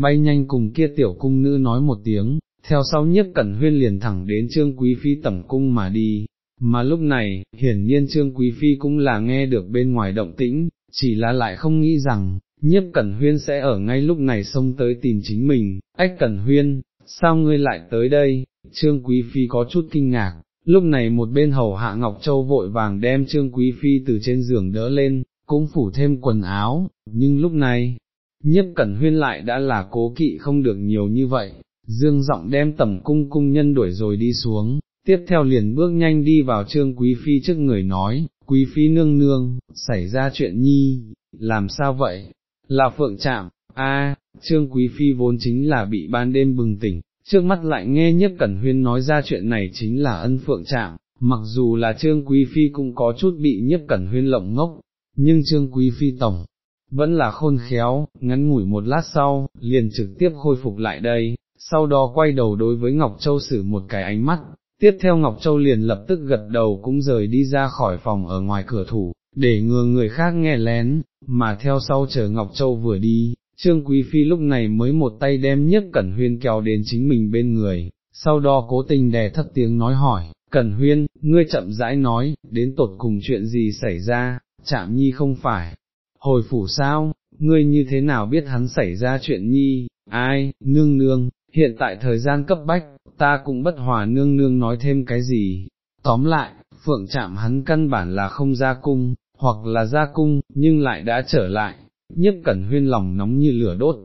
bay nhanh cùng kia tiểu cung nữ nói một tiếng, theo sau nhiếp cẩn huyên liền thẳng đến trương quý phi tẩm cung mà đi, mà lúc này, hiển nhiên trương quý phi cũng là nghe được bên ngoài động tĩnh, chỉ là lại không nghĩ rằng, nhiếp cẩn huyên sẽ ở ngay lúc này xông tới tìm chính mình, ách cẩn huyên, sao ngươi lại tới đây, trương quý phi có chút kinh ngạc, lúc này một bên hầu hạ Ngọc Châu vội vàng đem trương quý phi từ trên giường đỡ lên, cũng phủ thêm quần áo, nhưng lúc này, nhiếp cẩn huyên lại đã là cố kỵ không được nhiều như vậy, dương giọng đem tầm cung cung nhân đuổi rồi đi xuống, tiếp theo liền bước nhanh đi vào trương quý phi trước người nói, quý phi nương nương, xảy ra chuyện nhi, làm sao vậy, là phượng chạm, a trương quý phi vốn chính là bị ban đêm bừng tỉnh, trước mắt lại nghe nhiếp cẩn huyên nói ra chuyện này chính là ân phượng chạm, mặc dù là trương quý phi cũng có chút bị nhiếp cẩn huyên lộng ngốc, nhưng trương quý phi tổng, vẫn là khôn khéo, ngắn ngủi một lát sau, liền trực tiếp khôi phục lại đây, sau đó quay đầu đối với Ngọc Châu sử một cái ánh mắt, tiếp theo Ngọc Châu liền lập tức gật đầu cũng rời đi ra khỏi phòng ở ngoài cửa thủ, để ngừa người khác nghe lén, mà theo sau chờ Ngọc Châu vừa đi, Trương Quý Phi lúc này mới một tay đem nhất Cẩn Huyên kéo đến chính mình bên người, sau đó cố tình đè thấp tiếng nói hỏi, Cẩn Huyên, ngươi chậm rãi nói, đến tột cùng chuyện gì xảy ra, chạm nhi không phải, hồi phủ sao, ngươi như thế nào biết hắn xảy ra chuyện nhi, ai, nương nương, hiện tại thời gian cấp bách, ta cũng bất hòa nương nương nói thêm cái gì, tóm lại, phượng chạm hắn căn bản là không ra cung, hoặc là ra cung, nhưng lại đã trở lại, nhất cẩn huyên lòng nóng như lửa đốt,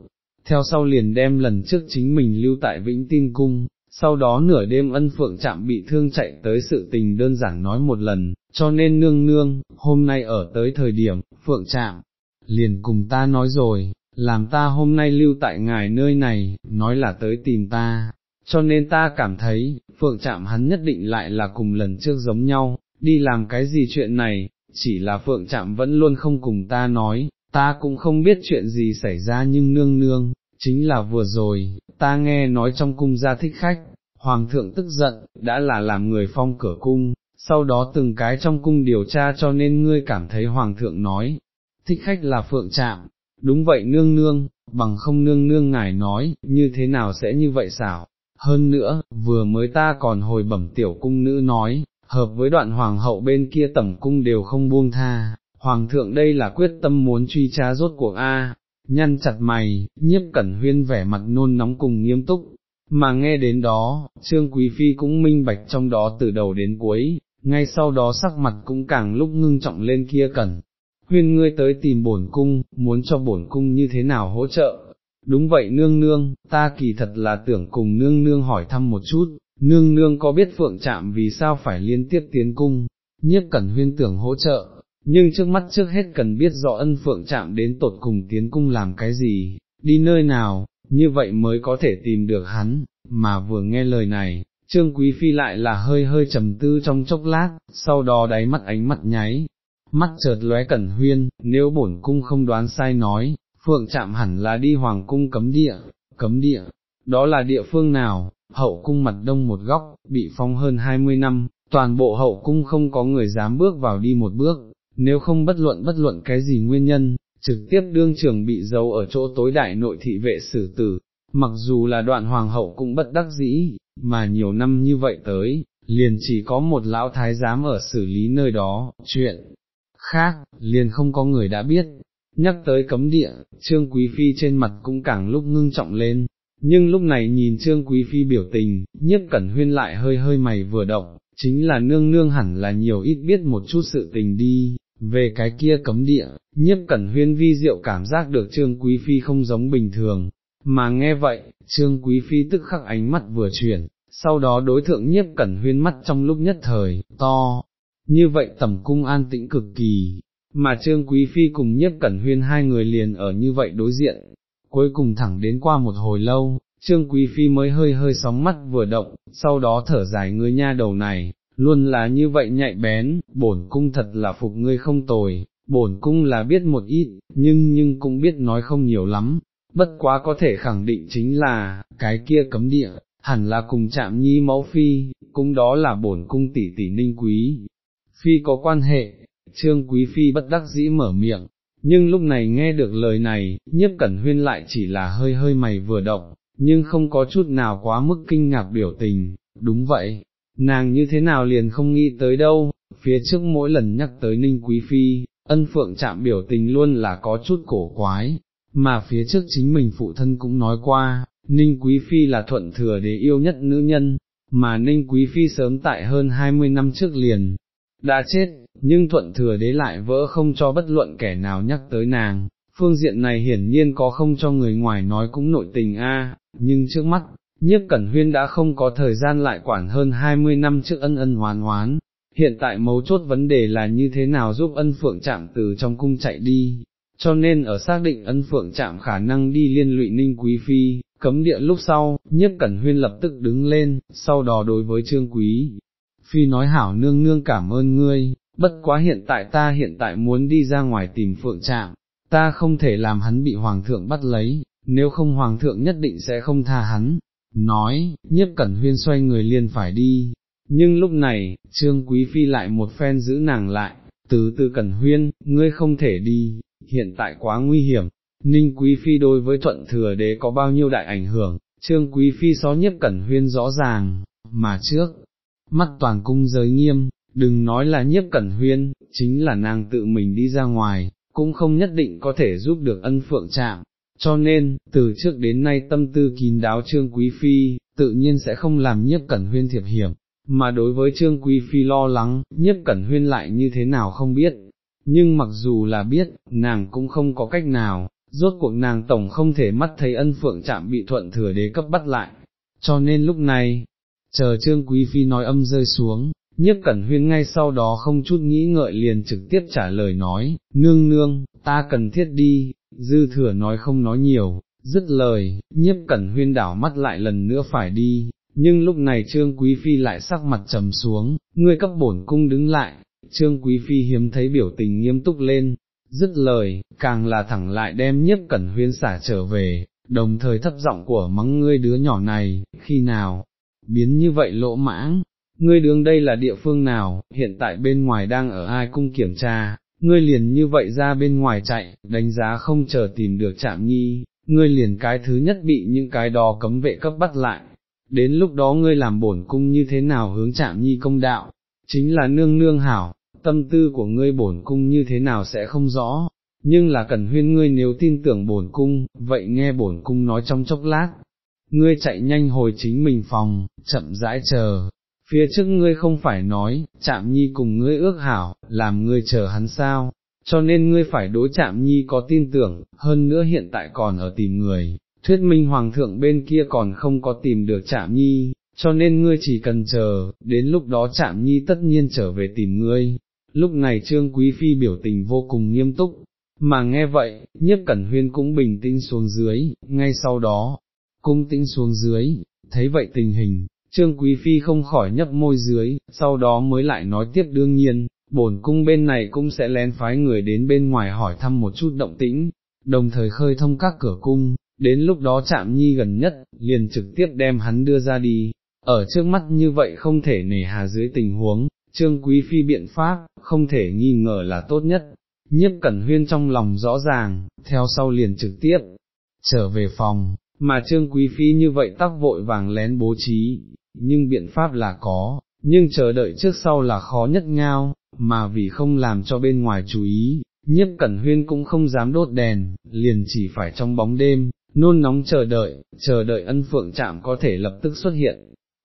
theo sau liền đem lần trước chính mình lưu tại Vĩnh Tin Cung, sau đó nửa đêm ân phượng chạm bị thương chạy tới sự tình đơn giản nói một lần, cho nên nương nương, hôm nay ở tới thời điểm, phượng chạm, liền cùng ta nói rồi, làm ta hôm nay lưu tại ngài nơi này, nói là tới tìm ta, cho nên ta cảm thấy, phượng chạm hắn nhất định lại là cùng lần trước giống nhau, đi làm cái gì chuyện này, chỉ là phượng chạm vẫn luôn không cùng ta nói, ta cũng không biết chuyện gì xảy ra nhưng nương nương, chính là vừa rồi, ta nghe nói trong cung gia thích khách, hoàng thượng tức giận, đã là làm người phong cửa cung, sau đó từng cái trong cung điều tra cho nên ngươi cảm thấy hoàng thượng nói, thích khách là phượng trạm, đúng vậy nương nương, bằng không nương nương ngài nói, như thế nào sẽ như vậy xảo, hơn nữa, vừa mới ta còn hồi bẩm tiểu cung nữ nói, hợp với đoạn hoàng hậu bên kia tẩm cung đều không buông tha, hoàng thượng đây là quyết tâm muốn truy tra rốt cuộc A, nhăn chặt mày, nhiếp cẩn huyên vẻ mặt nôn nóng cùng nghiêm túc, mà nghe đến đó, trương quý phi cũng minh bạch trong đó từ đầu đến cuối, ngay sau đó sắc mặt cũng càng lúc ngưng trọng lên kia cẩn. Huyên ngươi tới tìm bổn cung, muốn cho bổn cung như thế nào hỗ trợ, đúng vậy nương nương, ta kỳ thật là tưởng cùng nương nương hỏi thăm một chút, nương nương có biết phượng chạm vì sao phải liên tiếp tiến cung, Nhất cần huyên tưởng hỗ trợ, nhưng trước mắt trước hết cần biết rõ ân phượng chạm đến tột cùng tiến cung làm cái gì, đi nơi nào, như vậy mới có thể tìm được hắn, mà vừa nghe lời này, trương quý phi lại là hơi hơi trầm tư trong chốc lát, sau đó đáy mắt ánh mặt nháy, mắt chợt lóe cẩn huyên, nếu bổn cung không đoán sai nói, phượng chạm hẳn là đi hoàng cung cấm địa, cấm địa, đó là địa phương nào, hậu cung mặt đông một góc, bị phong hơn 20 năm, toàn bộ hậu cung không có người dám bước vào đi một bước, nếu không bất luận bất luận cái gì nguyên nhân, trực tiếp đương trường bị giấu ở chỗ tối đại nội thị vệ xử tử, mặc dù là đoạn hoàng hậu cũng bất đắc dĩ, mà nhiều năm như vậy tới, liền chỉ có một lão thái giám ở xử lý nơi đó, chuyện khác, liền không có người đã biết. Nhắc tới cấm địa, Trương Quý Phi trên mặt cũng càng lúc ngưng trọng lên, nhưng lúc này nhìn Trương Quý Phi biểu tình, nhất cẩn huyên lại hơi hơi mày vừa động, chính là nương nương hẳn là nhiều ít biết một chút sự tình đi, về cái kia cấm địa, nhiếp cẩn huyên vi diệu cảm giác được trương quý phi không giống bình thường, mà nghe vậy, trương quý phi tức khắc ánh mắt vừa chuyển, sau đó đối thượng nhiếp cẩn huyên mắt trong lúc nhất thời, to, như vậy tầm cung an tĩnh cực kỳ, mà trương quý phi cùng nhất cẩn huyên hai người liền ở như vậy đối diện, cuối cùng thẳng đến qua một hồi lâu, trương quý phi mới hơi hơi sóng mắt vừa động, sau đó thở dài người nha đầu này, luôn là như vậy nhạy bén, bổn cung thật là phục ngươi không tồi, bổn cung là biết một ít, nhưng nhưng cũng biết nói không nhiều lắm, bất quá có thể khẳng định chính là, cái kia cấm địa, hẳn là cùng chạm nhi mẫu phi, cũng đó là bổn cung tỷ tỷ ninh quý, phi có quan hệ, trương quý phi bất đắc dĩ mở miệng, nhưng lúc này nghe được lời này, nhiếp cẩn huyên lại chỉ là hơi hơi mày vừa động, nhưng không có chút nào quá mức kinh ngạc biểu tình, đúng vậy, nàng như thế nào liền không nghĩ tới đâu, phía trước mỗi lần nhắc tới Ninh Quý Phi, ân phượng chạm biểu tình luôn là có chút cổ quái, mà phía trước chính mình phụ thân cũng nói qua, Ninh Quý Phi là thuận thừa để yêu nhất nữ nhân, mà Ninh Quý Phi sớm tại hơn 20 năm trước liền, đã chết, nhưng thuận thừa đế lại vỡ không cho bất luận kẻ nào nhắc tới nàng, phương diện này hiển nhiên có không cho người ngoài nói cũng nội tình a, nhưng trước mắt, nhiếp cẩn huyên đã không có thời gian lại quản hơn 20 năm trước ân ân hoán hoán, hiện tại mấu chốt vấn đề là như thế nào giúp ân phượng chạm từ trong cung chạy đi, cho nên ở xác định ân phượng chạm khả năng đi liên lụy ninh quý phi, cấm địa lúc sau, nhiếp cẩn huyên lập tức đứng lên, sau đó đối với trương quý. Phi nói hảo nương nương cảm ơn ngươi, bất quá hiện tại ta hiện tại muốn đi ra ngoài tìm phượng trạm, ta không thể làm hắn bị hoàng thượng bắt lấy, nếu không hoàng thượng nhất định sẽ không tha hắn. Nói, nhiếp cẩn huyên xoay người liền phải đi, nhưng lúc này, trương quý phi lại một phen giữ nàng lại, từ từ cẩn huyên, ngươi không thể đi, hiện tại quá nguy hiểm, ninh quý phi đối với thuận thừa đế có bao nhiêu đại ảnh hưởng, trương quý phi xó nhiếp cẩn huyên rõ ràng, mà trước, mắt toàn cung giới nghiêm, đừng nói là nhiếp cẩn huyên, chính là nàng tự mình đi ra ngoài, cũng không nhất định có thể giúp được ân phượng chạm. Cho nên, từ trước đến nay tâm tư kín đáo trương quý phi, tự nhiên sẽ không làm nhiếp cẩn huyên thiệp hiểm, mà đối với trương quý phi lo lắng, nhiếp cẩn huyên lại như thế nào không biết, nhưng mặc dù là biết, nàng cũng không có cách nào, rốt cuộc nàng tổng không thể mắt thấy ân phượng chạm bị thuận thừa đế cấp bắt lại, cho nên lúc này, chờ trương quý phi nói âm rơi xuống, nhiếp cẩn huyên ngay sau đó không chút nghĩ ngợi liền trực tiếp trả lời nói, nương nương, ta cần thiết đi, dư thừa nói không nói nhiều, dứt lời, nhiếp cẩn huyên đảo mắt lại lần nữa phải đi, nhưng lúc này trương quý phi lại sắc mặt trầm xuống, ngươi cấp bổn cung đứng lại, trương quý phi hiếm thấy biểu tình nghiêm túc lên, dứt lời, càng là thẳng lại đem nhiếp cẩn huyên xả trở về, đồng thời thấp giọng của mắng ngươi đứa nhỏ này, khi nào, biến như vậy lỗ mãng, ngươi đứng đây là địa phương nào, hiện tại bên ngoài đang ở ai cung kiểm tra, ngươi liền như vậy ra bên ngoài chạy, đánh giá không chờ tìm được chạm nhi, ngươi liền cái thứ nhất bị những cái đó cấm vệ cấp bắt lại, đến lúc đó ngươi làm bổn cung như thế nào hướng chạm nhi công đạo, chính là nương nương hảo, tâm tư của ngươi bổn cung như thế nào sẽ không rõ, nhưng là cần huyên ngươi nếu tin tưởng bổn cung, vậy nghe bổn cung nói trong chốc lát, ngươi chạy nhanh hồi chính mình phòng, chậm rãi chờ, phía trước ngươi không phải nói, chạm nhi cùng ngươi ước hảo, làm ngươi chờ hắn sao, cho nên ngươi phải đối chạm nhi có tin tưởng, hơn nữa hiện tại còn ở tìm người, thuyết minh hoàng thượng bên kia còn không có tìm được chạm nhi, cho nên ngươi chỉ cần chờ, đến lúc đó chạm nhi tất nhiên trở về tìm ngươi. Lúc này Trương Quý Phi biểu tình vô cùng nghiêm túc, mà nghe vậy, nhiếp cẩn huyên cũng bình tĩnh xuống dưới, ngay sau đó, cung tĩnh xuống dưới, thấy vậy tình hình, Trương Quý Phi không khỏi nhấp môi dưới, sau đó mới lại nói tiếp đương nhiên, bổn cung bên này cũng sẽ lén phái người đến bên ngoài hỏi thăm một chút động tĩnh, đồng thời khơi thông các cửa cung, đến lúc đó chạm nhi gần nhất, liền trực tiếp đem hắn đưa ra đi, ở trước mắt như vậy không thể nể hà dưới tình huống, Trương Quý Phi biện pháp, không thể nghi ngờ là tốt nhất, nhiếp cẩn huyên trong lòng rõ ràng, theo sau liền trực tiếp, trở về phòng, mà Trương Quý Phi như vậy tắc vội vàng lén bố trí, nhưng biện pháp là có, nhưng chờ đợi trước sau là khó nhất ngao, mà vì không làm cho bên ngoài chú ý, nhiếp cẩn huyên cũng không dám đốt đèn, liền chỉ phải trong bóng đêm, nôn nóng chờ đợi, chờ đợi ân phượng chạm có thể lập tức xuất hiện.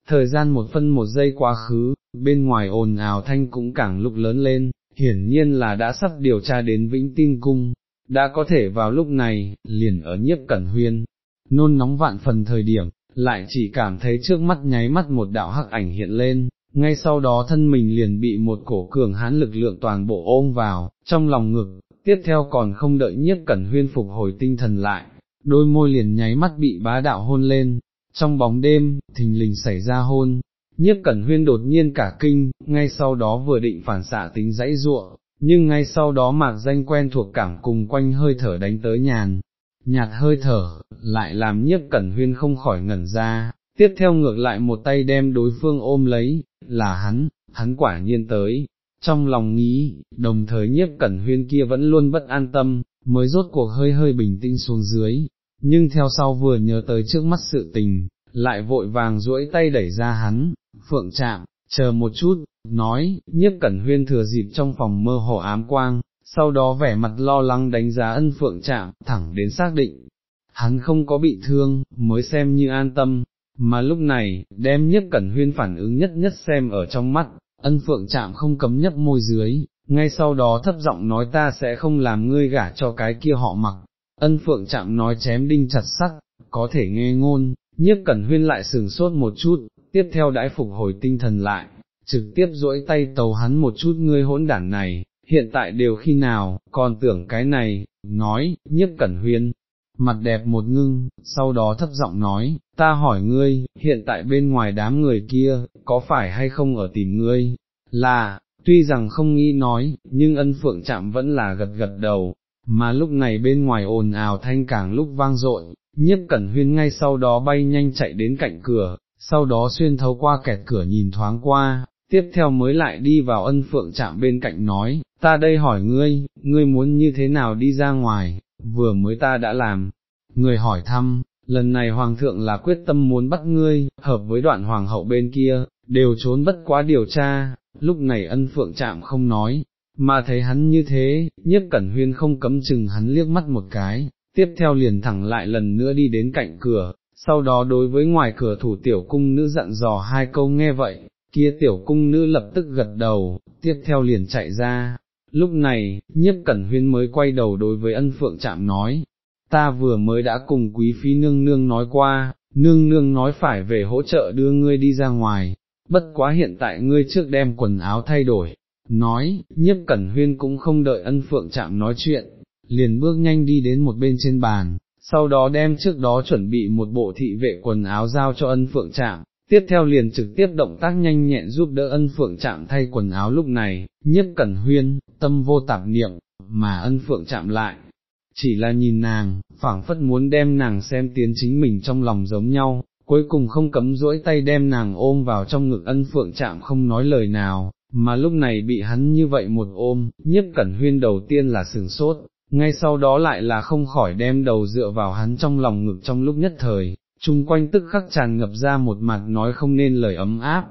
Thời gian một phân một giây quá khứ, bên ngoài ồn ào thanh cũng càng lúc lớn lên, hiển nhiên là đã sắp điều tra đến Vĩnh Tinh Cung, đã có thể vào lúc này, liền ở nhiếp cẩn huyên, nôn nóng vạn phần thời điểm, lại chỉ cảm thấy trước mắt nháy mắt một đạo hắc ảnh hiện lên, ngay sau đó thân mình liền bị một cổ cường hán lực lượng toàn bộ ôm vào, trong lòng ngực, tiếp theo còn không đợi nhiếp cẩn huyên phục hồi tinh thần lại, đôi môi liền nháy mắt bị bá đạo hôn lên, trong bóng đêm, thình lình xảy ra hôn, nhiếp cẩn huyên đột nhiên cả kinh, ngay sau đó vừa định phản xạ tính dãy ruộng, nhưng ngay sau đó mạc danh quen thuộc cảm cùng quanh hơi thở đánh tới nhàn, nhạt hơi thở, lại làm nhiếp cẩn huyên không khỏi ngẩn ra, tiếp theo ngược lại một tay đem đối phương ôm lấy, là hắn, hắn quả nhiên tới, trong lòng nghĩ, đồng thời nhiếp cẩn huyên kia vẫn luôn bất an tâm, mới rốt cuộc hơi hơi bình tĩnh xuống dưới, nhưng theo sau vừa nhớ tới trước mắt sự tình, lại vội vàng duỗi tay đẩy ra hắn, phượng chạm, chờ một chút, nói, nhiếp cẩn huyên thừa dịp trong phòng mơ hồ ám quang, sau đó vẻ mặt lo lắng đánh giá ân phượng chạm, thẳng đến xác định, hắn không có bị thương, mới xem như an tâm, mà lúc này, đem nhất cẩn huyên phản ứng nhất nhất xem ở trong mắt, ân phượng chạm không cấm nhấp môi dưới, ngay sau đó thấp giọng nói ta sẽ không làm ngươi gả cho cái kia họ mặc, ân phượng chạm nói chém đinh chặt sắt, có thể nghe ngôn, nhiếp cẩn huyên lại sừng sốt một chút, tiếp theo đãi phục hồi tinh thần lại, trực tiếp duỗi tay tàu hắn một chút ngươi hỗn đản này, hiện tại đều khi nào, còn tưởng cái này, nói, nhiếp cẩn huyên, mặt đẹp một ngưng, sau đó thấp giọng nói, ta hỏi ngươi, hiện tại bên ngoài đám người kia, có phải hay không ở tìm ngươi, là, tuy rằng không nghĩ nói, nhưng ân phượng chạm vẫn là gật gật đầu, mà lúc này bên ngoài ồn ào thanh càng lúc vang dội, nhiếp cẩn huyên ngay sau đó bay nhanh chạy đến cạnh cửa, sau đó xuyên thấu qua kẹt cửa nhìn thoáng qua, tiếp theo mới lại đi vào ân phượng chạm bên cạnh nói, ta đây hỏi ngươi, ngươi muốn như thế nào đi ra ngoài, vừa mới ta đã làm, người hỏi thăm, lần này hoàng thượng là quyết tâm muốn bắt ngươi, hợp với đoạn hoàng hậu bên kia, đều trốn bất quá điều tra, lúc này ân phượng chạm không nói, mà thấy hắn như thế, nhiếp cẩn huyên không cấm chừng hắn liếc mắt một cái, tiếp theo liền thẳng lại lần nữa đi đến cạnh cửa, sau đó đối với ngoài cửa thủ tiểu cung nữ dặn dò hai câu nghe vậy, kia tiểu cung nữ lập tức gật đầu, tiếp theo liền chạy ra. Lúc này, nhiếp cẩn huyên mới quay đầu đối với ân phượng chạm nói, ta vừa mới đã cùng quý phi nương nương nói qua, nương nương nói phải về hỗ trợ đưa ngươi đi ra ngoài, bất quá hiện tại ngươi trước đem quần áo thay đổi, nói, nhiếp cẩn huyên cũng không đợi ân phượng chạm nói chuyện, liền bước nhanh đi đến một bên trên bàn, sau đó đem trước đó chuẩn bị một bộ thị vệ quần áo giao cho ân phượng chạm, tiếp theo liền trực tiếp động tác nhanh nhẹn giúp đỡ ân phượng chạm thay quần áo lúc này, nhất cẩn huyên, tâm vô tạp niệm, mà ân phượng chạm lại, chỉ là nhìn nàng, phảng phất muốn đem nàng xem tiến chính mình trong lòng giống nhau, cuối cùng không cấm duỗi tay đem nàng ôm vào trong ngực ân phượng chạm không nói lời nào, mà lúc này bị hắn như vậy một ôm, nhất cẩn huyên đầu tiên là sừng sốt, ngay sau đó lại là không khỏi đem đầu dựa vào hắn trong lòng ngực trong lúc nhất thời, chung quanh tức khắc tràn ngập ra một mặt nói không nên lời ấm áp.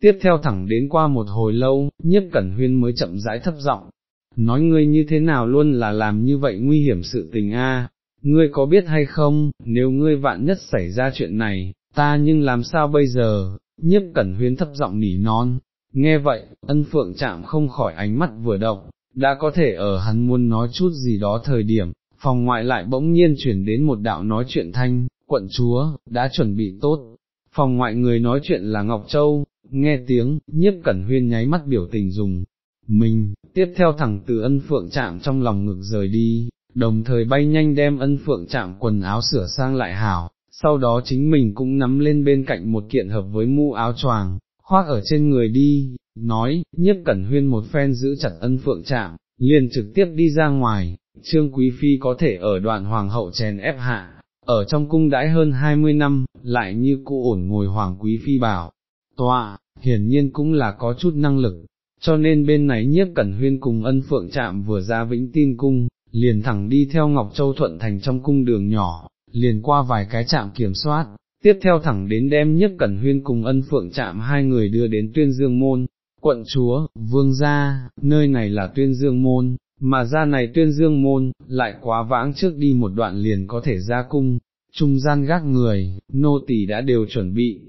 Tiếp theo thẳng đến qua một hồi lâu, nhiếp cẩn huyên mới chậm rãi thấp giọng, nói ngươi như thế nào luôn là làm như vậy nguy hiểm sự tình a. ngươi có biết hay không, nếu ngươi vạn nhất xảy ra chuyện này, ta nhưng làm sao bây giờ, nhiếp cẩn huyên thấp giọng nỉ non, nghe vậy, ân phượng chạm không khỏi ánh mắt vừa động, đã có thể ở hắn muốn nói chút gì đó thời điểm, phòng ngoại lại bỗng nhiên chuyển đến một đạo nói chuyện thanh, quận chúa, đã chuẩn bị tốt, phòng ngoại người nói chuyện là Ngọc Châu, nghe tiếng, nhiếp cẩn huyên nháy mắt biểu tình dùng, mình, tiếp theo thẳng từ ân phượng chạm trong lòng ngực rời đi, đồng thời bay nhanh đem ân phượng chạm quần áo sửa sang lại hảo, sau đó chính mình cũng nắm lên bên cạnh một kiện hợp với mu áo choàng, khoác ở trên người đi, nói, nhiếp cẩn huyên một phen giữ chặt ân phượng chạm, liền trực tiếp đi ra ngoài, trương quý phi có thể ở đoạn hoàng hậu chèn ép hạ, ở trong cung đãi hơn 20 năm, lại như cụ ổn ngồi hoàng quý phi bảo, tọa, hiển nhiên cũng là có chút năng lực, cho nên bên này nhiếp cẩn huyên cùng ân phượng chạm vừa ra vĩnh tin cung, liền thẳng đi theo Ngọc Châu Thuận Thành trong cung đường nhỏ, liền qua vài cái trạm kiểm soát, tiếp theo thẳng đến đem nhiếp cẩn huyên cùng ân phượng chạm hai người đưa đến tuyên dương môn, quận chúa, vương gia, nơi này là tuyên dương môn, mà ra này tuyên dương môn, lại quá vãng trước đi một đoạn liền có thể ra cung, trung gian gác người, nô tỳ đã đều chuẩn bị,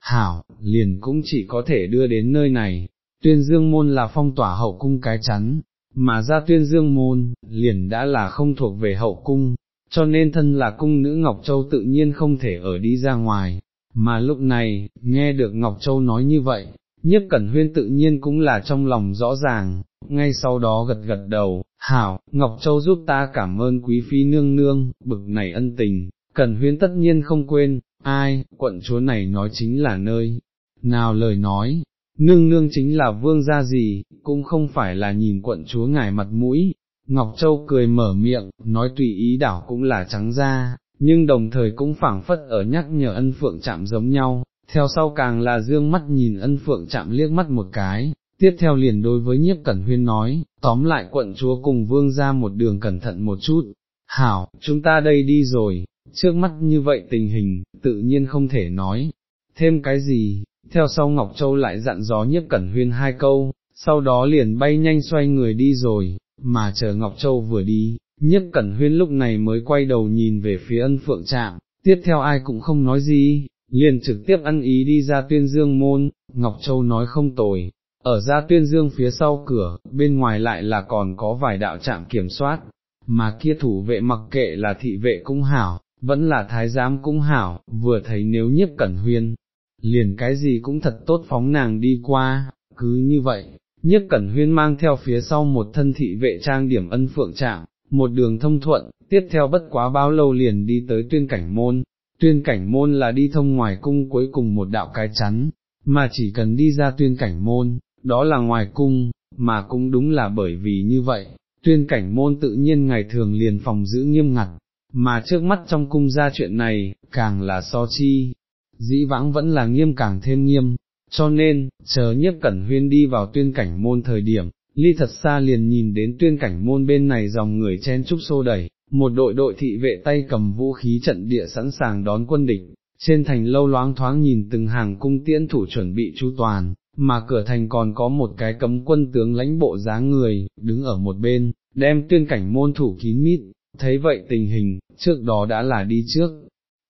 hảo, liền cũng chỉ có thể đưa đến nơi này, tuyên dương môn là phong tỏa hậu cung cái chắn, mà ra tuyên dương môn, liền đã là không thuộc về hậu cung, cho nên thân là cung nữ Ngọc Châu tự nhiên không thể ở đi ra ngoài, mà lúc này, nghe được Ngọc Châu nói như vậy, nhiếp cẩn huyên tự nhiên cũng là trong lòng rõ ràng, ngay sau đó gật gật đầu, hảo, Ngọc Châu giúp ta cảm ơn quý phi nương nương, bực này ân tình, cẩn huyên tất nhiên không quên, ai, quận chúa này nói chính là nơi, nào lời nói, nương nương chính là vương gia gì, cũng không phải là nhìn quận chúa ngài mặt mũi. Ngọc Châu cười mở miệng, nói tùy ý đảo cũng là trắng ra, nhưng đồng thời cũng phảng phất ở nhắc nhở ân phượng chạm giống nhau, theo sau càng là dương mắt nhìn ân phượng chạm liếc mắt một cái, tiếp theo liền đối với nhiếp cẩn huyên nói, tóm lại quận chúa cùng vương ra một đường cẩn thận một chút, hảo, chúng ta đây đi rồi, trước mắt như vậy tình hình, tự nhiên không thể nói, thêm cái gì, theo sau Ngọc Châu lại dặn gió nhiếp cẩn huyên hai câu, sau đó liền bay nhanh xoay người đi rồi, mà chờ Ngọc Châu vừa đi, nhiếp cẩn huyên lúc này mới quay đầu nhìn về phía ân phượng trạm, tiếp theo ai cũng không nói gì, liền trực tiếp ăn ý đi ra tuyên dương môn, Ngọc Châu nói không tồi, ở ra tuyên dương phía sau cửa, bên ngoài lại là còn có vài đạo trạm kiểm soát, mà kia thủ vệ mặc kệ là thị vệ cũng hảo, vẫn là thái giám cũng hảo, vừa thấy nếu nhiếp cẩn huyên, liền cái gì cũng thật tốt phóng nàng đi qua, cứ như vậy, nhiếp cẩn huyên mang theo phía sau một thân thị vệ trang điểm ân phượng trạng, một đường thông thuận, tiếp theo bất quá bao lâu liền đi tới tuyên cảnh môn, tuyên cảnh môn là đi thông ngoài cung cuối cùng một đạo cái chắn, mà chỉ cần đi ra tuyên cảnh môn, đó là ngoài cung, mà cũng đúng là bởi vì như vậy, tuyên cảnh môn tự nhiên ngày thường liền phòng giữ nghiêm ngặt, mà trước mắt trong cung ra chuyện này, càng là so chi, dĩ vãng vẫn là nghiêm càng thêm nghiêm, cho nên, chờ nhiếp cẩn huyên đi vào tuyên cảnh môn thời điểm, ly thật xa liền nhìn đến tuyên cảnh môn bên này dòng người chen trúc xô đẩy, một đội đội thị vệ tay cầm vũ khí trận địa sẵn sàng đón quân địch, trên thành lâu loáng thoáng nhìn từng hàng cung tiễn thủ chuẩn bị chu toàn, mà cửa thành còn có một cái cấm quân tướng lãnh bộ dáng người, đứng ở một bên, đem tuyên cảnh môn thủ kín mít, thấy vậy tình hình, trước đó đã là đi trước,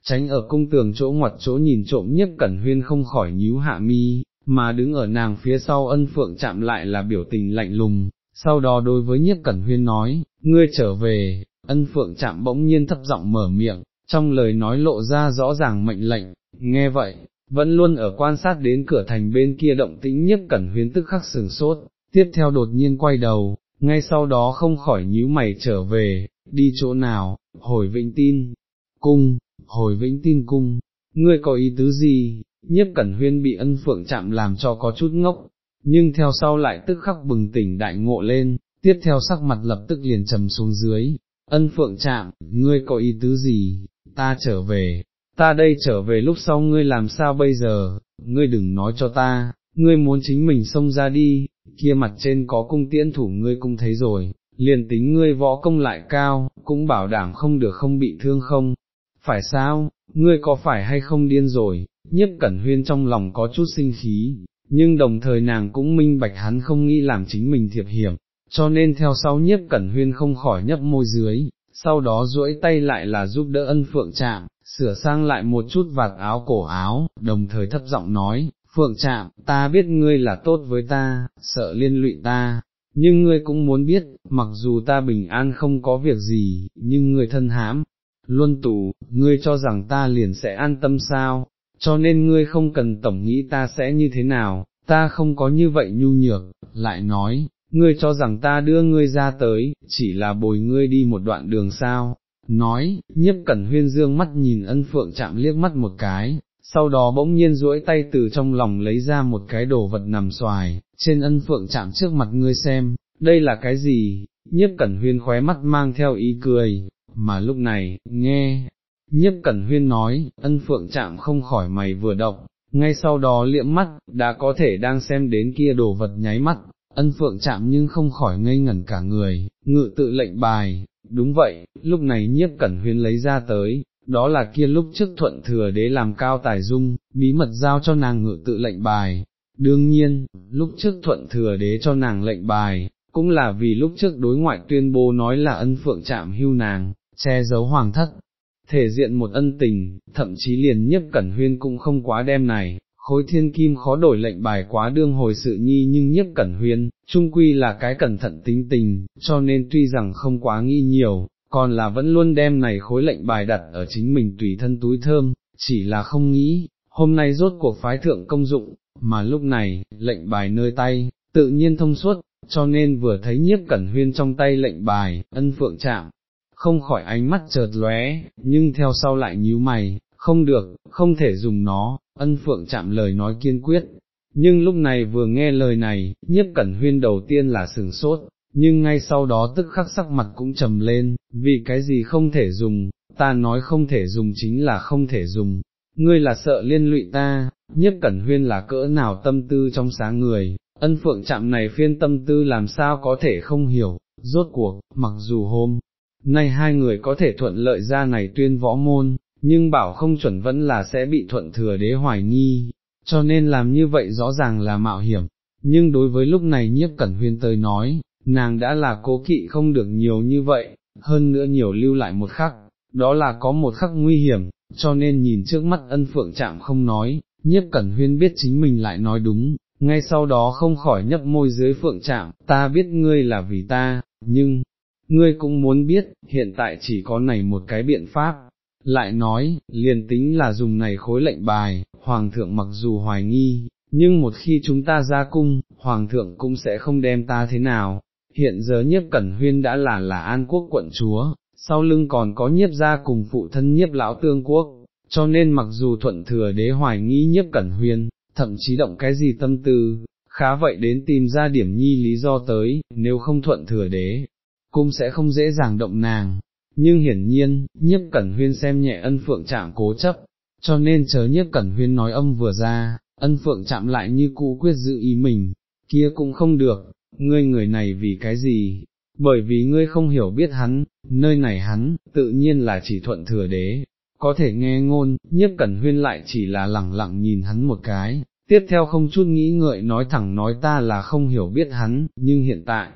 tránh ở cung tường chỗ ngoặt chỗ nhìn trộm nhất cẩn huyên không khỏi nhíu hạ mi, mà đứng ở nàng phía sau ân phượng chạm lại là biểu tình lạnh lùng, sau đó đối với nhất cẩn huyên nói, ngươi trở về, ân phượng chạm bỗng nhiên thấp giọng mở miệng, trong lời nói lộ ra rõ ràng mệnh lệnh, nghe vậy, vẫn luôn ở quan sát đến cửa thành bên kia động tĩnh nhất cẩn huyên tức khắc sừng sốt, tiếp theo đột nhiên quay đầu, ngay sau đó không khỏi nhíu mày trở về, đi chỗ nào, hồi vĩnh tin, cung, hồi vĩnh tin cung, ngươi có ý tứ gì, nhiếp cẩn huyên bị ân phượng chạm làm cho có chút ngốc, nhưng theo sau lại tức khắc bừng tỉnh đại ngộ lên, tiếp theo sắc mặt lập tức liền trầm xuống dưới, ân phượng chạm, ngươi có ý tứ gì, ta trở về, ta đây trở về lúc sau ngươi làm sao bây giờ, ngươi đừng nói cho ta, ngươi muốn chính mình xông ra đi, kia mặt trên có cung tiễn thủ ngươi cũng thấy rồi, liền tính ngươi võ công lại cao, cũng bảo đảm không được không bị thương không, phải sao, ngươi có phải hay không điên rồi, Nhất cẩn huyên trong lòng có chút sinh khí, nhưng đồng thời nàng cũng minh bạch hắn không nghĩ làm chính mình thiệp hiểm, cho nên theo sau nhiếp cẩn huyên không khỏi nhấp môi dưới, sau đó duỗi tay lại là giúp đỡ ân phượng chạm, sửa sang lại một chút vạt áo cổ áo, đồng thời thấp giọng nói, phượng chạm, ta biết ngươi là tốt với ta, sợ liên lụy ta, nhưng ngươi cũng muốn biết, mặc dù ta bình an không có việc gì, nhưng ngươi thân hãm, luân tù, ngươi cho rằng ta liền sẽ an tâm sao, cho nên ngươi không cần tổng nghĩ ta sẽ như thế nào, ta không có như vậy nhu nhược, lại nói, ngươi cho rằng ta đưa ngươi ra tới, chỉ là bồi ngươi đi một đoạn đường sao, nói, nhiếp cẩn huyên dương mắt nhìn ân phượng chạm liếc mắt một cái, sau đó bỗng nhiên duỗi tay từ trong lòng lấy ra một cái đồ vật nằm xoài, trên ân phượng chạm trước mặt ngươi xem, đây là cái gì, nhiếp cẩn huyên khóe mắt mang theo ý cười, mà lúc này, nghe, nhiếp cẩn huyên nói, ân phượng chạm không khỏi mày vừa động, ngay sau đó liễm mắt, đã có thể đang xem đến kia đồ vật nháy mắt, ân phượng chạm nhưng không khỏi ngây ngẩn cả người, ngự tự lệnh bài, đúng vậy, lúc này nhiếp cẩn huyên lấy ra tới, đó là kia lúc trước thuận thừa đế làm cao tài dung, bí mật giao cho nàng ngự tự lệnh bài. Đương nhiên, lúc trước thuận thừa đế cho nàng lệnh bài, cũng là vì lúc trước đối ngoại tuyên bố nói là ân phượng chạm hưu nàng, che giấu hoàng thất, thể diện một ân tình, thậm chí liền nhiếp cẩn huyên cũng không quá đem này, khối thiên kim khó đổi lệnh bài quá đương hồi sự nhi nhưng nhiếp cẩn huyên, trung quy là cái cẩn thận tính tình, cho nên tuy rằng không quá nghi nhiều, còn là vẫn luôn đem này khối lệnh bài đặt ở chính mình tùy thân túi thơm, chỉ là không nghĩ, hôm nay rốt cuộc phái thượng công dụng, mà lúc này, lệnh bài nơi tay, tự nhiên thông suốt, cho nên vừa thấy nhiếp cẩn huyên trong tay lệnh bài, ân phượng chạm, không khỏi ánh mắt chợt lóe, nhưng theo sau lại nhíu mày, không được, không thể dùng nó, ân phượng chạm lời nói kiên quyết. Nhưng lúc này vừa nghe lời này, nhiếp cẩn huyên đầu tiên là sừng sốt, nhưng ngay sau đó tức khắc sắc mặt cũng trầm lên, vì cái gì không thể dùng, ta nói không thể dùng chính là không thể dùng, ngươi là sợ liên lụy ta, nhiếp cẩn huyên là cỡ nào tâm tư trong sáng người, ân phượng chạm này phiên tâm tư làm sao có thể không hiểu, rốt cuộc, mặc dù hôm, nay hai người có thể thuận lợi ra này tuyên võ môn, nhưng bảo không chuẩn vẫn là sẽ bị thuận thừa đế hoài nghi, cho nên làm như vậy rõ ràng là mạo hiểm, nhưng đối với lúc này nhiếp cẩn huyên tới nói, nàng đã là cố kỵ không được nhiều như vậy, hơn nữa nhiều lưu lại một khắc, đó là có một khắc nguy hiểm, cho nên nhìn trước mắt ân phượng chạm không nói, nhiếp cẩn huyên biết chính mình lại nói đúng, ngay sau đó không khỏi nhấp môi dưới phượng chạm, ta biết ngươi là vì ta, nhưng, ngươi cũng muốn biết, hiện tại chỉ có này một cái biện pháp, lại nói, liền tính là dùng này khối lệnh bài, hoàng thượng mặc dù hoài nghi, nhưng một khi chúng ta ra cung, hoàng thượng cũng sẽ không đem ta thế nào. Hiện giờ nhiếp cẩn huyên đã là là an quốc quận chúa, sau lưng còn có nhiếp gia cùng phụ thân nhiếp lão tương quốc, cho nên mặc dù thuận thừa đế hoài nghi nhiếp cẩn huyên, thậm chí động cái gì tâm tư, khá vậy đến tìm ra điểm nhi lý do tới, nếu không thuận thừa đế, cung sẽ không dễ dàng động nàng. Nhưng hiển nhiên, nhiếp cẩn huyên xem nhẹ ân phượng chạm cố chấp, cho nên chớ nhiếp cẩn huyên nói âm vừa ra, ân phượng chạm lại như cũ quyết giữ ý mình, kia cũng không được, ngươi người này vì cái gì, bởi vì ngươi không hiểu biết hắn, nơi này hắn, tự nhiên là chỉ thuận thừa đế, có thể nghe ngôn, nhiếp cẩn huyên lại chỉ là lẳng lặng nhìn hắn một cái, tiếp theo không chút nghĩ ngợi nói thẳng nói ta là không hiểu biết hắn, nhưng hiện tại,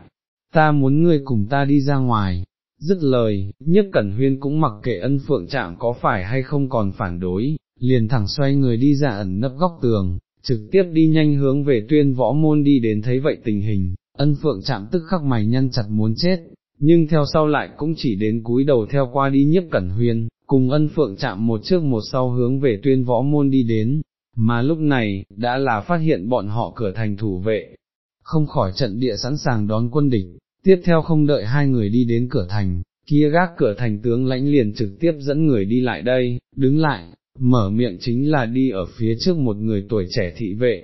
ta muốn ngươi cùng ta đi ra ngoài. Dứt lời, nhất cẩn huyên cũng mặc kệ ân phượng trạng có phải hay không còn phản đối, liền thẳng xoay người đi ra ẩn nấp góc tường, trực tiếp đi nhanh hướng về tuyên võ môn đi đến thấy vậy tình hình, ân phượng chạm tức khắc mày nhăn chặt muốn chết, nhưng theo sau lại cũng chỉ đến cúi đầu theo qua đi nhiếp cẩn huyên, cùng ân phượng chạm một trước một sau hướng về tuyên võ môn đi đến, mà lúc này, đã là phát hiện bọn họ cửa thành thủ vệ, không khỏi trận địa sẵn sàng đón quân địch, tiếp theo không đợi hai người đi đến cửa thành, kia gác cửa thành tướng lãnh liền trực tiếp dẫn người đi lại đây, đứng lại, mở miệng chính là đi ở phía trước một người tuổi trẻ thị vệ.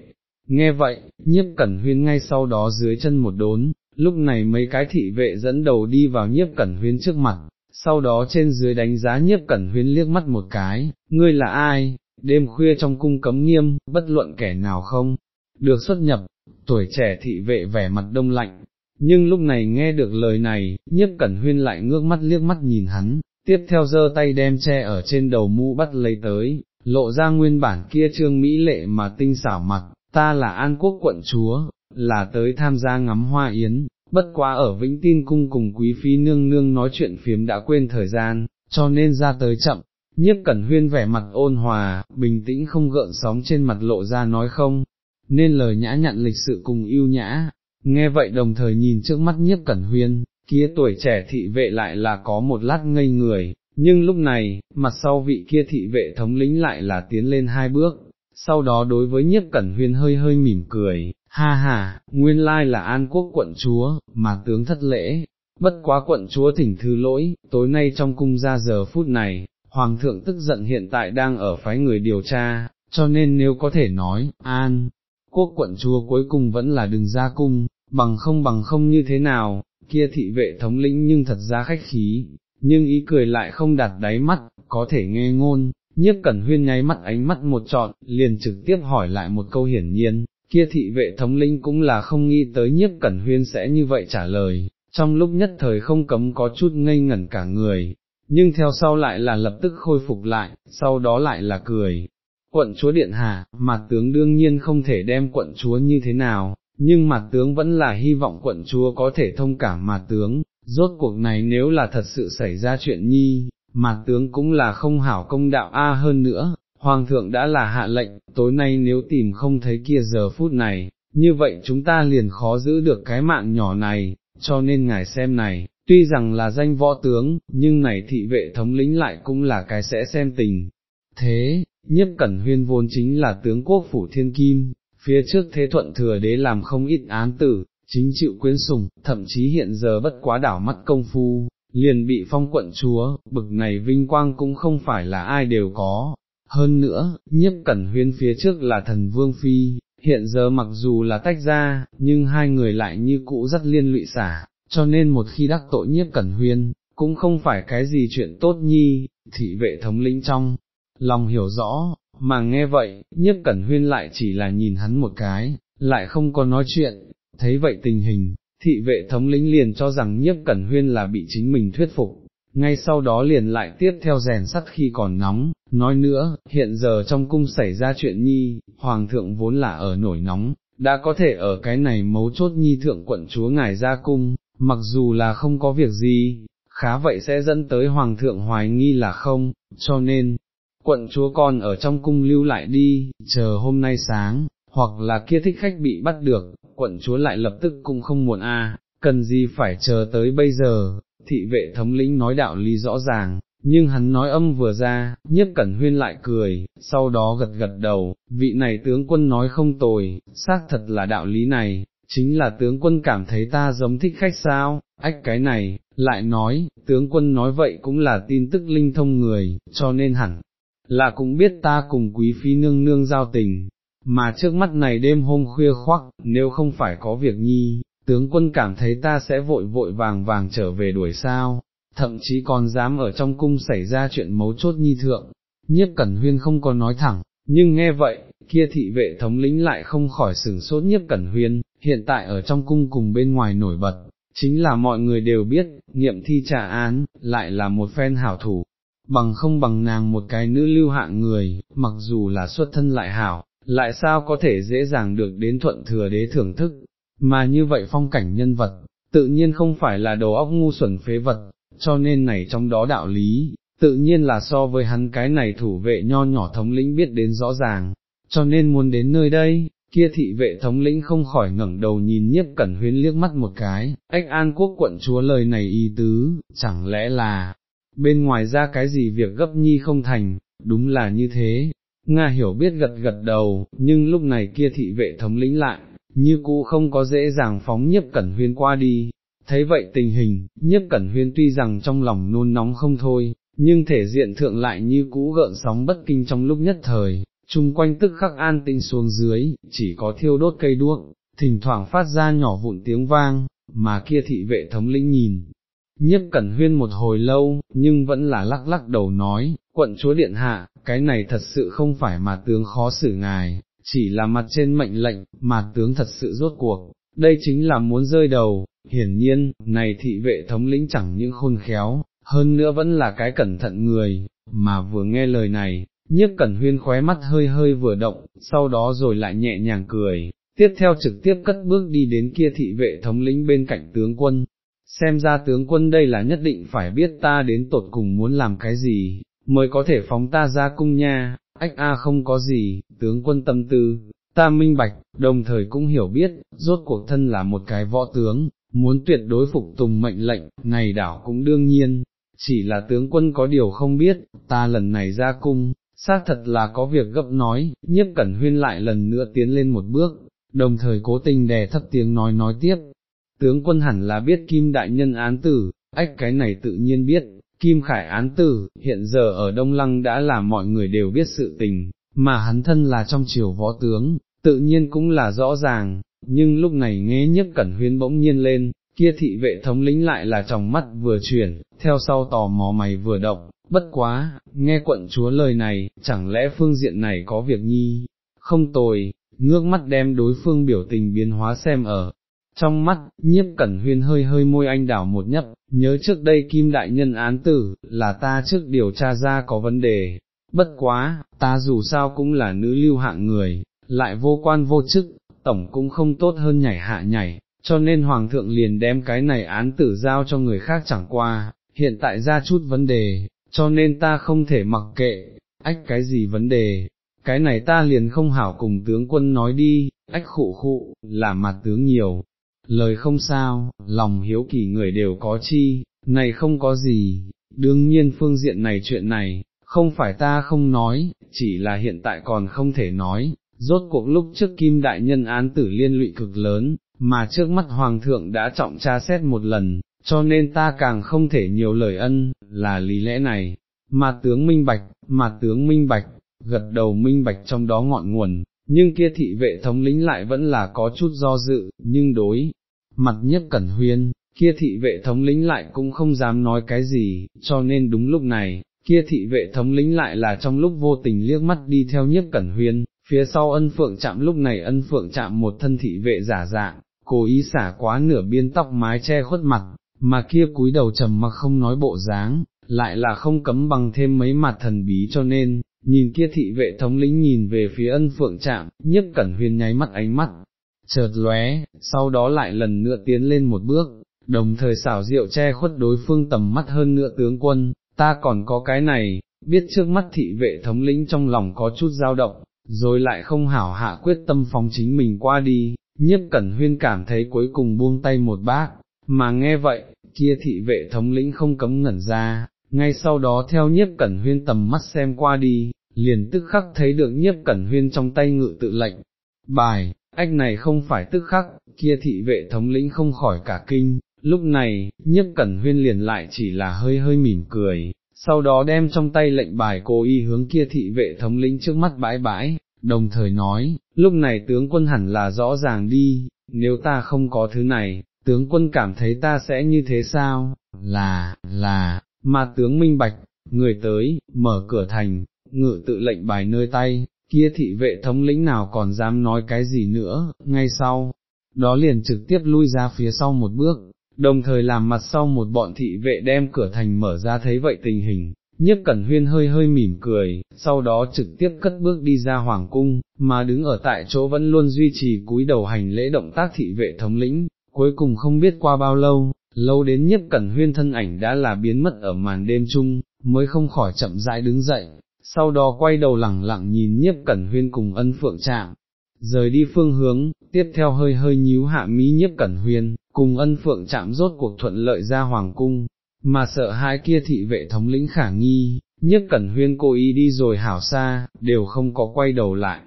Nghe vậy, nhiếp cẩn huyên ngay sau đó dưới chân một đốn, lúc này mấy cái thị vệ dẫn đầu đi vào nhiếp cẩn huyên trước mặt, sau đó trên dưới đánh giá nhiếp cẩn huyên liếc mắt một cái, ngươi là ai, đêm khuya trong cung cấm nghiêm, bất luận kẻ nào không, được xuất nhập, tuổi trẻ thị vệ vẻ mặt đông lạnh, nhưng lúc này nghe được lời này, nhiếp cẩn huyên lại ngước mắt liếc mắt nhìn hắn, tiếp theo giơ tay đem che ở trên đầu mũ bắt lấy tới, lộ ra nguyên bản kia trương mỹ lệ mà tinh xảo mặt, ta là An Quốc quận chúa, là tới tham gia ngắm hoa yến, bất quá ở Vĩnh Tin Cung cùng Quý Phi nương nương nói chuyện phiếm đã quên thời gian, cho nên ra tới chậm, nhiếp cẩn huyên vẻ mặt ôn hòa, bình tĩnh không gợn sóng trên mặt lộ ra nói không, nên lời nhã nhặn lịch sự cùng yêu nhã, nghe vậy đồng thời nhìn trước mắt nhiếp cẩn huyên, kia tuổi trẻ thị vệ lại là có một lát ngây người, nhưng lúc này, mặt sau vị kia thị vệ thống lĩnh lại là tiến lên hai bước, sau đó đối với nhiếp cẩn huyên hơi hơi mỉm cười, ha ha, nguyên lai là an quốc quận chúa, mà tướng thất lễ, bất quá quận chúa thỉnh thư lỗi, tối nay trong cung ra giờ phút này, hoàng thượng tức giận hiện tại đang ở phái người điều tra, cho nên nếu có thể nói, an, quốc quận chúa cuối cùng vẫn là đừng ra cung, bằng không bằng không như thế nào, kia thị vệ thống lĩnh nhưng thật ra khách khí, nhưng ý cười lại không đặt đáy mắt, có thể nghe ngôn, nhiếp cẩn huyên nháy mắt ánh mắt một trọn, liền trực tiếp hỏi lại một câu hiển nhiên, kia thị vệ thống lĩnh cũng là không nghĩ tới nhiếp cẩn huyên sẽ như vậy trả lời, trong lúc nhất thời không cấm có chút ngây ngẩn cả người, nhưng theo sau lại là lập tức khôi phục lại, sau đó lại là cười. Quận chúa Điện Hà, mà tướng đương nhiên không thể đem quận chúa như thế nào, nhưng mặt tướng vẫn là hy vọng quận chúa có thể thông cảm mặt tướng, rốt cuộc này nếu là thật sự xảy ra chuyện nhi, mặt tướng cũng là không hảo công đạo A hơn nữa, Hoàng thượng đã là hạ lệnh, tối nay nếu tìm không thấy kia giờ phút này, như vậy chúng ta liền khó giữ được cái mạng nhỏ này, cho nên ngài xem này, tuy rằng là danh võ tướng, nhưng này thị vệ thống lĩnh lại cũng là cái sẽ xem tình. Thế, nhiếp cẩn huyên vốn chính là tướng quốc phủ thiên kim, phía trước thế thuận thừa đế làm không ít án tử, chính chịu quyến sùng, thậm chí hiện giờ bất quá đảo mắt công phu, liền bị phong quận chúa, bực này vinh quang cũng không phải là ai đều có. Hơn nữa, nhiếp cẩn huyên phía trước là thần vương phi, hiện giờ mặc dù là tách ra, nhưng hai người lại như cũ rất liên lụy xả, cho nên một khi đắc tội nhiếp cẩn huyên, cũng không phải cái gì chuyện tốt nhi, thị vệ thống lĩnh trong, lòng hiểu rõ, mà nghe vậy, nhiếp cẩn huyên lại chỉ là nhìn hắn một cái, lại không có nói chuyện, thấy vậy tình hình, thị vệ thống lĩnh liền cho rằng nhiếp cẩn huyên là bị chính mình thuyết phục, ngay sau đó liền lại tiếp theo rèn sắt khi còn nóng, nói nữa, hiện giờ trong cung xảy ra chuyện nhi, hoàng thượng vốn là ở nổi nóng, đã có thể ở cái này mấu chốt nhi thượng quận chúa ngài ra cung, mặc dù là không có việc gì, khá vậy sẽ dẫn tới hoàng thượng hoài nghi là không, cho nên, quận chúa con ở trong cung lưu lại đi, chờ hôm nay sáng, hoặc là kia thích khách bị bắt được, quận chúa lại lập tức cũng không muộn a, cần gì phải chờ tới bây giờ, thị vệ thống lĩnh nói đạo lý rõ ràng, nhưng hắn nói âm vừa ra, nhất cẩn huyên lại cười, sau đó gật gật đầu, vị này tướng quân nói không tồi, xác thật là đạo lý này, chính là tướng quân cảm thấy ta giống thích khách sao, ách cái này, lại nói, tướng quân nói vậy cũng là tin tức linh thông người, cho nên hẳn, là cũng biết ta cùng quý phi nương nương giao tình, mà trước mắt này đêm hôm khuya khoắc, nếu không phải có việc nhi, tướng quân cảm thấy ta sẽ vội vội vàng vàng trở về đuổi sao, thậm chí còn dám ở trong cung xảy ra chuyện mấu chốt nhi thượng, nhiếp cẩn huyên không có nói thẳng, nhưng nghe vậy, kia thị vệ thống lĩnh lại không khỏi sửng sốt nhiếp cẩn huyên, hiện tại ở trong cung cùng bên ngoài nổi bật, chính là mọi người đều biết, nghiệm thi trả án, lại là một phen hảo thủ, bằng không bằng nàng một cái nữ lưu hạng người, mặc dù là xuất thân lại hảo, lại sao có thể dễ dàng được đến thuận thừa đế thưởng thức, mà như vậy phong cảnh nhân vật, tự nhiên không phải là đầu óc ngu xuẩn phế vật, cho nên này trong đó đạo lý, tự nhiên là so với hắn cái này thủ vệ nho nhỏ thống lĩnh biết đến rõ ràng, cho nên muốn đến nơi đây, kia thị vệ thống lĩnh không khỏi ngẩng đầu nhìn nhiếp cẩn huyến liếc mắt một cái, ách an quốc quận chúa lời này y tứ, chẳng lẽ là, bên ngoài ra cái gì việc gấp nhi không thành, đúng là như thế, Nga hiểu biết gật gật đầu, nhưng lúc này kia thị vệ thống lĩnh lại, như cũ không có dễ dàng phóng nhiếp cẩn huyên qua đi. Thấy vậy tình hình, nhiếp cẩn huyên tuy rằng trong lòng nôn nóng không thôi, nhưng thể diện thượng lại như cũ gợn sóng bất kinh trong lúc nhất thời, chung quanh tức khắc an tinh xuống dưới, chỉ có thiêu đốt cây đuốc, thỉnh thoảng phát ra nhỏ vụn tiếng vang, mà kia thị vệ thống lĩnh nhìn. Nhiếp cẩn huyên một hồi lâu, nhưng vẫn là lắc lắc đầu nói, quận chúa điện hạ, cái này thật sự không phải mà tướng khó xử ngài, chỉ là mặt trên mệnh lệnh, mà tướng thật sự rốt cuộc, đây chính là muốn rơi đầu, hiển nhiên, này thị vệ thống lĩnh chẳng những khôn khéo, hơn nữa vẫn là cái cẩn thận người, mà vừa nghe lời này, nhiếp cẩn huyên khóe mắt hơi hơi vừa động, sau đó rồi lại nhẹ nhàng cười, tiếp theo trực tiếp cất bước đi đến kia thị vệ thống lĩnh bên cạnh tướng quân. Xem ra tướng quân đây là nhất định phải biết ta đến tột cùng muốn làm cái gì, mới có thể phóng ta ra cung nha, ách a không có gì, tướng quân tâm tư, ta minh bạch, đồng thời cũng hiểu biết, rốt cuộc thân là một cái võ tướng, muốn tuyệt đối phục tùng mệnh lệnh, này đảo cũng đương nhiên, chỉ là tướng quân có điều không biết, ta lần này ra cung, xác thật là có việc gấp nói, nhiếp cẩn huyên lại lần nữa tiến lên một bước, đồng thời cố tình đè thấp tiếng nói nói tiếp, tướng quân hẳn là biết kim đại nhân án tử, ách cái này tự nhiên biết, Kim Khải án tử, hiện giờ ở Đông Lăng đã là mọi người đều biết sự tình, mà hắn thân là trong triều võ tướng, tự nhiên cũng là rõ ràng, nhưng lúc này nghe nhất cẩn huyên bỗng nhiên lên, kia thị vệ thống lĩnh lại là trong mắt vừa chuyển, theo sau tò mò mày vừa động, bất quá, nghe quận chúa lời này, chẳng lẽ phương diện này có việc nhi, không tồi, ngước mắt đem đối phương biểu tình biến hóa xem ở, trong mắt, nhiếp cẩn huyên hơi hơi môi anh đảo một nhấp, nhớ trước đây kim đại nhân án tử, là ta trước điều tra ra có vấn đề, bất quá, ta dù sao cũng là nữ lưu hạng người, lại vô quan vô chức, tổng cũng không tốt hơn nhảy hạ nhảy, cho nên hoàng thượng liền đem cái này án tử giao cho người khác chẳng qua, hiện tại ra chút vấn đề, cho nên ta không thể mặc kệ, ách cái gì vấn đề, cái này ta liền không hảo cùng tướng quân nói đi, ách khụ khụ, là mặt tướng nhiều, lời không sao, lòng hiếu kỳ người đều có chi, này không có gì, đương nhiên phương diện này chuyện này, không phải ta không nói, chỉ là hiện tại còn không thể nói, rốt cuộc lúc trước kim đại nhân án tử liên lụy cực lớn, mà trước mắt hoàng thượng đã trọng tra xét một lần, cho nên ta càng không thể nhiều lời ân, là lý lẽ này, mà tướng minh bạch, mà tướng minh bạch, gật đầu minh bạch trong đó ngọn nguồn, nhưng kia thị vệ thống lĩnh lại vẫn là có chút do dự, nhưng đối, mặt nhất cẩn huyên, kia thị vệ thống lĩnh lại cũng không dám nói cái gì, cho nên đúng lúc này, kia thị vệ thống lĩnh lại là trong lúc vô tình liếc mắt đi theo nhất cẩn huyên, phía sau ân phượng chạm lúc này ân phượng chạm một thân thị vệ giả dạng, cố ý xả quá nửa biên tóc mái che khuất mặt, mà kia cúi đầu trầm mặc không nói bộ dáng, lại là không cấm bằng thêm mấy mặt thần bí cho nên, nhìn kia thị vệ thống lĩnh nhìn về phía ân phượng chạm, nhất cẩn huyên nháy mắt ánh mắt, chợt lóe, sau đó lại lần nữa tiến lên một bước, đồng thời xảo rượu che khuất đối phương tầm mắt hơn nữa tướng quân, ta còn có cái này, biết trước mắt thị vệ thống lĩnh trong lòng có chút dao động, rồi lại không hảo hạ quyết tâm phóng chính mình qua đi, nhiếp cẩn huyên cảm thấy cuối cùng buông tay một bác, mà nghe vậy, kia thị vệ thống lĩnh không cấm ngẩn ra, ngay sau đó theo nhiếp cẩn huyên tầm mắt xem qua đi, liền tức khắc thấy được nhiếp cẩn huyên trong tay ngự tự lệnh. Bài, ách này không phải tức khắc, kia thị vệ thống lĩnh không khỏi cả kinh, lúc này, nhiếp cẩn huyên liền lại chỉ là hơi hơi mỉm cười, sau đó đem trong tay lệnh bài cố ý hướng kia thị vệ thống lĩnh trước mắt bãi bãi, đồng thời nói, lúc này tướng quân hẳn là rõ ràng đi, nếu ta không có thứ này, tướng quân cảm thấy ta sẽ như thế sao, là, là, mà tướng minh bạch, người tới, mở cửa thành, ngự tự lệnh bài nơi tay, kia thị vệ thống lĩnh nào còn dám nói cái gì nữa, ngay sau, đó liền trực tiếp lui ra phía sau một bước, đồng thời làm mặt sau một bọn thị vệ đem cửa thành mở ra thấy vậy tình hình, nhất cẩn huyên hơi hơi mỉm cười, sau đó trực tiếp cất bước đi ra hoàng cung, mà đứng ở tại chỗ vẫn luôn duy trì cúi đầu hành lễ động tác thị vệ thống lĩnh, cuối cùng không biết qua bao lâu, lâu đến nhất cẩn huyên thân ảnh đã là biến mất ở màn đêm chung, mới không khỏi chậm rãi đứng dậy, sau đó quay đầu lẳng lặng nhìn nhiếp cẩn huyên cùng ân phượng chạm, rời đi phương hướng, tiếp theo hơi hơi nhíu hạ mỹ nhiếp cẩn huyên, cùng ân phượng chạm rốt cuộc thuận lợi ra hoàng cung, mà sợ hai kia thị vệ thống lĩnh khả nghi, nhiếp cẩn huyên cố ý đi rồi hảo xa, đều không có quay đầu lại.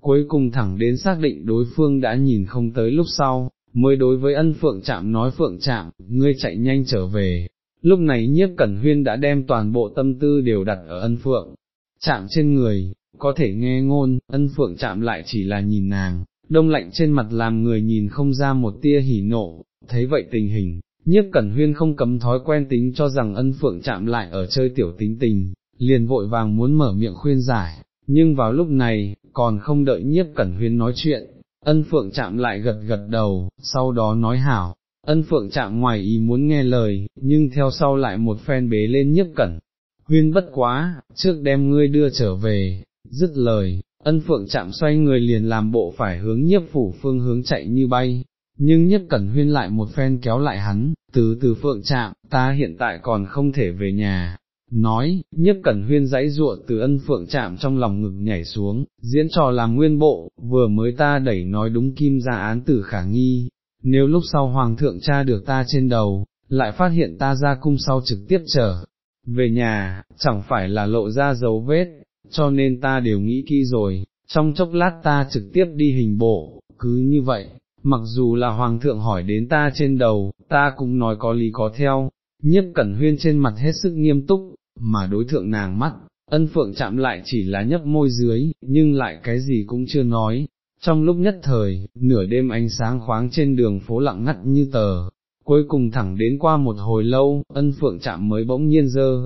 Cuối cùng thẳng đến xác định đối phương đã nhìn không tới lúc sau, mới đối với ân phượng chạm nói phượng chạm, ngươi chạy nhanh trở về. Lúc này nhiếp cẩn huyên đã đem toàn bộ tâm tư đều đặt ở ân phượng, chạm trên người, có thể nghe ngôn, ân phượng chạm lại chỉ là nhìn nàng, đông lạnh trên mặt làm người nhìn không ra một tia hỉ nộ, thấy vậy tình hình, nhiếp cẩn huyên không cấm thói quen tính cho rằng ân phượng chạm lại ở chơi tiểu tính tình, liền vội vàng muốn mở miệng khuyên giải, nhưng vào lúc này, còn không đợi nhiếp cẩn huyên nói chuyện, ân phượng chạm lại gật gật đầu, sau đó nói hảo, ân phượng chạm ngoài ý muốn nghe lời, nhưng theo sau lại một phen bế lên nhiếp cẩn. Huyên bất quá, trước đem ngươi đưa trở về, dứt lời, ân phượng chạm xoay người liền làm bộ phải hướng nhiếp phủ phương hướng chạy như bay, nhưng nhiếp cẩn huyên lại một phen kéo lại hắn, từ từ phượng chạm, ta hiện tại còn không thể về nhà. Nói, nhất cẩn huyên dãy ruộng từ ân phượng chạm trong lòng ngực nhảy xuống, diễn trò làm nguyên bộ, vừa mới ta đẩy nói đúng kim ra án tử khả nghi, nếu lúc sau hoàng thượng cha được ta trên đầu, lại phát hiện ta ra cung sau trực tiếp trở về nhà, chẳng phải là lộ ra dấu vết, cho nên ta đều nghĩ kỹ rồi, trong chốc lát ta trực tiếp đi hình bộ, cứ như vậy, mặc dù là hoàng thượng hỏi đến ta trên đầu, ta cũng nói có lý có theo, nhiếp cẩn huyên trên mặt hết sức nghiêm túc, mà đối thượng nàng mắt, ân phượng chạm lại chỉ là nhấp môi dưới, nhưng lại cái gì cũng chưa nói. Trong lúc nhất thời, nửa đêm ánh sáng khoáng trên đường phố lặng ngắt như tờ, cuối cùng thẳng đến qua một hồi lâu, ân phượng chạm mới bỗng nhiên dơ,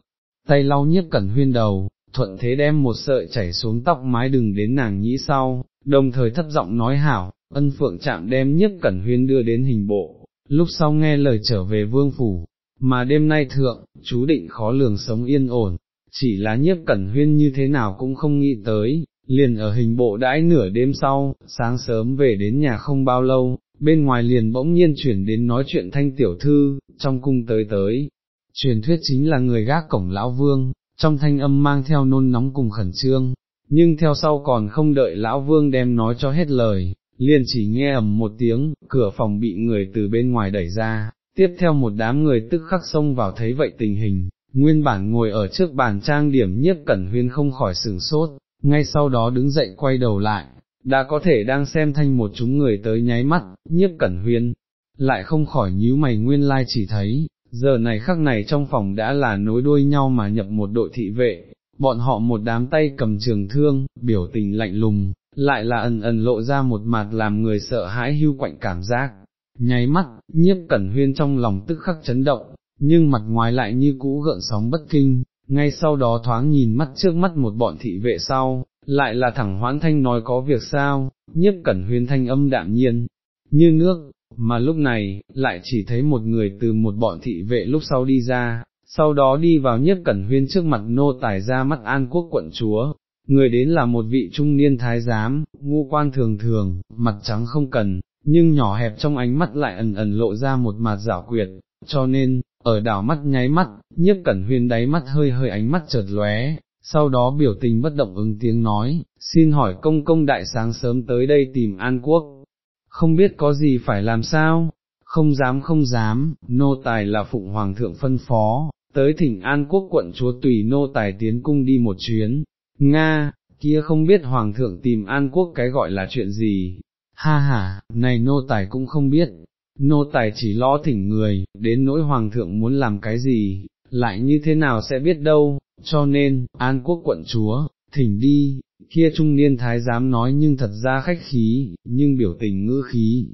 tay lau nhiếp cẩn huyên đầu, thuận thế đem một sợi chảy xuống tóc mái đừng đến nàng nhĩ sau, đồng thời thấp giọng nói hảo, ân phượng chạm đem nhiếp cẩn huyên đưa đến hình bộ, lúc sau nghe lời trở về vương phủ, mà đêm nay thượng, chú định khó lường sống yên ổn, chỉ là nhiếp cẩn huyên như thế nào cũng không nghĩ tới, liền ở hình bộ đãi nửa đêm sau, sáng sớm về đến nhà không bao lâu, bên ngoài liền bỗng nhiên chuyển đến nói chuyện thanh tiểu thư, trong cung tới tới. Truyền thuyết chính là người gác cổng lão vương, trong thanh âm mang theo nôn nóng cùng khẩn trương, nhưng theo sau còn không đợi lão vương đem nói cho hết lời, liền chỉ nghe ầm một tiếng, cửa phòng bị người từ bên ngoài đẩy ra, tiếp theo một đám người tức khắc xông vào thấy vậy tình hình, nguyên bản ngồi ở trước bàn trang điểm nhiếp cẩn huyên không khỏi sừng sốt, ngay sau đó đứng dậy quay đầu lại, đã có thể đang xem thanh một chúng người tới nháy mắt, nhiếp cẩn huyên, lại không khỏi nhíu mày nguyên lai chỉ thấy, giờ này khắc này trong phòng đã là nối đuôi nhau mà nhập một đội thị vệ, bọn họ một đám tay cầm trường thương, biểu tình lạnh lùng, lại là ẩn ẩn lộ ra một mặt làm người sợ hãi hưu quạnh cảm giác. Nháy mắt, nhiếp cẩn huyên trong lòng tức khắc chấn động, nhưng mặt ngoài lại như cũ gợn sóng bất kinh, ngay sau đó thoáng nhìn mắt trước mắt một bọn thị vệ sau, lại là thẳng hoãn thanh nói có việc sao, nhiếp cẩn huyên thanh âm đạm nhiên, như nước, mà lúc này, lại chỉ thấy một người từ một bọn thị vệ lúc sau đi ra, sau đó đi vào nhiếp cẩn huyên trước mặt nô tài ra mắt an quốc quận chúa, người đến là một vị trung niên thái giám, ngu quan thường thường, mặt trắng không cần, nhưng nhỏ hẹp trong ánh mắt lại ẩn ẩn lộ ra một mặt giảo quyệt, cho nên, ở đảo mắt nháy mắt, nhiếp cẩn huyên đáy mắt hơi hơi ánh mắt chợt lóe, sau đó biểu tình bất động ứng tiếng nói, xin hỏi công công đại sáng sớm tới đây tìm An Quốc, không biết có gì phải làm sao, không dám không dám, nô tài là phụng hoàng thượng phân phó, tới thỉnh An Quốc quận chúa tùy nô tài tiến cung đi một chuyến, Nga, kia không biết hoàng thượng tìm An Quốc cái gọi là chuyện gì, ha ha, này nô tài cũng không biết, nô tài chỉ lo thỉnh người, đến nỗi hoàng thượng muốn làm cái gì, lại như thế nào sẽ biết đâu, cho nên, An Quốc quận chúa, thỉnh đi, kia trung niên thái giám nói nhưng thật ra khách khí, nhưng biểu tình ngữ khí,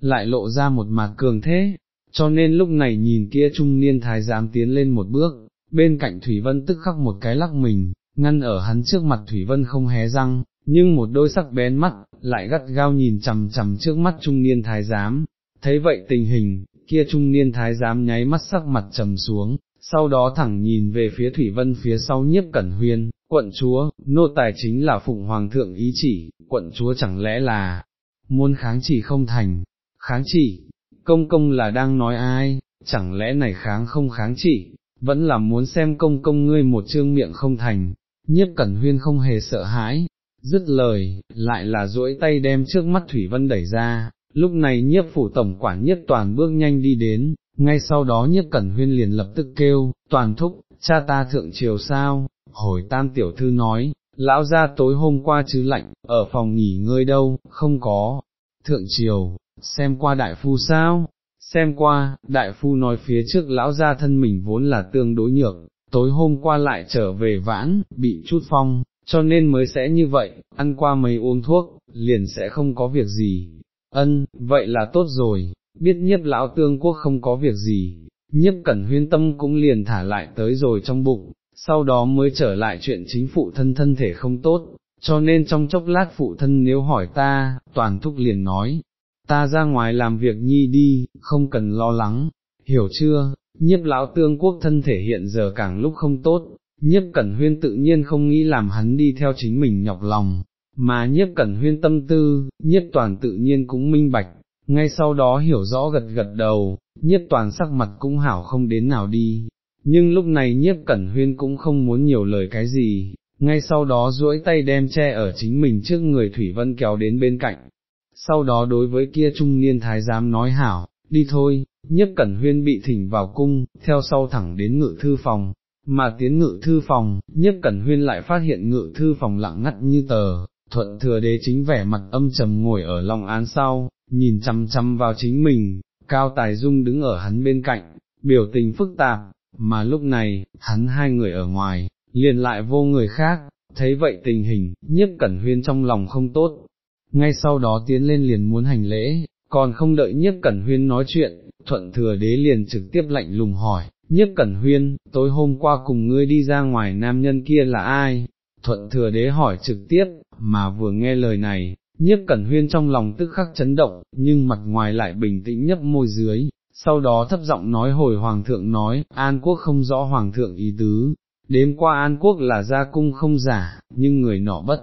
lại lộ ra một mặt cường thế, cho nên lúc này nhìn kia trung niên thái giám tiến lên một bước, bên cạnh Thủy Vân tức khắc một cái lắc mình, ngăn ở hắn trước mặt Thủy Vân không hé răng, nhưng một đôi sắc bén mắt, lại gắt gao nhìn chằm chằm trước mắt trung niên thái giám, thấy vậy tình hình, kia trung niên thái giám nháy mắt sắc mặt trầm xuống, sau đó thẳng nhìn về phía Thủy Vân phía sau nhiếp cẩn huyên, quận chúa, nô tài chính là phụng hoàng thượng ý chỉ, quận chúa chẳng lẽ là, muốn kháng chỉ không thành, kháng chỉ, công công là đang nói ai, chẳng lẽ này kháng không kháng chỉ, vẫn là muốn xem công công ngươi một trương miệng không thành, nhiếp cẩn huyên không hề sợ hãi, dứt lời, lại là duỗi tay đem trước mắt Thủy Vân đẩy ra, lúc này nhiếp phủ tổng quản nhiếp toàn bước nhanh đi đến, ngay sau đó nhiếp cẩn huyên liền lập tức kêu, toàn thúc, cha ta thượng triều sao, hồi tam tiểu thư nói, lão ra tối hôm qua chứ lạnh, ở phòng nghỉ ngơi đâu, không có, thượng triều, xem qua đại phu sao, xem qua, đại phu nói phía trước lão ra thân mình vốn là tương đối nhược, tối hôm qua lại trở về vãn, bị chút phong, cho nên mới sẽ như vậy, ăn qua mấy uống thuốc, liền sẽ không có việc gì, ân, vậy là tốt rồi, biết nhiếp lão tương quốc không có việc gì, nhiếp cẩn huyên tâm cũng liền thả lại tới rồi trong bụng, sau đó mới trở lại chuyện chính phụ thân thân thể không tốt, cho nên trong chốc lát phụ thân nếu hỏi ta, toàn thúc liền nói, ta ra ngoài làm việc nhi đi, không cần lo lắng, hiểu chưa, nhiếp lão tương quốc thân thể hiện giờ càng lúc không tốt, nhiếp cẩn huyên tự nhiên không nghĩ làm hắn đi theo chính mình nhọc lòng, mà nhiếp cẩn huyên tâm tư, nhiếp toàn tự nhiên cũng minh bạch, ngay sau đó hiểu rõ gật gật đầu, nhiếp toàn sắc mặt cũng hảo không đến nào đi, nhưng lúc này nhiếp cẩn huyên cũng không muốn nhiều lời cái gì, ngay sau đó duỗi tay đem che ở chính mình trước người Thủy Vân kéo đến bên cạnh, sau đó đối với kia trung niên thái giám nói hảo, đi thôi, nhiếp cẩn huyên bị thỉnh vào cung, theo sau thẳng đến ngự thư phòng, mà tiến ngự thư phòng, nhất cẩn huyên lại phát hiện ngự thư phòng lặng ngắt như tờ, thuận thừa đế chính vẻ mặt âm trầm ngồi ở lòng án sau, nhìn chăm chăm vào chính mình, cao tài dung đứng ở hắn bên cạnh, biểu tình phức tạp, mà lúc này, hắn hai người ở ngoài, liền lại vô người khác, thấy vậy tình hình, nhất cẩn huyên trong lòng không tốt, ngay sau đó tiến lên liền muốn hành lễ, còn không đợi nhất cẩn huyên nói chuyện, thuận thừa đế liền trực tiếp lạnh lùng hỏi, Nhất cẩn huyên, tối hôm qua cùng ngươi đi ra ngoài nam nhân kia là ai? Thuận thừa đế hỏi trực tiếp, mà vừa nghe lời này, Nhất cẩn huyên trong lòng tức khắc chấn động, nhưng mặt ngoài lại bình tĩnh nhấp môi dưới, sau đó thấp giọng nói hồi hoàng thượng nói, An Quốc không rõ hoàng thượng ý tứ, đêm qua An Quốc là gia cung không giả, nhưng người nọ bất,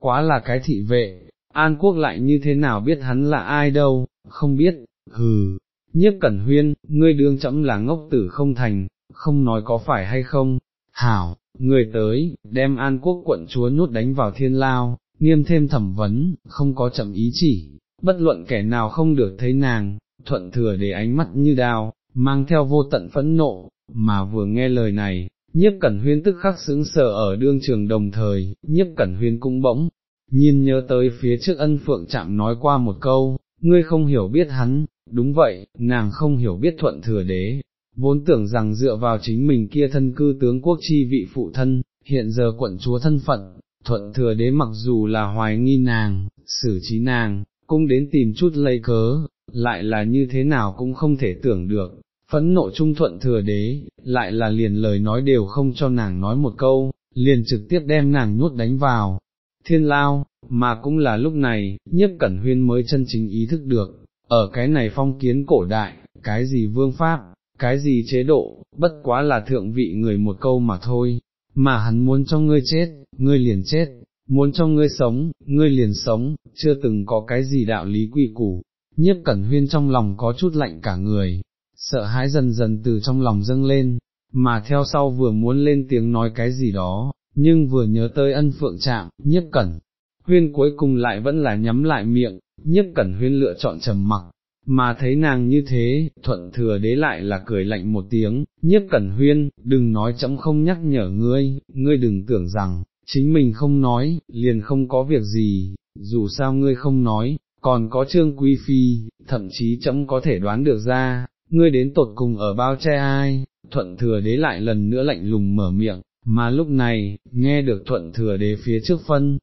quá là cái thị vệ, An Quốc lại như thế nào biết hắn là ai đâu, không biết, hừ, nhiếp cẩn huyên, ngươi đương chậm là ngốc tử không thành, không nói có phải hay không, hảo, người tới, đem An Quốc quận chúa nhốt đánh vào thiên lao, nghiêm thêm thẩm vấn, không có chậm ý chỉ, bất luận kẻ nào không được thấy nàng, thuận thừa để ánh mắt như đao, mang theo vô tận phẫn nộ, mà vừa nghe lời này, nhiếp cẩn huyên tức khắc sững sờ ở đương trường đồng thời, nhiếp cẩn huyên cũng bỗng, nhìn nhớ tới phía trước ân phượng chạm nói qua một câu, ngươi không hiểu biết hắn, đúng vậy, nàng không hiểu biết thuận thừa đế, vốn tưởng rằng dựa vào chính mình kia thân cư tướng quốc chi vị phụ thân, hiện giờ quận chúa thân phận, thuận thừa đế mặc dù là hoài nghi nàng, xử trí nàng, cũng đến tìm chút lây cớ, lại là như thế nào cũng không thể tưởng được, phẫn nộ trung thuận thừa đế, lại là liền lời nói đều không cho nàng nói một câu, liền trực tiếp đem nàng nhốt đánh vào, thiên lao, mà cũng là lúc này, nhất cẩn huyên mới chân chính ý thức được, ở cái này phong kiến cổ đại, cái gì vương pháp, cái gì chế độ, bất quá là thượng vị người một câu mà thôi, mà hắn muốn cho ngươi chết, ngươi liền chết, muốn cho ngươi sống, ngươi liền sống, chưa từng có cái gì đạo lý quy củ, nhiếp cẩn huyên trong lòng có chút lạnh cả người, sợ hãi dần dần từ trong lòng dâng lên, mà theo sau vừa muốn lên tiếng nói cái gì đó, nhưng vừa nhớ tới ân phượng chạm, nhiếp cẩn, huyên cuối cùng lại vẫn là nhắm lại miệng, Nhất cẩn huyên lựa chọn trầm mặc, mà thấy nàng như thế, thuận thừa đế lại là cười lạnh một tiếng, nhiếp cẩn huyên, đừng nói chấm không nhắc nhở ngươi, ngươi đừng tưởng rằng, chính mình không nói, liền không có việc gì, dù sao ngươi không nói, còn có trương quý phi, thậm chí chấm có thể đoán được ra, ngươi đến tột cùng ở bao che ai, thuận thừa đế lại lần nữa lạnh lùng mở miệng, mà lúc này, nghe được thuận thừa đế phía trước phân,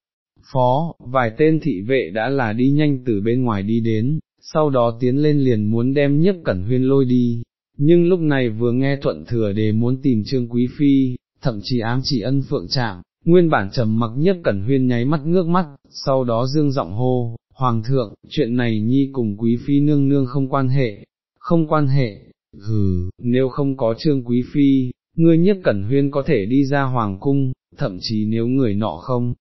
phó, vài tên thị vệ đã là đi nhanh từ bên ngoài đi đến, sau đó tiến lên liền muốn đem nhiếp cẩn huyên lôi đi, nhưng lúc này vừa nghe thuận thừa đề muốn tìm trương quý phi, thậm chí ám chỉ ân phượng trạng, nguyên bản trầm mặc nhiếp cẩn huyên nháy mắt ngước mắt, sau đó dương giọng hô, Hoàng thượng, chuyện này nhi cùng quý phi nương nương không quan hệ, không quan hệ, hừ, nếu không có trương quý phi, ngươi nhất cẩn huyên có thể đi ra hoàng cung, thậm chí nếu người nọ không,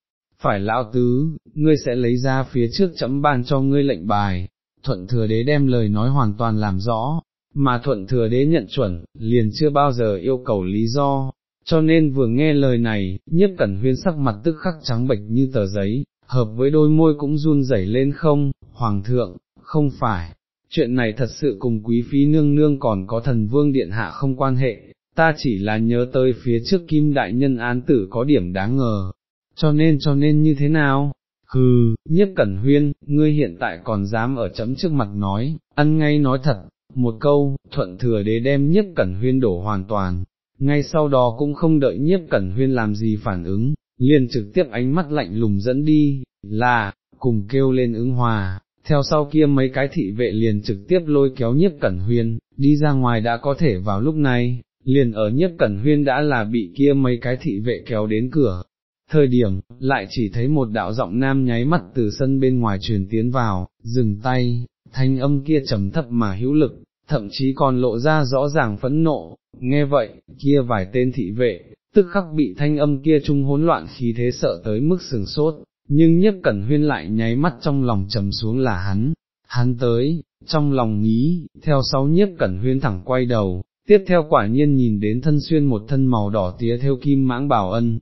phải lão tứ, ngươi sẽ lấy ra phía trước chấm ban cho ngươi lệnh bài, thuận thừa đế đem lời nói hoàn toàn làm rõ, mà thuận thừa đế nhận chuẩn, liền chưa bao giờ yêu cầu lý do, cho nên vừa nghe lời này, nhiếp cẩn huyên sắc mặt tức khắc trắng bệch như tờ giấy, hợp với đôi môi cũng run rẩy lên không, hoàng thượng, không phải, chuyện này thật sự cùng quý phi nương nương còn có thần vương điện hạ không quan hệ, ta chỉ là nhớ tới phía trước kim đại nhân án tử có điểm đáng ngờ, cho nên cho nên như thế nào? Hừ, nhiếp cẩn huyên, ngươi hiện tại còn dám ở chấm trước mặt nói, ăn ngay nói thật, một câu, thuận thừa đế đem nhiếp cẩn huyên đổ hoàn toàn, ngay sau đó cũng không đợi nhiếp cẩn huyên làm gì phản ứng, liền trực tiếp ánh mắt lạnh lùng dẫn đi, là, cùng kêu lên ứng hòa, theo sau kia mấy cái thị vệ liền trực tiếp lôi kéo nhiếp cẩn huyên, đi ra ngoài đã có thể vào lúc này, liền ở nhiếp cẩn huyên đã là bị kia mấy cái thị vệ kéo đến cửa. Thời điểm, lại chỉ thấy một đạo giọng nam nháy mắt từ sân bên ngoài truyền tiến vào, dừng tay, thanh âm kia trầm thấp mà hữu lực, thậm chí còn lộ ra rõ ràng phẫn nộ, nghe vậy, kia vài tên thị vệ, tức khắc bị thanh âm kia trung hỗn loạn khí thế sợ tới mức sừng sốt, nhưng nhất cẩn huyên lại nháy mắt trong lòng trầm xuống là hắn, hắn tới, trong lòng nghĩ, theo sau nhất cẩn huyên thẳng quay đầu, tiếp theo quả nhiên nhìn đến thân xuyên một thân màu đỏ tía theo kim mãng bảo ân.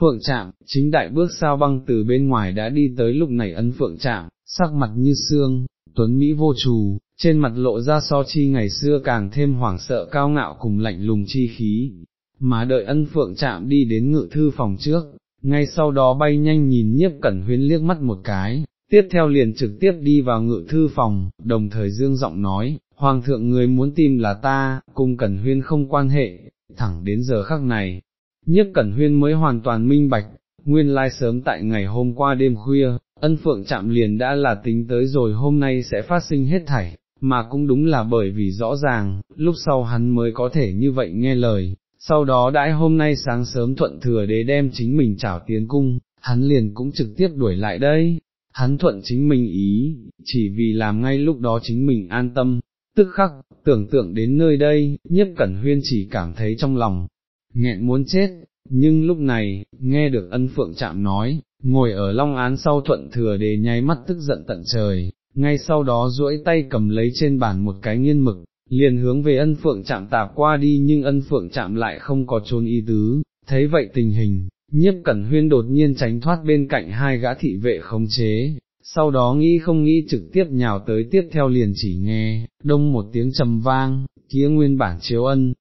Phượng chạm, chính đại bước sao băng từ bên ngoài đã đi tới lúc này ân phượng chạm, sắc mặt như xương, tuấn Mỹ vô trù, trên mặt lộ ra so chi ngày xưa càng thêm hoảng sợ cao ngạo cùng lạnh lùng chi khí, mà đợi ân phượng chạm đi đến ngự thư phòng trước, ngay sau đó bay nhanh nhìn nhiếp cẩn huyên liếc mắt một cái, tiếp theo liền trực tiếp đi vào ngự thư phòng, đồng thời dương giọng nói, Hoàng thượng người muốn tìm là ta, cùng cẩn huyên không quan hệ, thẳng đến giờ khắc này, Nhất cẩn huyên mới hoàn toàn minh bạch, nguyên lai sớm tại ngày hôm qua đêm khuya, ân phượng chạm liền đã là tính tới rồi hôm nay sẽ phát sinh hết thảy, mà cũng đúng là bởi vì rõ ràng, lúc sau hắn mới có thể như vậy nghe lời, sau đó đãi hôm nay sáng sớm thuận thừa đế đem chính mình trảo tiến cung, hắn liền cũng trực tiếp đuổi lại đây, hắn thuận chính mình ý, chỉ vì làm ngay lúc đó chính mình an tâm, tức khắc, tưởng tượng đến nơi đây, nhất cẩn huyên chỉ cảm thấy trong lòng, nghẹn muốn chết, nhưng lúc này, nghe được ân phượng chạm nói, ngồi ở long án sau thuận thừa để nháy mắt tức giận tận trời, ngay sau đó duỗi tay cầm lấy trên bàn một cái nghiên mực, liền hướng về ân phượng chạm tạp qua đi nhưng ân phượng chạm lại không có trốn ý tứ, thấy vậy tình hình, nhiếp cẩn huyên đột nhiên tránh thoát bên cạnh hai gã thị vệ khống chế, sau đó nghĩ không nghĩ trực tiếp nhào tới tiếp theo liền chỉ nghe, đông một tiếng trầm vang, kia nguyên bản chiếu ân,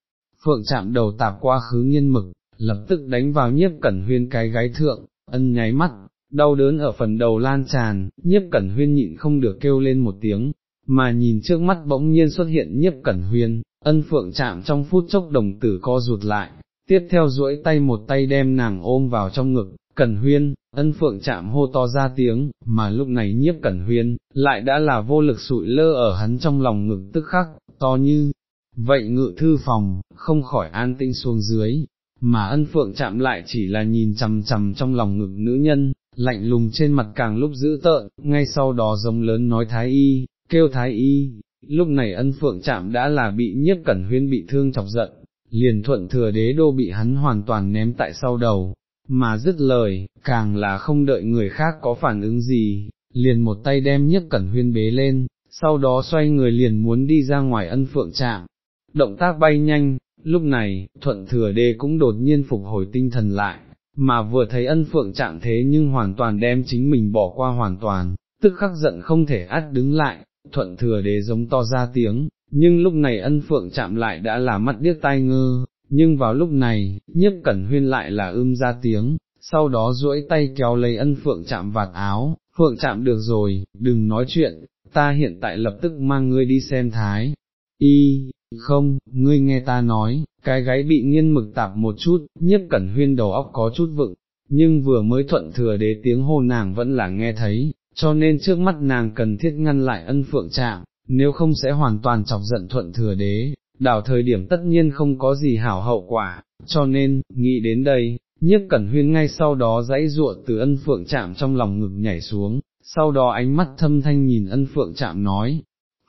phượng chạm đầu tạp qua khứ nghiên mực, lập tức đánh vào nhiếp cẩn huyên cái gái thượng, ân nháy mắt, đau đớn ở phần đầu lan tràn, nhiếp cẩn huyên nhịn không được kêu lên một tiếng, mà nhìn trước mắt bỗng nhiên xuất hiện nhiếp cẩn huyên, ân phượng chạm trong phút chốc đồng tử co rụt lại, tiếp theo duỗi tay một tay đem nàng ôm vào trong ngực, cẩn huyên, ân phượng chạm hô to ra tiếng, mà lúc này nhiếp cẩn huyên, lại đã là vô lực sụi lơ ở hắn trong lòng ngực tức khắc, to như, vậy ngự thư phòng, không khỏi an tinh xuống dưới, mà ân phượng chạm lại chỉ là nhìn chằm chằm trong lòng ngực nữ nhân, lạnh lùng trên mặt càng lúc dữ tợn, ngay sau đó giống lớn nói thái y, kêu thái y, lúc này ân phượng chạm đã là bị nhiếp cẩn huyên bị thương chọc giận, liền thuận thừa đế đô bị hắn hoàn toàn ném tại sau đầu, mà dứt lời, càng là không đợi người khác có phản ứng gì, liền một tay đem nhiếp cẩn huyên bế lên, sau đó xoay người liền muốn đi ra ngoài ân phượng chạm. Động tác bay nhanh, lúc này, thuận thừa đê cũng đột nhiên phục hồi tinh thần lại, mà vừa thấy ân phượng chạm thế nhưng hoàn toàn đem chính mình bỏ qua hoàn toàn, tức khắc giận không thể át đứng lại, thuận thừa đế giống to ra tiếng, nhưng lúc này ân phượng chạm lại đã là mắt điếc tai ngơ, nhưng vào lúc này, nhiếp cẩn huyên lại là ưm ra tiếng, sau đó duỗi tay kéo lấy ân phượng chạm vạt áo, phượng chạm được rồi, đừng nói chuyện, ta hiện tại lập tức mang ngươi đi xem thái. Y, không, ngươi nghe ta nói, cái gáy bị nghiên mực tạp một chút, nhiếp cẩn huyên đầu óc có chút vựng, nhưng vừa mới thuận thừa đế tiếng hô nàng vẫn là nghe thấy, cho nên trước mắt nàng cần thiết ngăn lại ân phượng chạm, nếu không sẽ hoàn toàn chọc giận thuận thừa đế, đảo thời điểm tất nhiên không có gì hảo hậu quả, cho nên, nghĩ đến đây, nhiếp cẩn huyên ngay sau đó dãy ruột từ ân phượng chạm trong lòng ngực nhảy xuống, sau đó ánh mắt thâm thanh nhìn ân phượng chạm nói,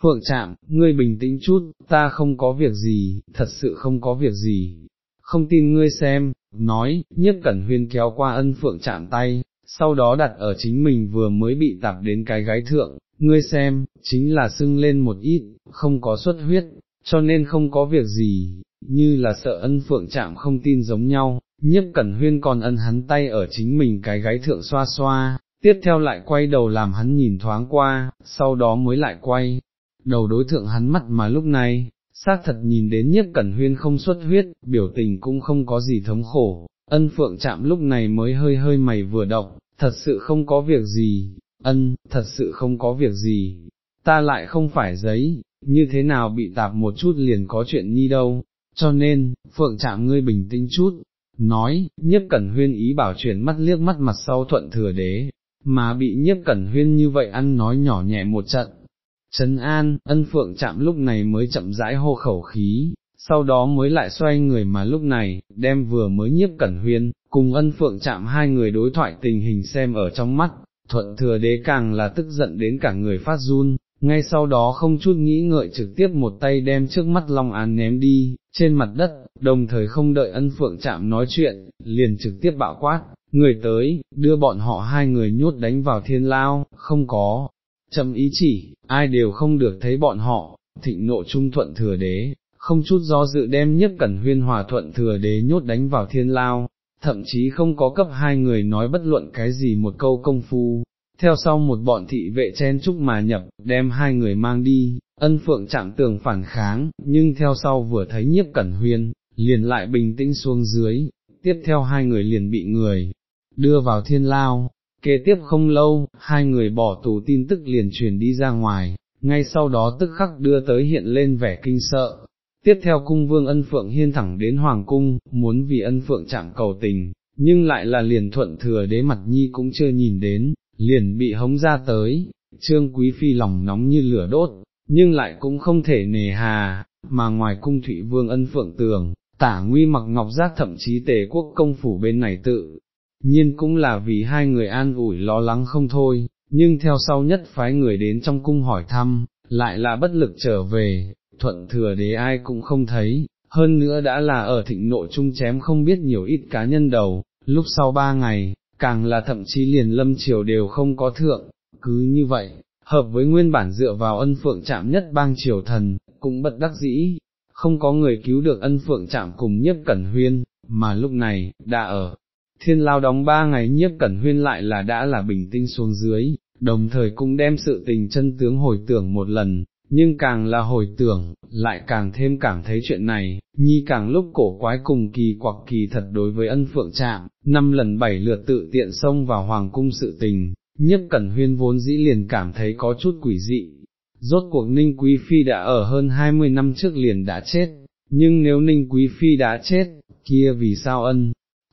phượng chạm, ngươi bình tĩnh chút, ta không có việc gì, thật sự không có việc gì, không tin ngươi xem, nói, Nhất cẩn huyên kéo qua ân phượng chạm tay, sau đó đặt ở chính mình vừa mới bị tạp đến cái gái thượng, ngươi xem, chính là sưng lên một ít, không có xuất huyết, cho nên không có việc gì, như là sợ ân phượng chạm không tin giống nhau, Nhất cẩn huyên còn ân hắn tay ở chính mình cái gáy thượng xoa xoa, tiếp theo lại quay đầu làm hắn nhìn thoáng qua, sau đó mới lại quay, đầu đối thượng hắn mắt mà lúc này, xác thật nhìn đến nhiếp cẩn huyên không xuất huyết, biểu tình cũng không có gì thống khổ, ân phượng chạm lúc này mới hơi hơi mày vừa động, thật sự không có việc gì, ân, thật sự không có việc gì, ta lại không phải giấy, như thế nào bị tạp một chút liền có chuyện nhi đâu, cho nên, phượng chạm ngươi bình tĩnh chút, nói, nhiếp cẩn huyên ý bảo chuyển mắt liếc mắt mặt sau thuận thừa đế, mà bị nhiếp cẩn huyên như vậy ăn nói nhỏ nhẹ một trận. Trấn an, ân phượng chạm lúc này mới chậm rãi hô khẩu khí, sau đó mới lại xoay người mà lúc này, đem vừa mới nhiếp cẩn huyên, cùng ân phượng chạm hai người đối thoại tình hình xem ở trong mắt, thuận thừa đế càng là tức giận đến cả người phát run, ngay sau đó không chút nghĩ ngợi trực tiếp một tay đem trước mắt Long Án ném đi, trên mặt đất, đồng thời không đợi ân phượng chạm nói chuyện, liền trực tiếp bạo quát, người tới, đưa bọn họ hai người nhốt đánh vào thiên lao, không có, châm ý chỉ, ai đều không được thấy bọn họ, thịnh nộ trung thuận thừa đế, không chút do dự đem nhất cẩn huyên hòa thuận thừa đế nhốt đánh vào thiên lao, thậm chí không có cấp hai người nói bất luận cái gì một câu công phu, theo sau một bọn thị vệ chen chúc mà nhập, đem hai người mang đi, ân phượng chạm tường phản kháng, nhưng theo sau vừa thấy nhiếp cẩn huyên, liền lại bình tĩnh xuống dưới, tiếp theo hai người liền bị người đưa vào thiên lao, kế tiếp không lâu, hai người bỏ tù tin tức liền truyền đi ra ngoài, ngay sau đó tức khắc đưa tới hiện lên vẻ kinh sợ. Tiếp theo cung vương ân phượng hiên thẳng đến hoàng cung, muốn vì ân phượng chạm cầu tình, nhưng lại là liền thuận thừa đế mặt nhi cũng chưa nhìn đến, liền bị hống ra tới, trương quý phi lòng nóng như lửa đốt, nhưng lại cũng không thể nề hà, mà ngoài cung thủy vương ân phượng tường, tả nguy mặc ngọc giác thậm chí tề quốc công phủ bên này tự, nhiên cũng là vì hai người an ủi lo lắng không thôi, nhưng theo sau nhất phái người đến trong cung hỏi thăm, lại là bất lực trở về, thuận thừa đế ai cũng không thấy, hơn nữa đã là ở thịnh nội chung chém không biết nhiều ít cá nhân đầu, lúc sau ba ngày, càng là thậm chí liền lâm triều đều không có thượng, cứ như vậy, hợp với nguyên bản dựa vào ân phượng chạm nhất bang triều thần, cũng bất đắc dĩ, không có người cứu được ân phượng chạm cùng nhiếp cẩn huyên, mà lúc này, đã ở, thiên lao đóng ba ngày nhiếp cẩn huyên lại là đã là bình tinh xuống dưới, đồng thời cũng đem sự tình chân tướng hồi tưởng một lần, nhưng càng là hồi tưởng, lại càng thêm cảm thấy chuyện này, nhi càng lúc cổ quái cùng kỳ quặc kỳ thật đối với ân phượng trạm, năm lần bảy lượt tự tiện xông vào hoàng cung sự tình, nhất cẩn huyên vốn dĩ liền cảm thấy có chút quỷ dị. Rốt cuộc Ninh Quý Phi đã ở hơn 20 năm trước liền đã chết, nhưng nếu Ninh Quý Phi đã chết, kia vì sao ân,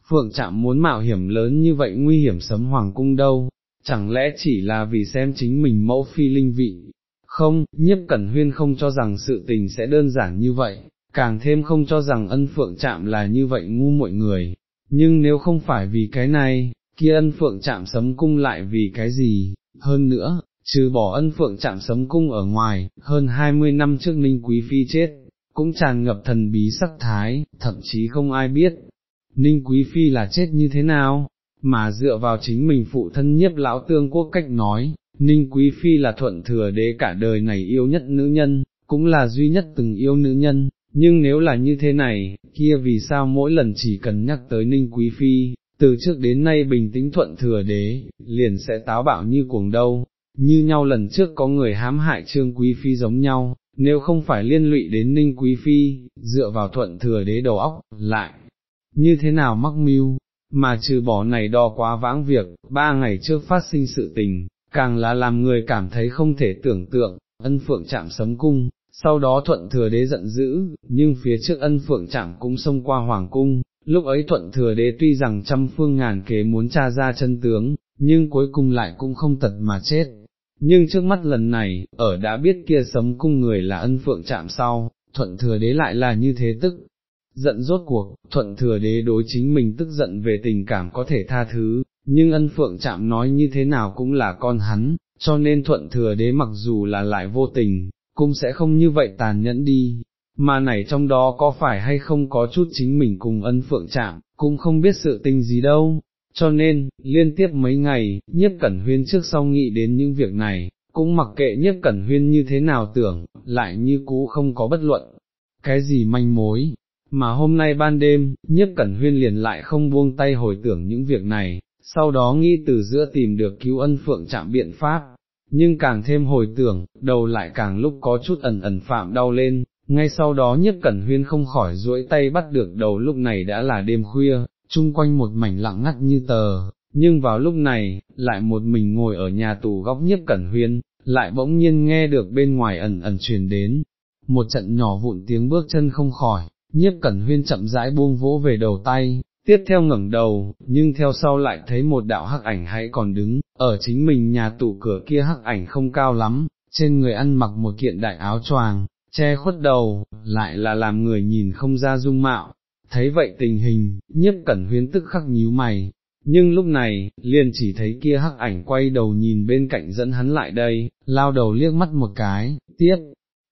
Phượng Trạm muốn mạo hiểm lớn như vậy nguy hiểm sấm hoàng cung đâu, chẳng lẽ chỉ là vì xem chính mình mẫu phi linh vị, không, nhiếp cẩn huyên không cho rằng sự tình sẽ đơn giản như vậy, càng thêm không cho rằng ân phượng chạm là như vậy ngu mọi người, nhưng nếu không phải vì cái này, kia ân phượng chạm sấm cung lại vì cái gì, hơn nữa, trừ bỏ ân phượng chạm sấm cung ở ngoài, hơn 20 năm trước Ninh Quý Phi chết, cũng tràn ngập thần bí sắc thái, thậm chí không ai biết, Ninh Quý Phi là chết như thế nào, mà dựa vào chính mình phụ thân nhiếp lão tương quốc cách nói, Ninh Quý Phi là thuận thừa đế cả đời này yêu nhất nữ nhân, cũng là duy nhất từng yêu nữ nhân, nhưng nếu là như thế này, kia vì sao mỗi lần chỉ cần nhắc tới Ninh Quý Phi, từ trước đến nay bình tĩnh thuận thừa đế, liền sẽ táo bạo như cuồng đâu, như nhau lần trước có người hãm hại Trương Quý Phi giống nhau, nếu không phải liên lụy đến Ninh Quý Phi, dựa vào thuận thừa đế đầu óc, lại, như thế nào mắc mưu, mà trừ bỏ này đo quá vãng việc, ba ngày trước phát sinh sự tình, càng là làm người cảm thấy không thể tưởng tượng, ân phượng chạm sấm cung, sau đó thuận thừa đế giận dữ, nhưng phía trước ân phượng chạm cũng xông qua hoàng cung, lúc ấy thuận thừa đế tuy rằng trăm phương ngàn kế muốn tra ra chân tướng, nhưng cuối cùng lại cũng không tật mà chết. Nhưng trước mắt lần này, ở đã biết kia sấm cung người là ân phượng chạm sau, thuận thừa đế lại là như thế tức, giận rốt cuộc, thuận thừa đế đối chính mình tức giận về tình cảm có thể tha thứ, nhưng ân phượng chạm nói như thế nào cũng là con hắn, cho nên thuận thừa đế mặc dù là lại vô tình, cũng sẽ không như vậy tàn nhẫn đi, mà này trong đó có phải hay không có chút chính mình cùng ân phượng chạm, cũng không biết sự tình gì đâu, cho nên, liên tiếp mấy ngày, nhiếp cẩn huyên trước sau nghĩ đến những việc này, cũng mặc kệ nhiếp cẩn huyên như thế nào tưởng, lại như cũ không có bất luận, cái gì manh mối, mà hôm nay ban đêm, nhiếp cẩn huyên liền lại không buông tay hồi tưởng những việc này, sau đó nghĩ từ giữa tìm được cứu ân phượng chạm biện pháp, nhưng càng thêm hồi tưởng, đầu lại càng lúc có chút ẩn ẩn phạm đau lên, ngay sau đó nhiếp cẩn huyên không khỏi duỗi tay bắt được đầu lúc này đã là đêm khuya, chung quanh một mảnh lặng ngắt như tờ, nhưng vào lúc này, lại một mình ngồi ở nhà tù góc nhiếp cẩn huyên, lại bỗng nhiên nghe được bên ngoài ẩn ẩn truyền đến, một trận nhỏ vụn tiếng bước chân không khỏi, nhiếp cẩn huyên chậm rãi buông vỗ về đầu tay, tiếp theo ngẩng đầu, nhưng theo sau lại thấy một đạo hắc ảnh hãy còn đứng, ở chính mình nhà tủ cửa kia hắc ảnh không cao lắm, trên người ăn mặc một kiện đại áo choàng, che khuất đầu, lại là làm người nhìn không ra dung mạo. Thấy vậy tình hình, nhiếp cẩn huyên tức khắc nhíu mày, nhưng lúc này, liền chỉ thấy kia hắc ảnh quay đầu nhìn bên cạnh dẫn hắn lại đây, lao đầu liếc mắt một cái, tiếp,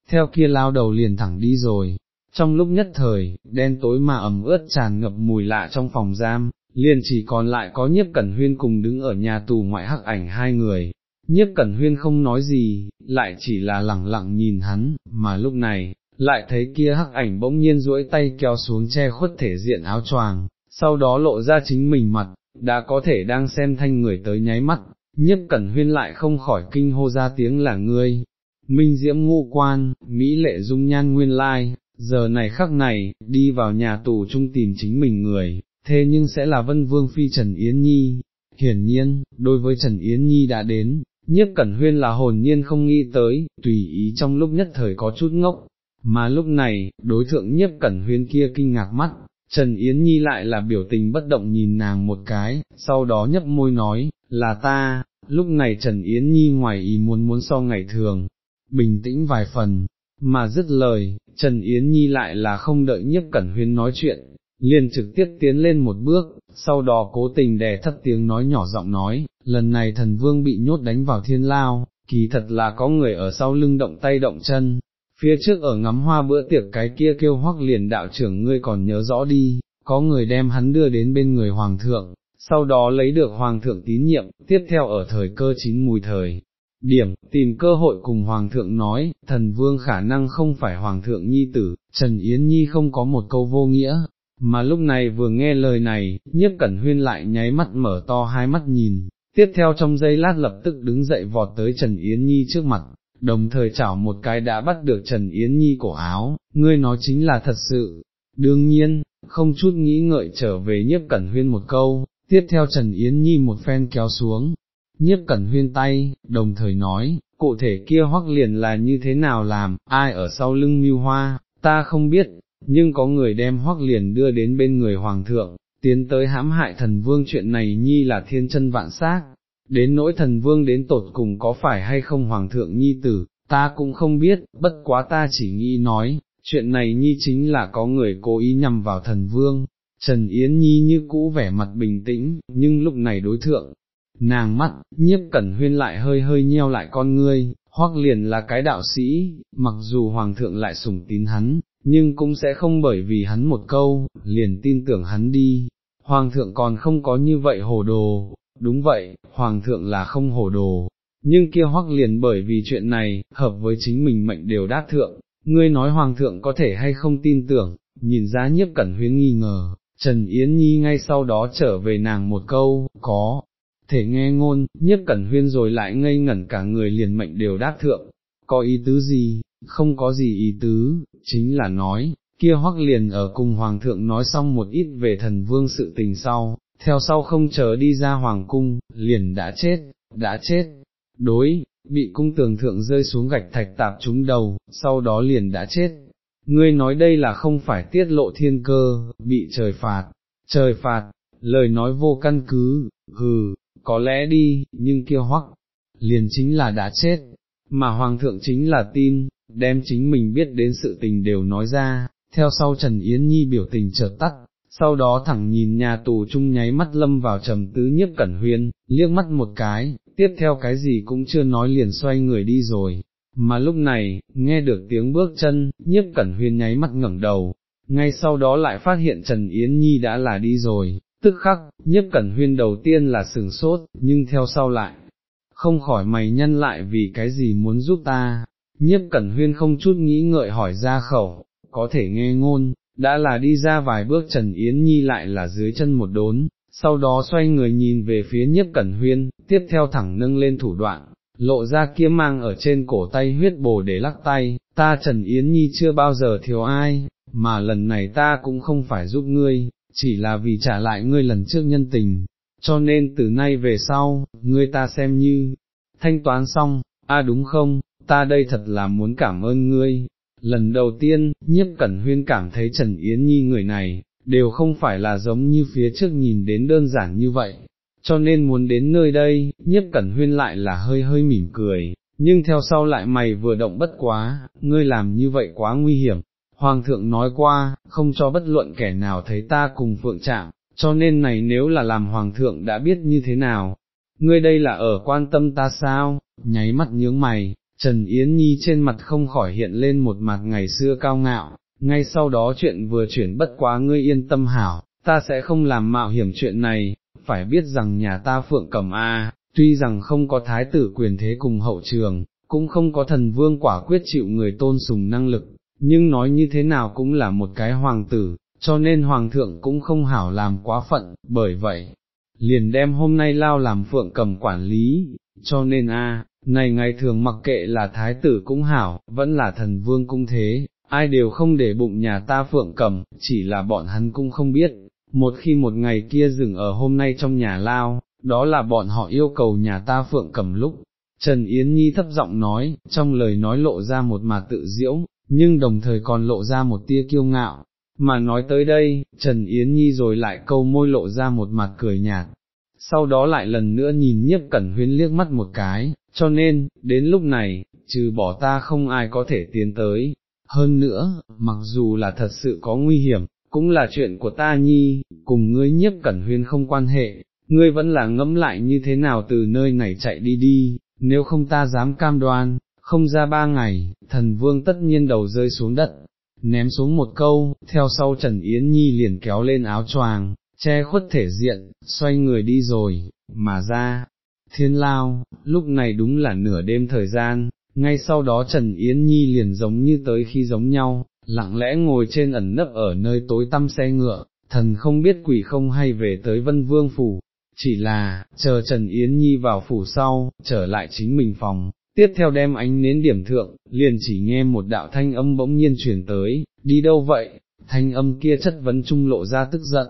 theo kia lao đầu liền thẳng đi rồi, trong lúc nhất thời, đen tối mà ẩm ướt tràn ngập mùi lạ trong phòng giam, liền chỉ còn lại có nhiếp cẩn huyên cùng đứng ở nhà tù ngoại hắc ảnh hai người. Nhiếp cẩn huyên không nói gì, lại chỉ là lẳng lặng nhìn hắn, mà lúc này, lại thấy kia hắc ảnh bỗng nhiên duỗi tay kéo xuống che khuất thể diện áo choàng, sau đó lộ ra chính mình mặt, đã có thể đang xem thanh người tới nháy mắt, nhiếp cẩn huyên lại không khỏi kinh hô ra tiếng là ngươi. Minh diễm ngũ quan, Mỹ lệ dung nhan nguyên lai, giờ này khắc này, đi vào nhà tù chung tìm chính mình người, thế nhưng sẽ là vân vương phi Trần Yến Nhi. Hiển nhiên, đối với Trần Yến Nhi đã đến, nhiếp cẩn huyên là hồn nhiên không nghĩ tới, tùy ý trong lúc nhất thời có chút ngốc, mà lúc này, đối thượng nhiếp cẩn huyên kia kinh ngạc mắt, Trần Yến Nhi lại là biểu tình bất động nhìn nàng một cái, sau đó nhấp môi nói, là ta, lúc này Trần Yến Nhi ngoài ý muốn muốn so ngày thường, bình tĩnh vài phần, mà dứt lời, Trần Yến Nhi lại là không đợi nhiếp cẩn huyên nói chuyện, liền trực tiếp tiến lên một bước, sau đó cố tình đè thấp tiếng nói nhỏ giọng nói, lần này thần vương bị nhốt đánh vào thiên lao, kỳ thật là có người ở sau lưng động tay động chân, phía trước ở ngắm hoa bữa tiệc cái kia kêu hoắc liền đạo trưởng ngươi còn nhớ rõ đi, có người đem hắn đưa đến bên người hoàng thượng, sau đó lấy được hoàng thượng tín nhiệm, tiếp theo ở thời cơ chín mùi thời, điểm, tìm cơ hội cùng Hoàng thượng nói, thần vương khả năng không phải Hoàng thượng nhi tử, Trần Yến Nhi không có một câu vô nghĩa, mà lúc này vừa nghe lời này, nhiếp cẩn huyên lại nháy mắt mở to hai mắt nhìn, tiếp theo trong giây lát lập tức đứng dậy vọt tới Trần Yến Nhi trước mặt, đồng thời chảo một cái đã bắt được Trần Yến Nhi cổ áo, ngươi nói chính là thật sự, đương nhiên, không chút nghĩ ngợi trở về nhiếp cẩn huyên một câu, tiếp theo Trần Yến Nhi một phen kéo xuống, nhiếp cẩn huyên tay, đồng thời nói, cụ thể kia hoắc liền là như thế nào làm, ai ở sau lưng mưu hoa, ta không biết, nhưng có người đem hoắc liền đưa đến bên người hoàng thượng, tiến tới hãm hại thần vương chuyện này nhi là thiên chân vạn xác. Đến nỗi thần vương đến tột cùng có phải hay không hoàng thượng nhi tử, ta cũng không biết, bất quá ta chỉ nghĩ nói, chuyện này nhi chính là có người cố ý nhằm vào thần vương. Trần Yến Nhi như cũ vẻ mặt bình tĩnh, nhưng lúc này đối thượng, nàng mắt, nhiếp cẩn huyên lại hơi hơi nheo lại con ngươi, hoặc liền là cái đạo sĩ, mặc dù hoàng thượng lại sủng tín hắn, nhưng cũng sẽ không bởi vì hắn một câu, liền tin tưởng hắn đi, hoàng thượng còn không có như vậy hồ đồ, đúng vậy, hoàng thượng là không hồ đồ, nhưng kia hoắc liền bởi vì chuyện này, hợp với chính mình mệnh đều đát thượng, ngươi nói hoàng thượng có thể hay không tin tưởng, nhìn ra nhiếp cẩn huyến nghi ngờ, Trần Yến Nhi ngay sau đó trở về nàng một câu, có, thể nghe ngôn, nhất cẩn huyên rồi lại ngây ngẩn cả người liền mệnh đều đát thượng, có ý tứ gì, không có gì ý tứ, chính là nói, kia hoắc liền ở cùng hoàng thượng nói xong một ít về thần vương sự tình sau, theo sau không chờ đi ra hoàng cung, liền đã chết, đã chết, đối, bị cung tường thượng rơi xuống gạch thạch tạp trúng đầu, sau đó liền đã chết. Ngươi nói đây là không phải tiết lộ thiên cơ, bị trời phạt, trời phạt, lời nói vô căn cứ, hừ, có lẽ đi, nhưng kia hoắc, liền chính là đã chết, mà hoàng thượng chính là tin, đem chính mình biết đến sự tình đều nói ra, theo sau Trần Yến Nhi biểu tình chợt tắt, sau đó thẳng nhìn nhà tù chung nháy mắt lâm vào trầm tứ nhiếp cẩn huyên, liếc mắt một cái, tiếp theo cái gì cũng chưa nói liền xoay người đi rồi, mà lúc này, nghe được tiếng bước chân, nhiếp cẩn huyên nháy mắt ngẩng đầu, ngay sau đó lại phát hiện Trần Yến Nhi đã là đi rồi, tức khắc, nhiếp cẩn huyên đầu tiên là sừng sốt, nhưng theo sau lại, không khỏi mày nhân lại vì cái gì muốn giúp ta, nhiếp cẩn huyên không chút nghĩ ngợi hỏi ra khẩu, có thể nghe ngôn, đã là đi ra vài bước Trần Yến Nhi lại là dưới chân một đốn, sau đó xoay người nhìn về phía nhiếp cẩn huyên, tiếp theo thẳng nâng lên thủ đoạn, lộ ra kia mang ở trên cổ tay huyết bồ để lắc tay, ta Trần Yến Nhi chưa bao giờ thiếu ai, mà lần này ta cũng không phải giúp ngươi, chỉ là vì trả lại ngươi lần trước nhân tình, cho nên từ nay về sau, ngươi ta xem như, thanh toán xong, a đúng không, ta đây thật là muốn cảm ơn ngươi. Lần đầu tiên, nhiếp cẩn huyên cảm thấy Trần Yến Nhi người này, đều không phải là giống như phía trước nhìn đến đơn giản như vậy, cho nên muốn đến nơi đây, nhiếp cẩn huyên lại là hơi hơi mỉm cười, nhưng theo sau lại mày vừa động bất quá, ngươi làm như vậy quá nguy hiểm. Hoàng thượng nói qua, không cho bất luận kẻ nào thấy ta cùng phượng trạng, cho nên này nếu là làm hoàng thượng đã biết như thế nào, ngươi đây là ở quan tâm ta sao, nháy mắt nhướng mày, Trần Yến Nhi trên mặt không khỏi hiện lên một mặt ngày xưa cao ngạo, ngay sau đó chuyện vừa chuyển bất quá ngươi yên tâm hảo, ta sẽ không làm mạo hiểm chuyện này, phải biết rằng nhà ta phượng cầm A, tuy rằng không có thái tử quyền thế cùng hậu trường, cũng không có thần vương quả quyết chịu người tôn sùng năng lực, nhưng nói như thế nào cũng là một cái hoàng tử, cho nên hoàng thượng cũng không hảo làm quá phận, bởi vậy, liền đem hôm nay lao làm phượng cầm quản lý, cho nên a này ngày thường mặc kệ là thái tử cũng hảo, vẫn là thần vương cũng thế, ai đều không để bụng nhà ta phượng cầm, chỉ là bọn hắn cũng không biết, một khi một ngày kia dừng ở hôm nay trong nhà lao, đó là bọn họ yêu cầu nhà ta phượng cầm lúc. Trần Yến Nhi thấp giọng nói, trong lời nói lộ ra một mà tự diễu, nhưng đồng thời còn lộ ra một tia kiêu ngạo, mà nói tới đây, Trần Yến Nhi rồi lại câu môi lộ ra một mặt cười nhạt, sau đó lại lần nữa nhìn nhiếp cẩn huyên liếc mắt một cái, cho nên, đến lúc này, trừ bỏ ta không ai có thể tiến tới, hơn nữa, mặc dù là thật sự có nguy hiểm, cũng là chuyện của ta nhi, cùng ngươi nhiếp cẩn huyên không quan hệ, ngươi vẫn là ngẫm lại như thế nào từ nơi này chạy đi đi, nếu không ta dám cam đoan, không ra ba ngày, thần vương tất nhiên đầu rơi xuống đất, ném xuống một câu, theo sau Trần Yến Nhi liền kéo lên áo choàng, che khuất thể diện, xoay người đi rồi, mà ra, thiên lao, lúc này đúng là nửa đêm thời gian, ngay sau đó Trần Yến Nhi liền giống như tới khi giống nhau, lặng lẽ ngồi trên ẩn nấp ở nơi tối tăm xe ngựa, thần không biết quỷ không hay về tới Vân Vương Phủ, chỉ là, chờ Trần Yến Nhi vào phủ sau, trở lại chính mình phòng, tiếp theo đem ánh nến điểm thượng, liền chỉ nghe một đạo thanh âm bỗng nhiên truyền tới, đi đâu vậy, thanh âm kia chất vấn trung lộ ra tức giận.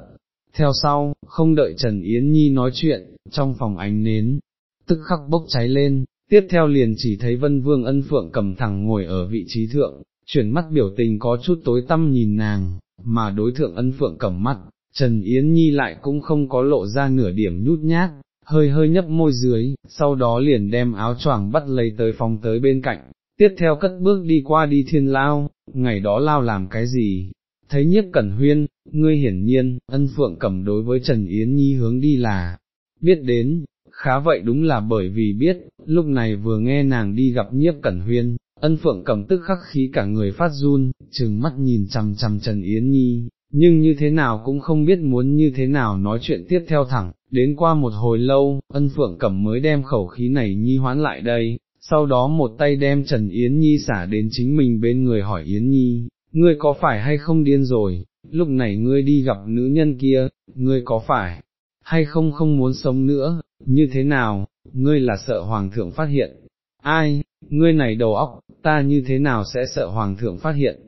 Theo sau, không đợi Trần Yến Nhi nói chuyện, trong phòng ánh nến, tức khắc bốc cháy lên, tiếp theo liền chỉ thấy Vân Vương ân phượng cầm thẳng ngồi ở vị trí thượng, chuyển mắt biểu tình có chút tối tăm nhìn nàng, mà đối thượng ân phượng cầm mắt, Trần Yến Nhi lại cũng không có lộ ra nửa điểm nhút nhát, hơi hơi nhấp môi dưới, sau đó liền đem áo choàng bắt lấy tới phòng tới bên cạnh, tiếp theo cất bước đi qua đi thiên lao, ngày đó lao làm cái gì, thấy nhiếp cẩn huyên, ngươi hiển nhiên, ân phượng cầm đối với Trần Yến Nhi hướng đi là, biết đến, khá vậy đúng là bởi vì biết, lúc này vừa nghe nàng đi gặp nhiếp cẩn huyên, ân phượng cầm tức khắc khí cả người phát run, chừng mắt nhìn chằm chằm Trần Yến Nhi, nhưng như thế nào cũng không biết muốn như thế nào nói chuyện tiếp theo thẳng, đến qua một hồi lâu, ân phượng cẩm mới đem khẩu khí này nhi hoán lại đây, sau đó một tay đem Trần Yến Nhi xả đến chính mình bên người hỏi Yến Nhi, ngươi có phải hay không điên rồi, lúc này ngươi đi gặp nữ nhân kia, ngươi có phải hay không không muốn sống nữa, như thế nào, ngươi là sợ hoàng thượng phát hiện, ai, ngươi này đầu óc, ta như thế nào sẽ sợ hoàng thượng phát hiện,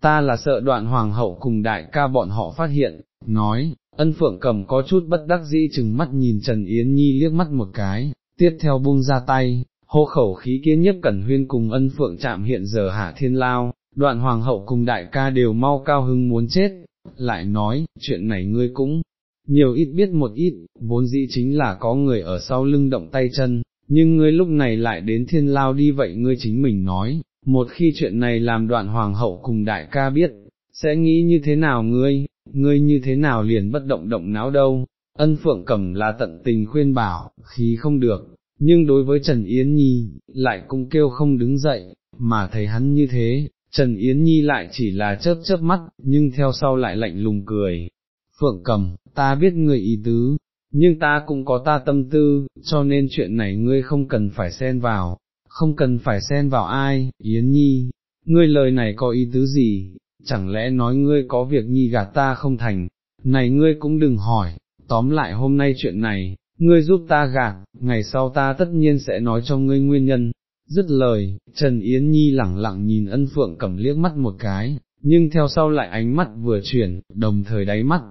ta là sợ đoạn hoàng hậu cùng đại ca bọn họ phát hiện, nói, ân phượng cầm có chút bất đắc dĩ chừng mắt nhìn Trần Yến Nhi liếc mắt một cái, tiếp theo buông ra tay, hô khẩu khí kiến nhất cẩn huyên cùng ân phượng chạm hiện giờ hạ thiên lao, đoạn hoàng hậu cùng đại ca đều mau cao hưng muốn chết, lại nói, chuyện này ngươi cũng nhiều ít biết một ít, vốn dĩ chính là có người ở sau lưng động tay chân, nhưng ngươi lúc này lại đến thiên lao đi vậy ngươi chính mình nói, một khi chuyện này làm đoạn hoàng hậu cùng đại ca biết, sẽ nghĩ như thế nào ngươi, ngươi như thế nào liền bất động động não đâu, ân phượng Cẩm là tận tình khuyên bảo, khí không được, nhưng đối với Trần Yến Nhi, lại cũng kêu không đứng dậy, mà thấy hắn như thế, Trần Yến Nhi lại chỉ là chớp chớp mắt, nhưng theo sau lại lạnh lùng cười. Phượng cầm, ta biết người ý tứ, nhưng ta cũng có ta tâm tư, cho nên chuyện này ngươi không cần phải xen vào, không cần phải xen vào ai, Yến Nhi, ngươi lời này có ý tứ gì, chẳng lẽ nói ngươi có việc Nhi gạt ta không thành, này ngươi cũng đừng hỏi, tóm lại hôm nay chuyện này, ngươi giúp ta gạt, ngày sau ta tất nhiên sẽ nói cho ngươi nguyên nhân. Dứt lời, Trần Yến Nhi lẳng lặng nhìn ân phượng cầm liếc mắt một cái, nhưng theo sau lại ánh mắt vừa chuyển, đồng thời đáy mắt,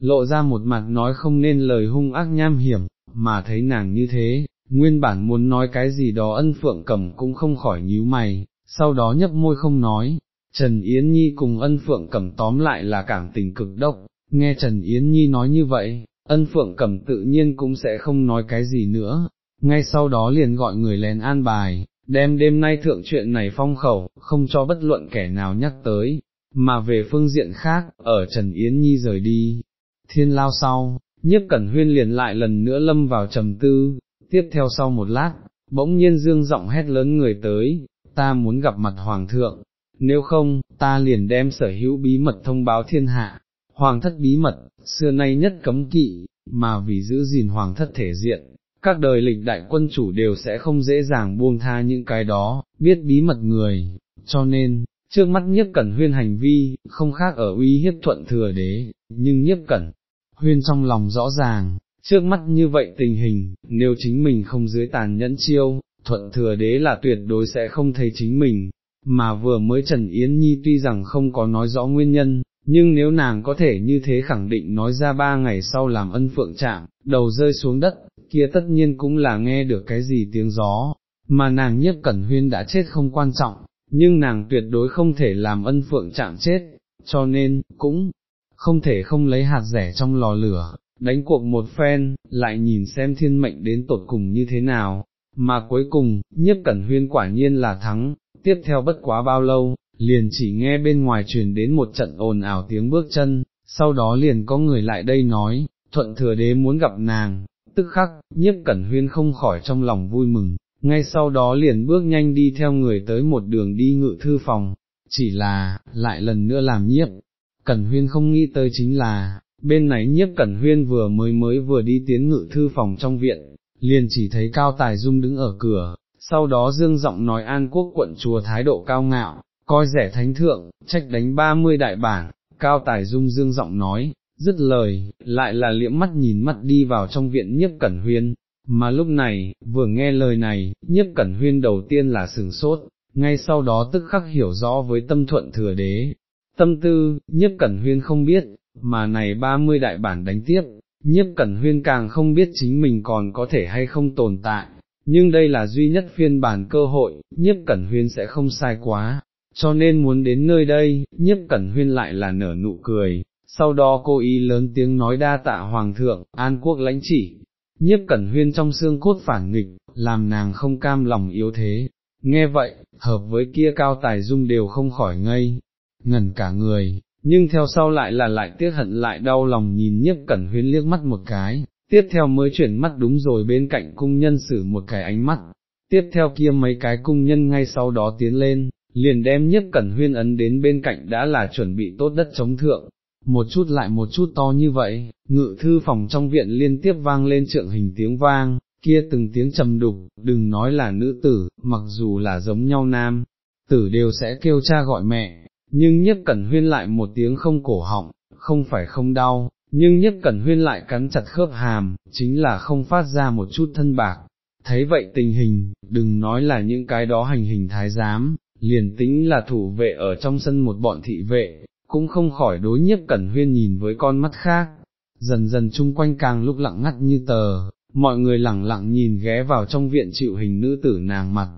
lộ ra một mặt nói không nên lời hung ác nham hiểm, mà thấy nàng như thế, nguyên bản muốn nói cái gì đó ân phượng cầm cũng không khỏi nhíu mày, sau đó nhấp môi không nói, Trần Yến Nhi cùng ân phượng cầm tóm lại là cảm tình cực độc, nghe Trần Yến Nhi nói như vậy, ân phượng cầm tự nhiên cũng sẽ không nói cái gì nữa, ngay sau đó liền gọi người lén an bài, đem đêm nay thượng chuyện này phong khẩu, không cho bất luận kẻ nào nhắc tới, mà về phương diện khác, ở Trần Yến Nhi rời đi, thiên lao sau, nhiếp cẩn huyên liền lại lần nữa lâm vào trầm tư, tiếp theo sau một lát, bỗng nhiên dương giọng hét lớn người tới, ta muốn gặp mặt hoàng thượng, nếu không, ta liền đem sở hữu bí mật thông báo thiên hạ, hoàng thất bí mật, xưa nay nhất cấm kỵ, mà vì giữ gìn hoàng thất thể diện, các đời lịch đại quân chủ đều sẽ không dễ dàng buông tha những cái đó, biết bí mật người, cho nên, trước mắt nhiếp cẩn huyên hành vi, không khác ở uy hiếp thuận thừa đế, nhưng nhiếp cẩn huyên trong lòng rõ ràng, trước mắt như vậy tình hình, nếu chính mình không dưới tàn nhẫn chiêu, thuận thừa đế là tuyệt đối sẽ không thấy chính mình, mà vừa mới Trần Yến Nhi tuy rằng không có nói rõ nguyên nhân, nhưng nếu nàng có thể như thế khẳng định nói ra ba ngày sau làm ân phượng chạm, đầu rơi xuống đất, kia tất nhiên cũng là nghe được cái gì tiếng gió, mà nàng nhất cẩn huyên đã chết không quan trọng, nhưng nàng tuyệt đối không thể làm ân phượng chạm chết, cho nên, cũng, không thể không lấy hạt rẻ trong lò lửa, đánh cuộc một phen, lại nhìn xem thiên mệnh đến tột cùng như thế nào, mà cuối cùng, nhiếp cẩn huyên quả nhiên là thắng, tiếp theo bất quá bao lâu, liền chỉ nghe bên ngoài truyền đến một trận ồn ào tiếng bước chân, sau đó liền có người lại đây nói, thuận thừa đế muốn gặp nàng, tức khắc, nhiếp cẩn huyên không khỏi trong lòng vui mừng, ngay sau đó liền bước nhanh đi theo người tới một đường đi ngự thư phòng, chỉ là, lại lần nữa làm nhiếp, cẩn huyên không nghĩ tới chính là, bên này nhiếp cẩn huyên vừa mới mới vừa đi tiến ngự thư phòng trong viện, liền chỉ thấy cao tài dung đứng ở cửa, sau đó dương giọng nói an quốc quận chùa thái độ cao ngạo, coi rẻ thánh thượng, trách đánh ba mươi đại bản, cao tài dung dương giọng nói, dứt lời, lại là liễm mắt nhìn mắt đi vào trong viện nhiếp cẩn huyên, mà lúc này, vừa nghe lời này, nhiếp cẩn huyên đầu tiên là sừng sốt, ngay sau đó tức khắc hiểu rõ với tâm thuận thừa đế. Tâm tư, nhiếp cẩn huyên không biết, mà này ba mươi đại bản đánh tiếp, nhiếp cẩn huyên càng không biết chính mình còn có thể hay không tồn tại, nhưng đây là duy nhất phiên bản cơ hội, nhiếp cẩn huyên sẽ không sai quá, cho nên muốn đến nơi đây, nhiếp cẩn huyên lại là nở nụ cười, sau đó cô ý lớn tiếng nói đa tạ hoàng thượng, an quốc lãnh chỉ, nhiếp cẩn huyên trong xương cốt phản nghịch, làm nàng không cam lòng yếu thế, nghe vậy, hợp với kia cao tài dung đều không khỏi ngây, ngẩn cả người, nhưng theo sau lại là lại tiếc hận lại đau lòng nhìn nhiếp cẩn huyên liếc mắt một cái, tiếp theo mới chuyển mắt đúng rồi bên cạnh cung nhân xử một cái ánh mắt, tiếp theo kia mấy cái cung nhân ngay sau đó tiến lên, liền đem nhất cẩn huyên ấn đến bên cạnh đã là chuẩn bị tốt đất chống thượng, một chút lại một chút to như vậy, ngự thư phòng trong viện liên tiếp vang lên trượng hình tiếng vang, kia từng tiếng trầm đục, đừng nói là nữ tử, mặc dù là giống nhau nam, tử đều sẽ kêu cha gọi mẹ, nhưng nhất cẩn huyên lại một tiếng không cổ họng, không phải không đau, nhưng nhất cẩn huyên lại cắn chặt khớp hàm, chính là không phát ra một chút thân bạc. Thấy vậy tình hình, đừng nói là những cái đó hành hình thái giám, liền tính là thủ vệ ở trong sân một bọn thị vệ, cũng không khỏi đối nhất cẩn huyên nhìn với con mắt khác, dần dần chung quanh càng lúc lặng ngắt như tờ, mọi người lặng lặng nhìn ghé vào trong viện chịu hình nữ tử nàng mặt,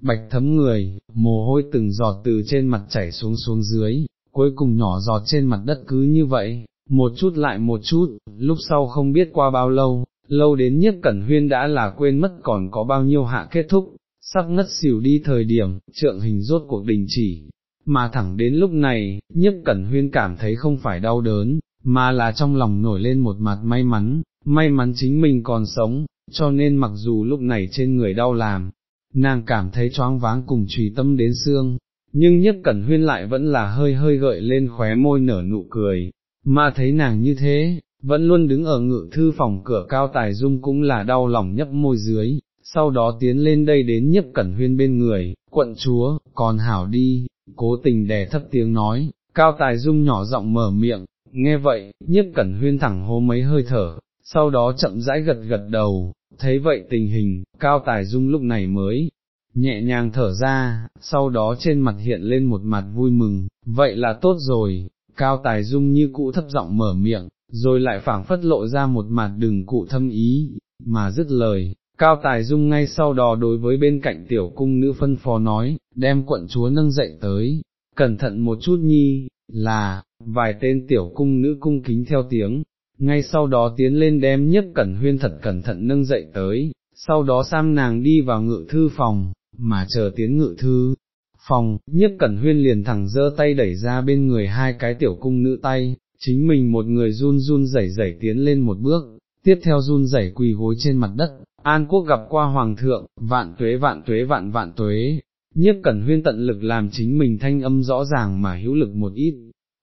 bạch thấm người, mồ hôi từng giọt từ trên mặt chảy xuống xuống dưới, cuối cùng nhỏ giọt trên mặt đất cứ như vậy, một chút lại một chút, lúc sau không biết qua bao lâu, lâu đến nhất cẩn huyên đã là quên mất còn có bao nhiêu hạ kết thúc, sắp ngất xỉu đi thời điểm, trượng hình rốt cuộc đình chỉ, mà thẳng đến lúc này, nhất cẩn huyên cảm thấy không phải đau đớn, mà là trong lòng nổi lên một mặt may mắn, may mắn chính mình còn sống, cho nên mặc dù lúc này trên người đau làm, nàng cảm thấy choáng váng cùng trùy tâm đến xương, nhưng nhất cẩn huyên lại vẫn là hơi hơi gợi lên khóe môi nở nụ cười, mà thấy nàng như thế, vẫn luôn đứng ở ngự thư phòng cửa cao tài dung cũng là đau lòng nhấp môi dưới, sau đó tiến lên đây đến nhấp cẩn huyên bên người, quận chúa, còn hảo đi, cố tình đè thấp tiếng nói, cao tài dung nhỏ giọng mở miệng, nghe vậy, nhấp cẩn huyên thẳng hô mấy hơi thở, sau đó chậm rãi gật gật đầu, thấy vậy tình hình, cao tài dung lúc này mới nhẹ nhàng thở ra, sau đó trên mặt hiện lên một mặt vui mừng, vậy là tốt rồi, cao tài dung như cũ thấp giọng mở miệng, rồi lại phảng phất lộ ra một mặt đừng cụ thâm ý, mà dứt lời, cao tài dung ngay sau đó đối với bên cạnh tiểu cung nữ phân phó nói, đem quận chúa nâng dậy tới, cẩn thận một chút nhi, là, vài tên tiểu cung nữ cung kính theo tiếng, ngay sau đó tiến lên đem nhất cẩn huyên thật cẩn thận nâng dậy tới, sau đó sam nàng đi vào ngự thư phòng, mà chờ tiến ngự thư. Phòng, nhiếp cẩn huyên liền thẳng giơ tay đẩy ra bên người hai cái tiểu cung nữ tay, chính mình một người run run rẩy rẩy tiến lên một bước, tiếp theo run rẩy quỳ gối trên mặt đất, An quốc gặp qua hoàng thượng, vạn tuế vạn tuế vạn vạn tuế, nhiếp cẩn huyên tận lực làm chính mình thanh âm rõ ràng mà hữu lực một ít,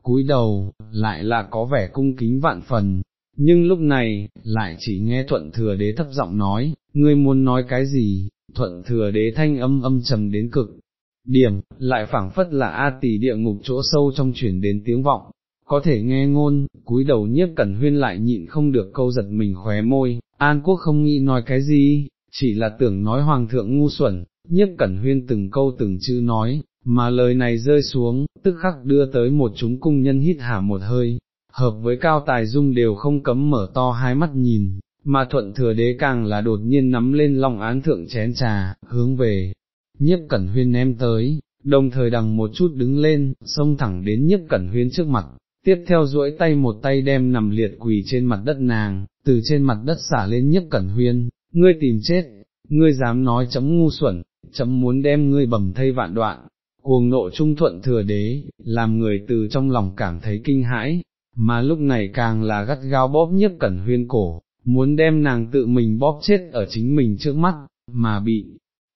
cúi đầu, lại là có vẻ cung kính vạn phần, nhưng lúc này, lại chỉ nghe thuận thừa đế thấp giọng nói, ngươi muốn nói cái gì, thuận thừa đế thanh âm âm trầm đến cực, điểm, lại phảng phất là A tỷ địa ngục chỗ sâu trong chuyển đến tiếng vọng, có thể nghe ngôn, cúi đầu nhiếp cẩn huyên lại nhịn không được câu giật mình khóe môi, An Quốc không nghĩ nói cái gì, chỉ là tưởng nói hoàng thượng ngu xuẩn, nhiếp cẩn huyên từng câu từng chữ nói, mà lời này rơi xuống, tức khắc đưa tới một chúng cung nhân hít hả một hơi, hợp với cao tài dung đều không cấm mở to hai mắt nhìn, mà thuận thừa đế càng là đột nhiên nắm lên lòng án thượng chén trà, hướng về, nhiếp cẩn huyên ném tới, đồng thời đằng một chút đứng lên, xông thẳng đến nhiếp cẩn huyên trước mặt, tiếp theo duỗi tay một tay đem nằm liệt quỳ trên mặt đất nàng, từ trên mặt đất xả lên nhiếp cẩn huyên, ngươi tìm chết, ngươi dám nói chấm ngu xuẩn, chấm muốn đem ngươi bầm thây vạn đoạn, cuồng nộ trung thuận thừa đế, làm người từ trong lòng cảm thấy kinh hãi, mà lúc này càng là gắt gao bóp nhiếp cẩn huyên cổ, muốn đem nàng tự mình bóp chết ở chính mình trước mắt, mà bị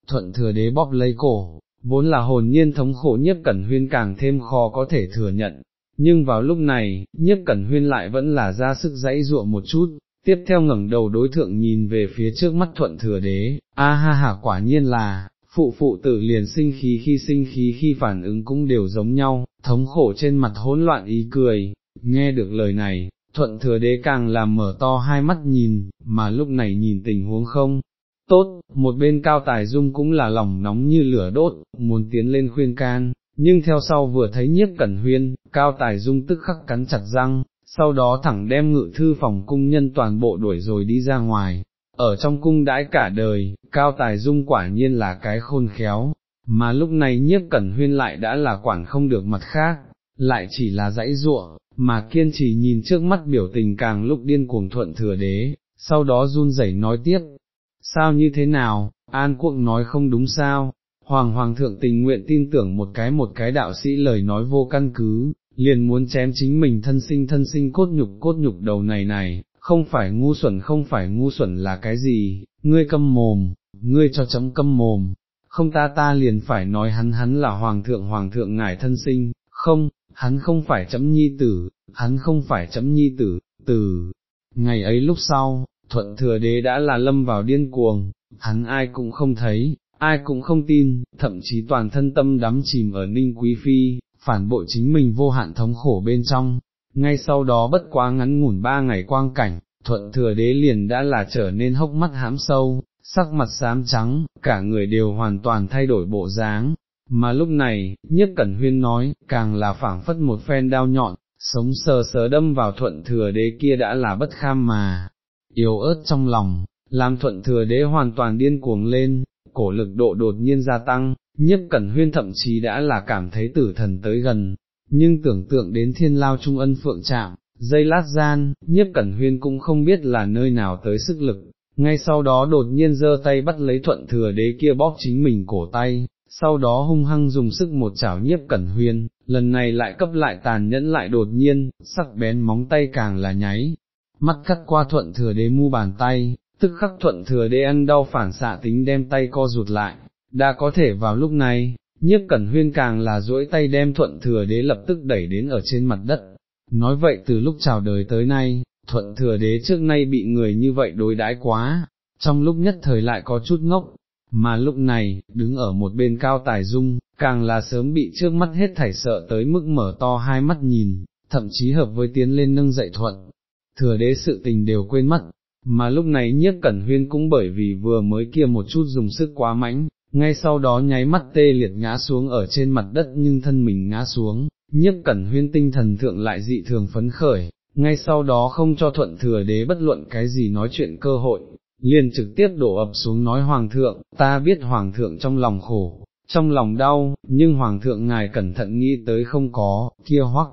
thuận thừa đế bóp lấy cổ, vốn là hồn nhiên thống khổ nhiếp cẩn huyên càng thêm khó có thể thừa nhận, nhưng vào lúc này, nhiếp cẩn huyên lại vẫn là ra sức dãy ruộng một chút, tiếp theo ngẩng đầu đối thượng nhìn về phía trước mắt thuận thừa đế, a ha ha quả nhiên là, phụ phụ tử liền sinh khí khi sinh khí khi phản ứng cũng đều giống nhau, thống khổ trên mặt hỗn loạn ý cười, nghe được lời này, thuận thừa đế càng làm mở to hai mắt nhìn, mà lúc này nhìn tình huống không. Tốt, một bên cao tài dung cũng là lòng nóng như lửa đốt, muốn tiến lên khuyên can, nhưng theo sau vừa thấy nhiếp cẩn huyên, cao tài dung tức khắc cắn chặt răng, sau đó thẳng đem ngự thư phòng cung nhân toàn bộ đuổi rồi đi ra ngoài, ở trong cung đãi cả đời, cao tài dung quả nhiên là cái khôn khéo, mà lúc này nhiếp cẩn huyên lại đã là quản không được mặt khác, lại chỉ là dãy ruộng, mà kiên trì nhìn trước mắt biểu tình càng lúc điên cuồng thuận thừa đế, sau đó run rẩy nói tiếp, sao như thế nào, An Quốc nói không đúng sao, hoàng hoàng thượng tình nguyện tin tưởng một cái một cái đạo sĩ lời nói vô căn cứ, liền muốn chém chính mình thân sinh thân sinh cốt nhục cốt nhục đầu này này, không phải ngu xuẩn không phải ngu xuẩn là cái gì, ngươi câm mồm, ngươi cho chấm câm mồm, không ta ta liền phải nói hắn hắn là hoàng thượng hoàng thượng ngài thân sinh, không, hắn không phải chấm nhi tử, hắn không phải chấm nhi tử, từ ngày ấy lúc sau, thuận thừa đế đã là lâm vào điên cuồng, hắn ai cũng không thấy, ai cũng không tin, thậm chí toàn thân tâm đắm chìm ở ninh quý phi, phản bội chính mình vô hạn thống khổ bên trong. Ngay sau đó bất quá ngắn ngủn ba ngày quang cảnh, thuận thừa đế liền đã là trở nên hốc mắt hám sâu, sắc mặt xám trắng, cả người đều hoàn toàn thay đổi bộ dáng. Mà lúc này, nhất cẩn huyên nói, càng là phảng phất một phen đao nhọn, sống sờ sờ đâm vào thuận thừa đế kia đã là bất kham mà, yếu ớt trong lòng, làm thuận thừa đế hoàn toàn điên cuồng lên, cổ lực độ đột nhiên gia tăng, nhiếp cẩn huyên thậm chí đã là cảm thấy tử thần tới gần, nhưng tưởng tượng đến thiên lao trung ân phượng trạm, dây lát gian, nhiếp cẩn huyên cũng không biết là nơi nào tới sức lực, ngay sau đó đột nhiên giơ tay bắt lấy thuận thừa đế kia bóp chính mình cổ tay, sau đó hung hăng dùng sức một chảo nhiếp cẩn huyên, lần này lại cấp lại tàn nhẫn lại đột nhiên, sắc bén móng tay càng là nháy, mắt cắt qua thuận thừa đế mu bàn tay, tức khắc thuận thừa đế ăn đau phản xạ tính đem tay co rụt lại, đã có thể vào lúc này, nhiếp cẩn huyên càng là duỗi tay đem thuận thừa đế lập tức đẩy đến ở trên mặt đất. Nói vậy từ lúc chào đời tới nay, thuận thừa đế trước nay bị người như vậy đối đãi quá, trong lúc nhất thời lại có chút ngốc, mà lúc này, đứng ở một bên cao tài dung, càng là sớm bị trước mắt hết thảy sợ tới mức mở to hai mắt nhìn, thậm chí hợp với tiến lên nâng dậy thuận, thừa đế sự tình đều quên mất, mà lúc này nhiếp cẩn huyên cũng bởi vì vừa mới kia một chút dùng sức quá mãnh, ngay sau đó nháy mắt tê liệt ngã xuống ở trên mặt đất nhưng thân mình ngã xuống, nhiếp cẩn huyên tinh thần thượng lại dị thường phấn khởi, ngay sau đó không cho thuận thừa đế bất luận cái gì nói chuyện cơ hội, liền trực tiếp đổ ập xuống nói Hoàng thượng, ta biết Hoàng thượng trong lòng khổ, trong lòng đau, nhưng Hoàng thượng ngài cẩn thận nghĩ tới không có, kia hoắc,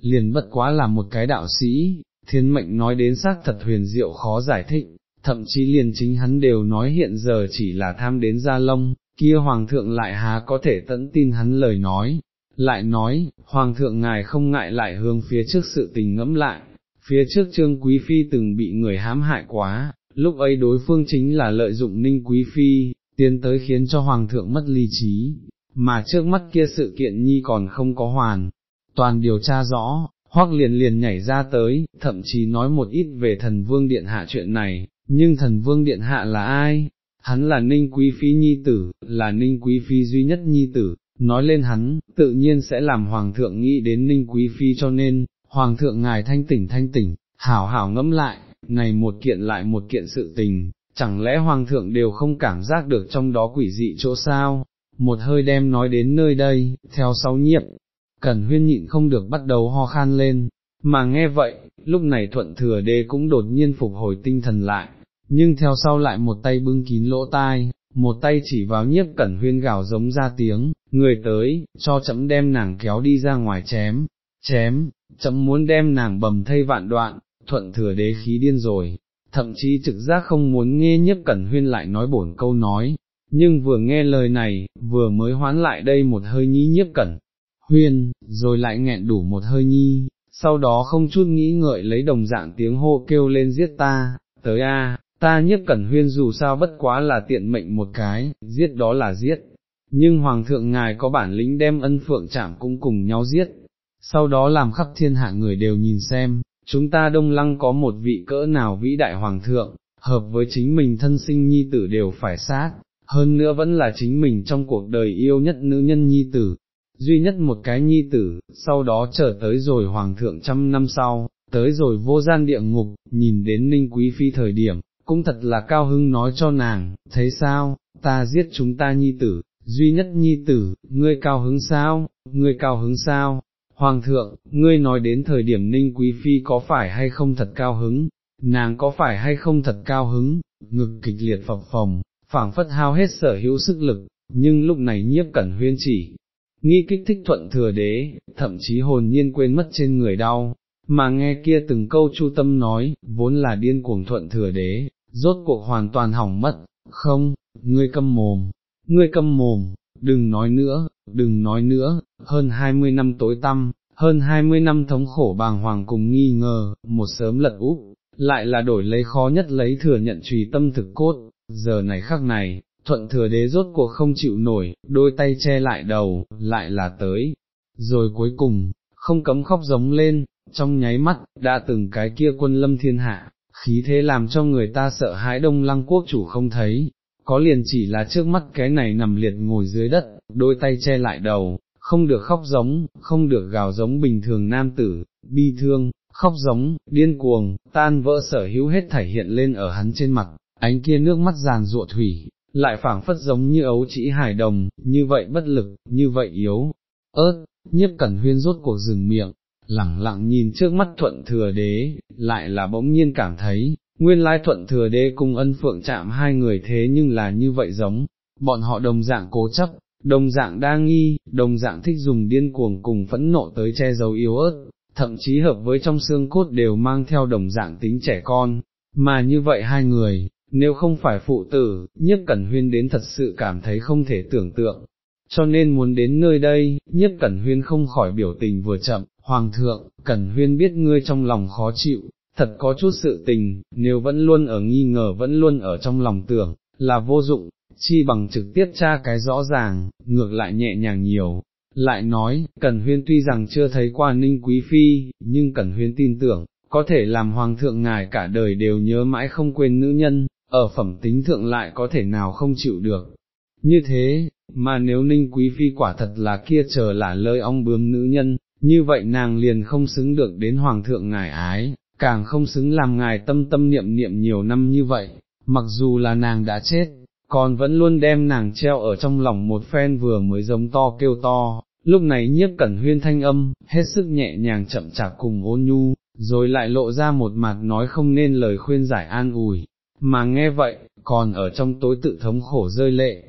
liền bất quá là một cái đạo sĩ, thiên mệnh nói đến xác thật huyền diệu khó giải thích, thậm chí liền chính hắn đều nói hiện giờ chỉ là tham đến gia lông, kia Hoàng thượng lại há có thể tận tin hắn lời nói. Lại nói, Hoàng thượng ngài không ngại lại hướng phía trước sự tình ngẫm lại, phía trước trương quý phi từng bị người hãm hại quá, lúc ấy đối phương chính là lợi dụng ninh quý phi, tiến tới khiến cho hoàng thượng mất lý trí, mà trước mắt kia sự kiện nhi còn không có hoàn, toàn điều tra rõ, hoặc liền liền nhảy ra tới, thậm chí nói một ít về thần vương điện hạ chuyện này, nhưng thần vương điện hạ là ai? Hắn là ninh quý phi nhi tử, là ninh quý phi duy nhất nhi tử, nói lên hắn, tự nhiên sẽ làm hoàng thượng nghĩ đến ninh quý phi cho nên, hoàng thượng ngài thanh tỉnh thanh tỉnh, hảo hảo ngẫm lại, này một kiện lại một kiện sự tình, chẳng lẽ hoàng thượng đều không cảm giác được trong đó quỷ dị chỗ sao, một hơi đem nói đến nơi đây, theo sáu nhiệm, cẩn huyên nhịn không được bắt đầu ho khan lên, mà nghe vậy, lúc này thuận thừa đế cũng đột nhiên phục hồi tinh thần lại, nhưng theo sau lại một tay bưng kín lỗ tai, một tay chỉ vào nhiếp cẩn huyên gào giống ra tiếng, người tới, cho chấm đem nàng kéo đi ra ngoài chém, chém, chấm muốn đem nàng bầm thây vạn đoạn, thuận thừa đế khí điên rồi, thậm chí trực giác không muốn nghe nhiếp cẩn huyên lại nói bổn câu nói, nhưng vừa nghe lời này, vừa mới hoán lại đây một hơi nhí nhiếp cẩn huyên, rồi lại nghẹn đủ một hơi nhi, sau đó không chút nghĩ ngợi lấy đồng dạng tiếng hô kêu lên giết ta, tới a, ta nhiếp cẩn huyên dù sao bất quá là tiện mệnh một cái, giết đó là giết, nhưng hoàng thượng ngài có bản lĩnh đem ân phượng chạm cũng cùng nhau giết, sau đó làm khắp thiên hạ người đều nhìn xem, chúng ta đông lăng có một vị cỡ nào vĩ đại hoàng thượng, hợp với chính mình thân sinh nhi tử đều phải sát, hơn nữa vẫn là chính mình trong cuộc đời yêu nhất nữ nhân nhi tử, duy nhất một cái nhi tử, sau đó trở tới rồi hoàng thượng trăm năm sau, tới rồi vô gian địa ngục, nhìn đến ninh quý phi thời điểm, cũng thật là cao hưng nói cho nàng, thấy sao, ta giết chúng ta nhi tử, duy nhất nhi tử, ngươi cao hứng sao, ngươi cao hứng sao, Hoàng thượng, ngươi nói đến thời điểm ninh quý phi có phải hay không thật cao hứng, nàng có phải hay không thật cao hứng, ngực kịch liệt phập phồng, phảng phất hao hết sở hữu sức lực, nhưng lúc này nhiếp cẩn huyên chỉ, nghi kích thích thuận thừa đế, thậm chí hồn nhiên quên mất trên người đau, mà nghe kia từng câu chu tâm nói, vốn là điên cuồng thuận thừa đế, rốt cuộc hoàn toàn hỏng mất, không, ngươi câm mồm, ngươi câm mồm, đừng nói nữa, đừng nói nữa, hơn hai mươi năm tối tăm, hơn hai mươi năm thống khổ bàng hoàng cùng nghi ngờ, một sớm lật úp, lại là đổi lấy khó nhất lấy thừa nhận trùy tâm thực cốt, giờ này khắc này, thuận thừa đế rốt cuộc không chịu nổi, đôi tay che lại đầu, lại là tới, rồi cuối cùng, không cấm khóc giống lên, trong nháy mắt, đã từng cái kia quân lâm thiên hạ, khí thế làm cho người ta sợ hãi đông lăng quốc chủ không thấy, có liền chỉ là trước mắt cái này nằm liệt ngồi dưới đất, đôi tay che lại đầu, không được khóc giống, không được gào giống bình thường nam tử, bi thương, khóc giống, điên cuồng, tan vỡ sở hữu hết thể hiện lên ở hắn trên mặt, ánh kia nước mắt giàn ruộ thủy, lại phảng phất giống như ấu chỉ hải đồng, như vậy bất lực, như vậy yếu, ớt, nhiếp cẩn huyên rốt cuộc dừng miệng, lẳng lặng nhìn trước mắt thuận thừa đế, lại là bỗng nhiên cảm thấy, nguyên lai thuận thừa đế cùng ân phượng chạm hai người thế nhưng là như vậy giống, bọn họ đồng dạng cố chấp, đồng dạng đa nghi, đồng dạng thích dùng điên cuồng cùng phẫn nộ tới che giấu yếu ớt, thậm chí hợp với trong xương cốt đều mang theo đồng dạng tính trẻ con, mà như vậy hai người, nếu không phải phụ tử, nhiếp cẩn huyên đến thật sự cảm thấy không thể tưởng tượng. Cho nên muốn đến nơi đây, nhất cẩn huyên không khỏi biểu tình vừa chậm, Hoàng thượng, cẩn huyên biết ngươi trong lòng khó chịu, thật có chút sự tình, nếu vẫn luôn ở nghi ngờ vẫn luôn ở trong lòng tưởng, là vô dụng, chi bằng trực tiếp tra cái rõ ràng, ngược lại nhẹ nhàng nhiều. Lại nói, Cẩn Huyên tuy rằng chưa thấy qua Ninh Quý Phi, nhưng Cẩn Huyên tin tưởng, có thể làm Hoàng thượng ngài cả đời đều nhớ mãi không quên nữ nhân, ở phẩm tính thượng lại có thể nào không chịu được. Như thế, mà nếu Ninh Quý Phi quả thật là kia chờ là lời ong bướm nữ nhân, như vậy nàng liền không xứng được đến Hoàng thượng ngài ái, càng không xứng làm ngài tâm tâm niệm niệm nhiều năm như vậy, mặc dù là nàng đã chết, còn vẫn luôn đem nàng treo ở trong lòng một phen vừa mới giống to kêu to, lúc này nhiếp cẩn huyên thanh âm, hết sức nhẹ nhàng chậm chạp cùng ôn nhu, rồi lại lộ ra một mặt nói không nên lời khuyên giải an ủi, mà nghe vậy, còn ở trong tối tự thống khổ rơi lệ,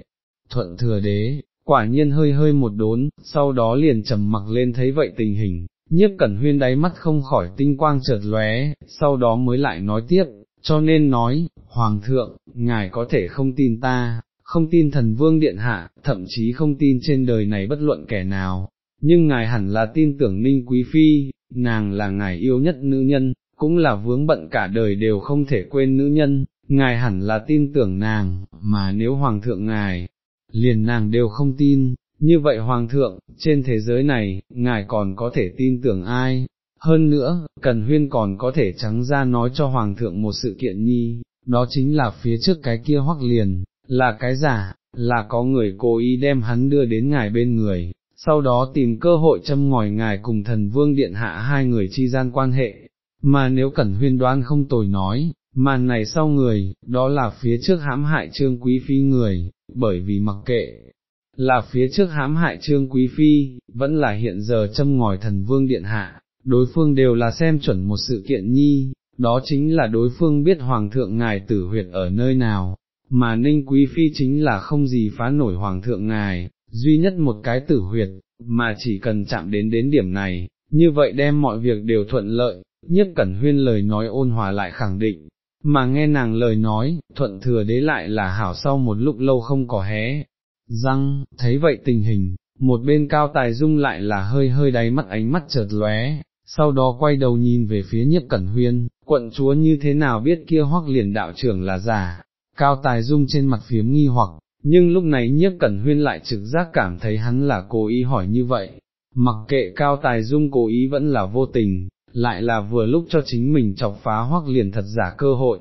thuận thừa đế, quả nhiên hơi hơi một đốn, sau đó liền trầm mặc lên thấy vậy tình hình, nhiếp cẩn huyên đáy mắt không khỏi tinh quang chợt lóe, sau đó mới lại nói tiếp, cho nên nói, Hoàng thượng, ngài có thể không tin ta, không tin thần vương điện hạ, thậm chí không tin trên đời này bất luận kẻ nào, nhưng ngài hẳn là tin tưởng ninh quý phi, nàng là ngài yêu nhất nữ nhân, cũng là vướng bận cả đời đều không thể quên nữ nhân, ngài hẳn là tin tưởng nàng, mà nếu Hoàng thượng ngài, liền nàng đều không tin, như vậy Hoàng thượng, trên thế giới này, ngài còn có thể tin tưởng ai, hơn nữa, Cần Huyên còn có thể trắng ra nói cho Hoàng thượng một sự kiện nhi, đó chính là phía trước cái kia hoắc liền, là cái giả, là có người cố ý đem hắn đưa đến ngài bên người, sau đó tìm cơ hội châm ngòi ngài cùng thần vương điện hạ hai người chi gian quan hệ, mà nếu Cẩn Huyên đoán không tồi nói, màn này sau người, đó là phía trước hãm hại trương quý phi người, bởi vì mặc kệ, là phía trước hãm hại trương quý phi, vẫn là hiện giờ châm ngòi thần vương điện hạ, đối phương đều là xem chuẩn một sự kiện nhi, đó chính là đối phương biết hoàng thượng ngài tử huyệt ở nơi nào, mà ninh quý phi chính là không gì phá nổi hoàng thượng ngài, duy nhất một cái tử huyệt, mà chỉ cần chạm đến đến điểm này, như vậy đem mọi việc đều thuận lợi, nhất cẩn huyên lời nói ôn hòa lại khẳng định, mà nghe nàng lời nói, thuận thừa đế lại là hảo sau một lúc lâu không có hé, răng, thấy vậy tình hình, một bên cao tài dung lại là hơi hơi đáy mắt ánh mắt chợt lóe, sau đó quay đầu nhìn về phía nhiếp cẩn huyên, quận chúa như thế nào biết kia hoắc liền đạo trưởng là giả, cao tài dung trên mặt phiếm nghi hoặc, nhưng lúc này nhiếp cẩn huyên lại trực giác cảm thấy hắn là cố ý hỏi như vậy, mặc kệ cao tài dung cố ý vẫn là vô tình, lại là vừa lúc cho chính mình chọc phá hoắc liền thật giả cơ hội,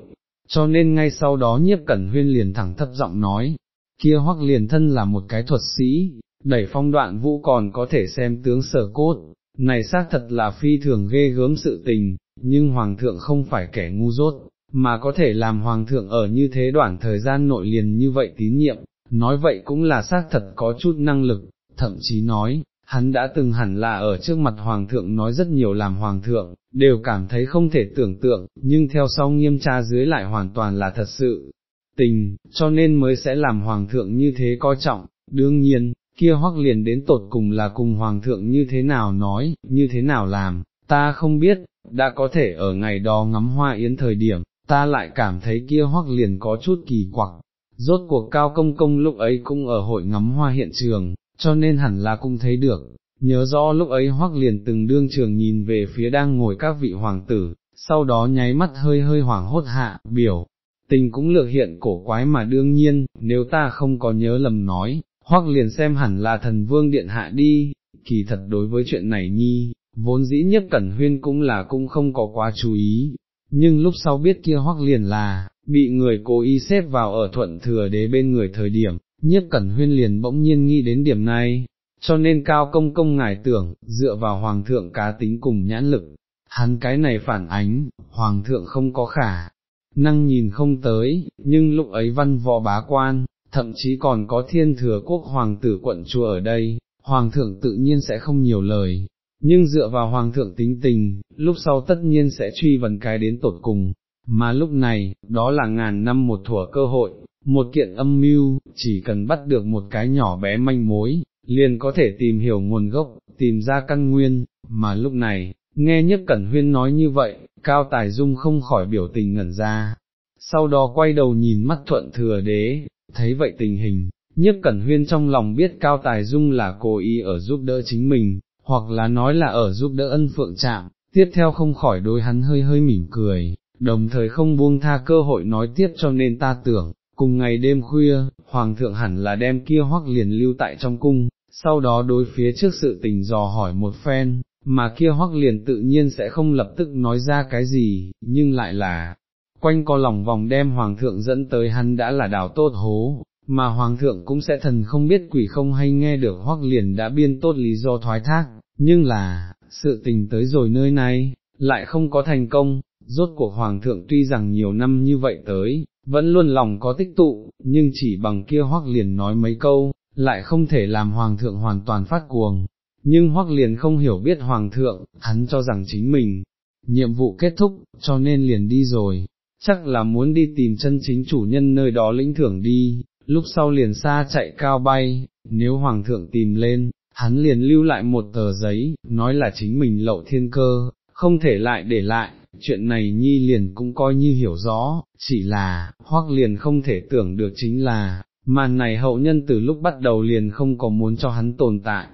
cho nên ngay sau đó nhiếp cẩn huyên liền thẳng thấp giọng nói, kia hoắc liền thân là một cái thuật sĩ, đẩy phong đoạn vũ còn có thể xem tướng sở cốt, này xác thật là phi thường ghê gớm sự tình, nhưng hoàng thượng không phải kẻ ngu dốt, mà có thể làm hoàng thượng ở như thế đoạn thời gian nội liền như vậy tín nhiệm, nói vậy cũng là xác thật có chút năng lực, thậm chí nói, hắn đã từng hẳn là ở trước mặt hoàng thượng nói rất nhiều làm hoàng thượng, đều cảm thấy không thể tưởng tượng, nhưng theo sau nghiêm tra dưới lại hoàn toàn là thật sự. Tình, cho nên mới sẽ làm hoàng thượng như thế coi trọng, đương nhiên, kia hoắc liền đến tột cùng là cùng hoàng thượng như thế nào nói, như thế nào làm, ta không biết, đã có thể ở ngày đó ngắm hoa yến thời điểm, ta lại cảm thấy kia hoắc liền có chút kỳ quặc, rốt cuộc cao công công lúc ấy cũng ở hội ngắm hoa hiện trường, cho nên hẳn là cũng thấy được, nhớ rõ lúc ấy hoắc liền từng đương trường nhìn về phía đang ngồi các vị hoàng tử, sau đó nháy mắt hơi hơi hoảng hốt hạ, biểu, tình cũng lược hiện cổ quái mà đương nhiên, nếu ta không có nhớ lầm nói, hoắc liền xem hẳn là thần vương điện hạ đi, kỳ thật đối với chuyện này nhi, vốn dĩ nhất cẩn huyên cũng là cũng không có quá chú ý, nhưng lúc sau biết kia hoắc liền là, bị người cố ý xếp vào ở thuận thừa đế bên người thời điểm, nhiếp cẩn huyên liền bỗng nhiên nghĩ đến điểm này, cho nên cao công công ngài tưởng, dựa vào hoàng thượng cá tính cùng nhãn lực, hắn cái này phản ánh, hoàng thượng không có khả, năng nhìn không tới, nhưng lúc ấy văn võ bá quan, thậm chí còn có thiên thừa quốc hoàng tử quận chùa ở đây, hoàng thượng tự nhiên sẽ không nhiều lời, nhưng dựa vào hoàng thượng tính tình, lúc sau tất nhiên sẽ truy vấn cái đến tột cùng, mà lúc này, đó là ngàn năm một thủa cơ hội, một kiện âm mưu, chỉ cần bắt được một cái nhỏ bé manh mối, liền có thể tìm hiểu nguồn gốc, tìm ra căn nguyên, mà lúc này, nghe nhất cẩn huyên nói như vậy, cao tài dung không khỏi biểu tình ngẩn ra, sau đó quay đầu nhìn mắt thuận thừa đế, thấy vậy tình hình, nhất cẩn huyên trong lòng biết cao tài dung là cố ý ở giúp đỡ chính mình, hoặc là nói là ở giúp đỡ ân phượng trạm. Tiếp theo không khỏi đôi hắn hơi hơi mỉm cười, đồng thời không buông tha cơ hội nói tiếp cho nên ta tưởng, cùng ngày đêm khuya, hoàng thượng hẳn là đem kia hoắc liền lưu tại trong cung, sau đó đối phía trước sự tình dò hỏi một phen, mà kia hoắc liền tự nhiên sẽ không lập tức nói ra cái gì, nhưng lại là, quanh co lòng vòng đem hoàng thượng dẫn tới hắn đã là đào tốt hố, mà hoàng thượng cũng sẽ thần không biết quỷ không hay nghe được hoắc liền đã biên tốt lý do thoái thác, nhưng là, sự tình tới rồi nơi này, lại không có thành công, rốt cuộc hoàng thượng tuy rằng nhiều năm như vậy tới, vẫn luôn lòng có tích tụ, nhưng chỉ bằng kia hoắc liền nói mấy câu, lại không thể làm hoàng thượng hoàn toàn phát cuồng. Nhưng hoắc liền không hiểu biết hoàng thượng, hắn cho rằng chính mình, nhiệm vụ kết thúc, cho nên liền đi rồi, chắc là muốn đi tìm chân chính chủ nhân nơi đó lĩnh thưởng đi, lúc sau liền xa chạy cao bay, nếu hoàng thượng tìm lên, hắn liền lưu lại một tờ giấy, nói là chính mình lậu thiên cơ, không thể lại để lại, chuyện này nhi liền cũng coi như hiểu rõ, chỉ là, hoắc liền không thể tưởng được chính là, màn này hậu nhân từ lúc bắt đầu liền không có muốn cho hắn tồn tại.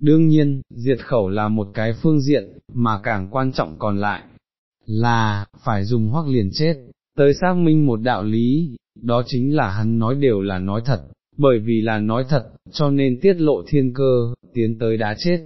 Đương nhiên, diệt khẩu là một cái phương diện, mà càng quan trọng còn lại, là, phải dùng hoắc liền chết, tới xác minh một đạo lý, đó chính là hắn nói đều là nói thật, bởi vì là nói thật, cho nên tiết lộ thiên cơ, tiến tới đá chết.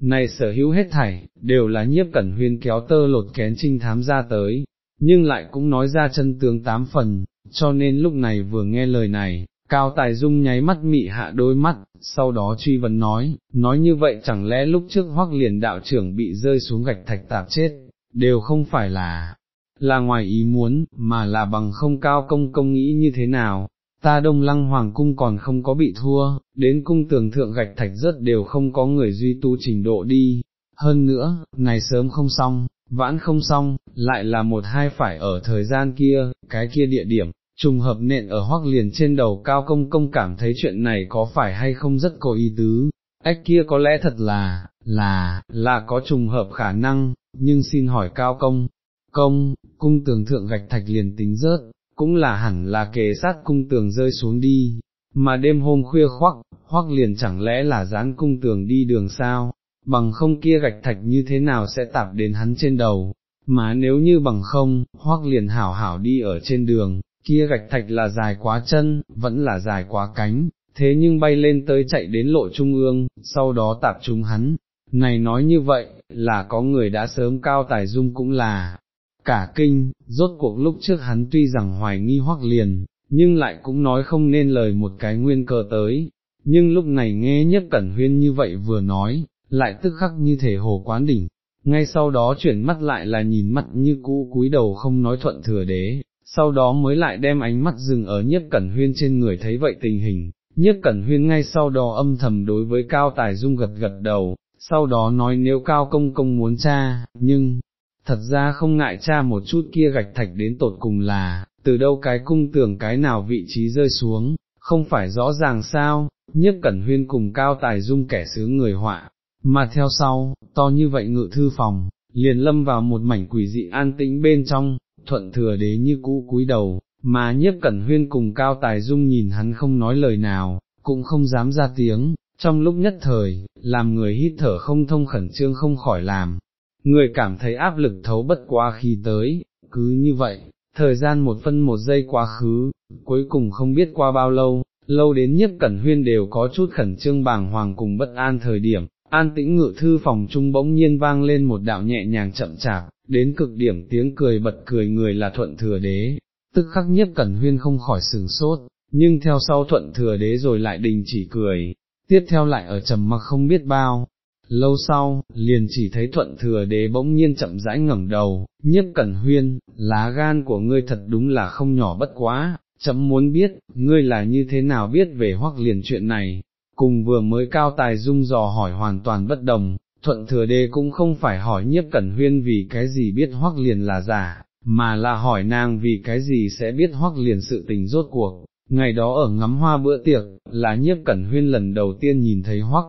Này sở hữu hết thảy, đều là nhiếp cẩn huyên kéo tơ lột kén trinh thám ra tới, nhưng lại cũng nói ra chân tướng tám phần, cho nên lúc này vừa nghe lời này, Cao Tài Dung nháy mắt mị hạ đôi mắt, sau đó truy vấn nói, nói như vậy chẳng lẽ lúc trước hoắc liền đạo trưởng bị rơi xuống gạch thạch tạp chết, đều không phải là, là ngoài ý muốn, mà là bằng không cao công công nghĩ như thế nào, ta đông lăng hoàng cung còn không có bị thua, đến cung tường thượng gạch thạch rất đều không có người duy tu trình độ đi, hơn nữa, này sớm không xong, vãn không xong, lại là một hai phải ở thời gian kia, cái kia địa điểm, trùng hợp nện ở hoắc liền trên đầu cao công công cảm thấy chuyện này có phải hay không rất có ý tứ, ách kia có lẽ thật là, là, là có trùng hợp khả năng, nhưng xin hỏi cao công, công, cung tường thượng gạch thạch liền tính rớt, cũng là hẳn là kề sát cung tường rơi xuống đi, mà đêm hôm khuya khoắc, hoắc liền chẳng lẽ là dán cung tường đi đường sao, bằng không kia gạch thạch như thế nào sẽ tạp đến hắn trên đầu, mà nếu như bằng không, hoắc liền hảo hảo đi ở trên đường, kia gạch thạch là dài quá chân, vẫn là dài quá cánh, thế nhưng bay lên tới chạy đến lộ trung ương, sau đó tạp trúng hắn, này nói như vậy, là có người đã sớm cao tài dung cũng là, cả kinh, rốt cuộc lúc trước hắn tuy rằng hoài nghi hoắc liền, nhưng lại cũng nói không nên lời một cái nguyên cờ tới, nhưng lúc này nghe nhất cẩn huyên như vậy vừa nói, lại tức khắc như thể hồ quán đỉnh, ngay sau đó chuyển mắt lại là nhìn mặt như cũ cúi đầu không nói thuận thừa đế, sau đó mới lại đem ánh mắt dừng ở nhất cẩn huyên trên người thấy vậy tình hình, nhất cẩn huyên ngay sau đó âm thầm đối với cao tài dung gật gật đầu, sau đó nói nếu cao công công muốn cha, nhưng, thật ra không ngại cha một chút kia gạch thạch đến tột cùng là, từ đâu cái cung tưởng cái nào vị trí rơi xuống, không phải rõ ràng sao, nhất cẩn huyên cùng cao tài dung kẻ xứ người họa, mà theo sau, to như vậy ngự thư phòng, liền lâm vào một mảnh quỷ dị an tĩnh bên trong, thuận thừa đế như cũ cúi đầu, mà nhiếp cẩn huyên cùng cao tài dung nhìn hắn không nói lời nào, cũng không dám ra tiếng, trong lúc nhất thời, làm người hít thở không thông khẩn trương không khỏi làm, người cảm thấy áp lực thấu bất quá khi tới, cứ như vậy, thời gian một phân một giây quá khứ, cuối cùng không biết qua bao lâu, lâu đến nhất cẩn huyên đều có chút khẩn trương bàng hoàng cùng bất an thời điểm, an tĩnh ngự thư phòng trung bỗng nhiên vang lên một đạo nhẹ nhàng chậm chạp, đến cực điểm tiếng cười bật cười người là thuận thừa đế, tức khắc nhất cẩn huyên không khỏi sừng sốt, nhưng theo sau thuận thừa đế rồi lại đình chỉ cười, tiếp theo lại ở trầm mặc không biết bao. Lâu sau, liền chỉ thấy thuận thừa đế bỗng nhiên chậm rãi ngẩng đầu, nhiếp cẩn huyên, lá gan của ngươi thật đúng là không nhỏ bất quá, chấm muốn biết, ngươi là như thế nào biết về hoắc liền chuyện này, cùng vừa mới cao tài dung dò hỏi hoàn toàn bất đồng, thuận thừa đế cũng không phải hỏi nhiếp cẩn huyên vì cái gì biết hoắc liền là giả, mà là hỏi nàng vì cái gì sẽ biết hoắc liền sự tình rốt cuộc. Ngày đó ở ngắm hoa bữa tiệc, là nhiếp cẩn huyên lần đầu tiên nhìn thấy hoắc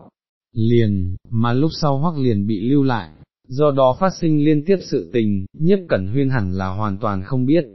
liền, mà lúc sau hoắc liền bị lưu lại, do đó phát sinh liên tiếp sự tình, nhiếp cẩn huyên hẳn là hoàn toàn không biết.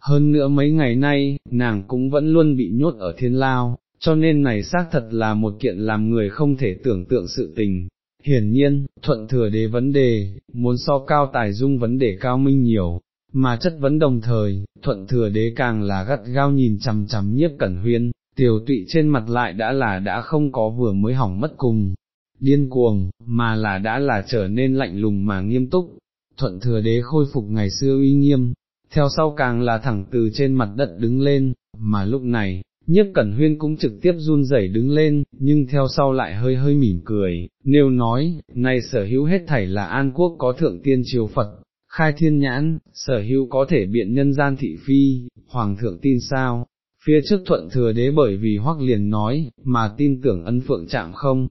Hơn nữa mấy ngày nay, nàng cũng vẫn luôn bị nhốt ở thiên lao, cho nên này xác thật là một kiện làm người không thể tưởng tượng sự tình. Hiển nhiên, thuận thừa đế vấn đề, muốn so cao tài dung vấn đề cao minh nhiều, mà chất vấn đồng thời, thuận thừa đế càng là gắt gao nhìn chằm chằm nhiếp cẩn huyên, tiểu tụy trên mặt lại đã là đã không có vừa mới hỏng mất cùng, điên cuồng, mà là đã là trở nên lạnh lùng mà nghiêm túc, thuận thừa đế khôi phục ngày xưa uy nghiêm, theo sau càng là thẳng từ trên mặt đất đứng lên, mà lúc này, nhiếp cẩn huyên cũng trực tiếp run rẩy đứng lên, nhưng theo sau lại hơi hơi mỉm cười, nêu nói, này sở hữu hết thảy là an quốc có thượng tiên triều Phật, khai thiên nhãn, sở hữu có thể biện nhân gian thị phi, hoàng thượng tin sao, phía trước thuận thừa đế bởi vì hoắc liền nói, mà tin tưởng ân phượng chạm không,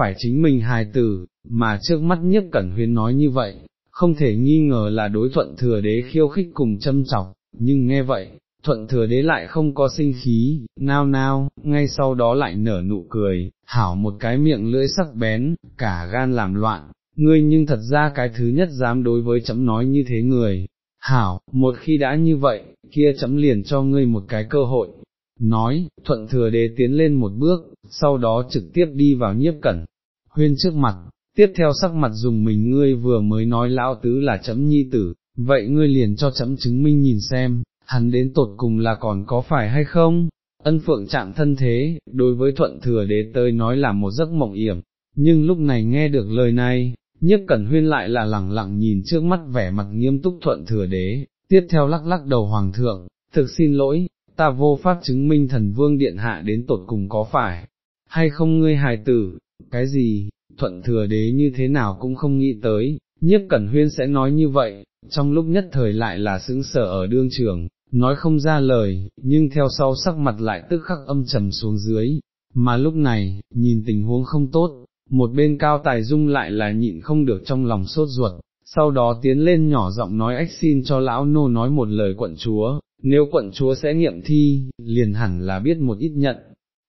phải chính mình hài tử, mà trước mắt nhất cẩn huyên nói như vậy, không thể nghi ngờ là đối thuận thừa đế khiêu khích cùng châm chọc, nhưng nghe vậy, thuận thừa đế lại không có sinh khí, nao nao, ngay sau đó lại nở nụ cười, hảo một cái miệng lưỡi sắc bén, cả gan làm loạn, ngươi nhưng thật ra cái thứ nhất dám đối với chấm nói như thế người, hảo, một khi đã như vậy, kia chấm liền cho ngươi một cái cơ hội, nói, thuận thừa đế tiến lên một bước, sau đó trực tiếp đi vào nhiếp cẩn, huyên trước mặt, tiếp theo sắc mặt dùng mình ngươi vừa mới nói lão tứ là chấm nhi tử, vậy ngươi liền cho chấm chứng minh nhìn xem, hắn đến tột cùng là còn có phải hay không? Ân phượng chạm thân thế, đối với thuận thừa đế tơi nói là một giấc mộng yểm, nhưng lúc này nghe được lời này, nhất cẩn huyên lại là lẳng lặng nhìn trước mắt vẻ mặt nghiêm túc thuận thừa đế, tiếp theo lắc lắc đầu hoàng thượng, thực xin lỗi, ta vô pháp chứng minh thần vương điện hạ đến tột cùng có phải, hay không ngươi hài tử, cái gì, thuận thừa đế như thế nào cũng không nghĩ tới, nhiếp cẩn huyên sẽ nói như vậy, trong lúc nhất thời lại là xứng sở ở đương trường, nói không ra lời, nhưng theo sau sắc mặt lại tức khắc âm trầm xuống dưới, mà lúc này, nhìn tình huống không tốt, một bên cao tài dung lại là nhịn không được trong lòng sốt ruột, sau đó tiến lên nhỏ giọng nói ách xin cho lão nô nói một lời quận chúa, nếu quận chúa sẽ nghiệm thi, liền hẳn là biết một ít nhận,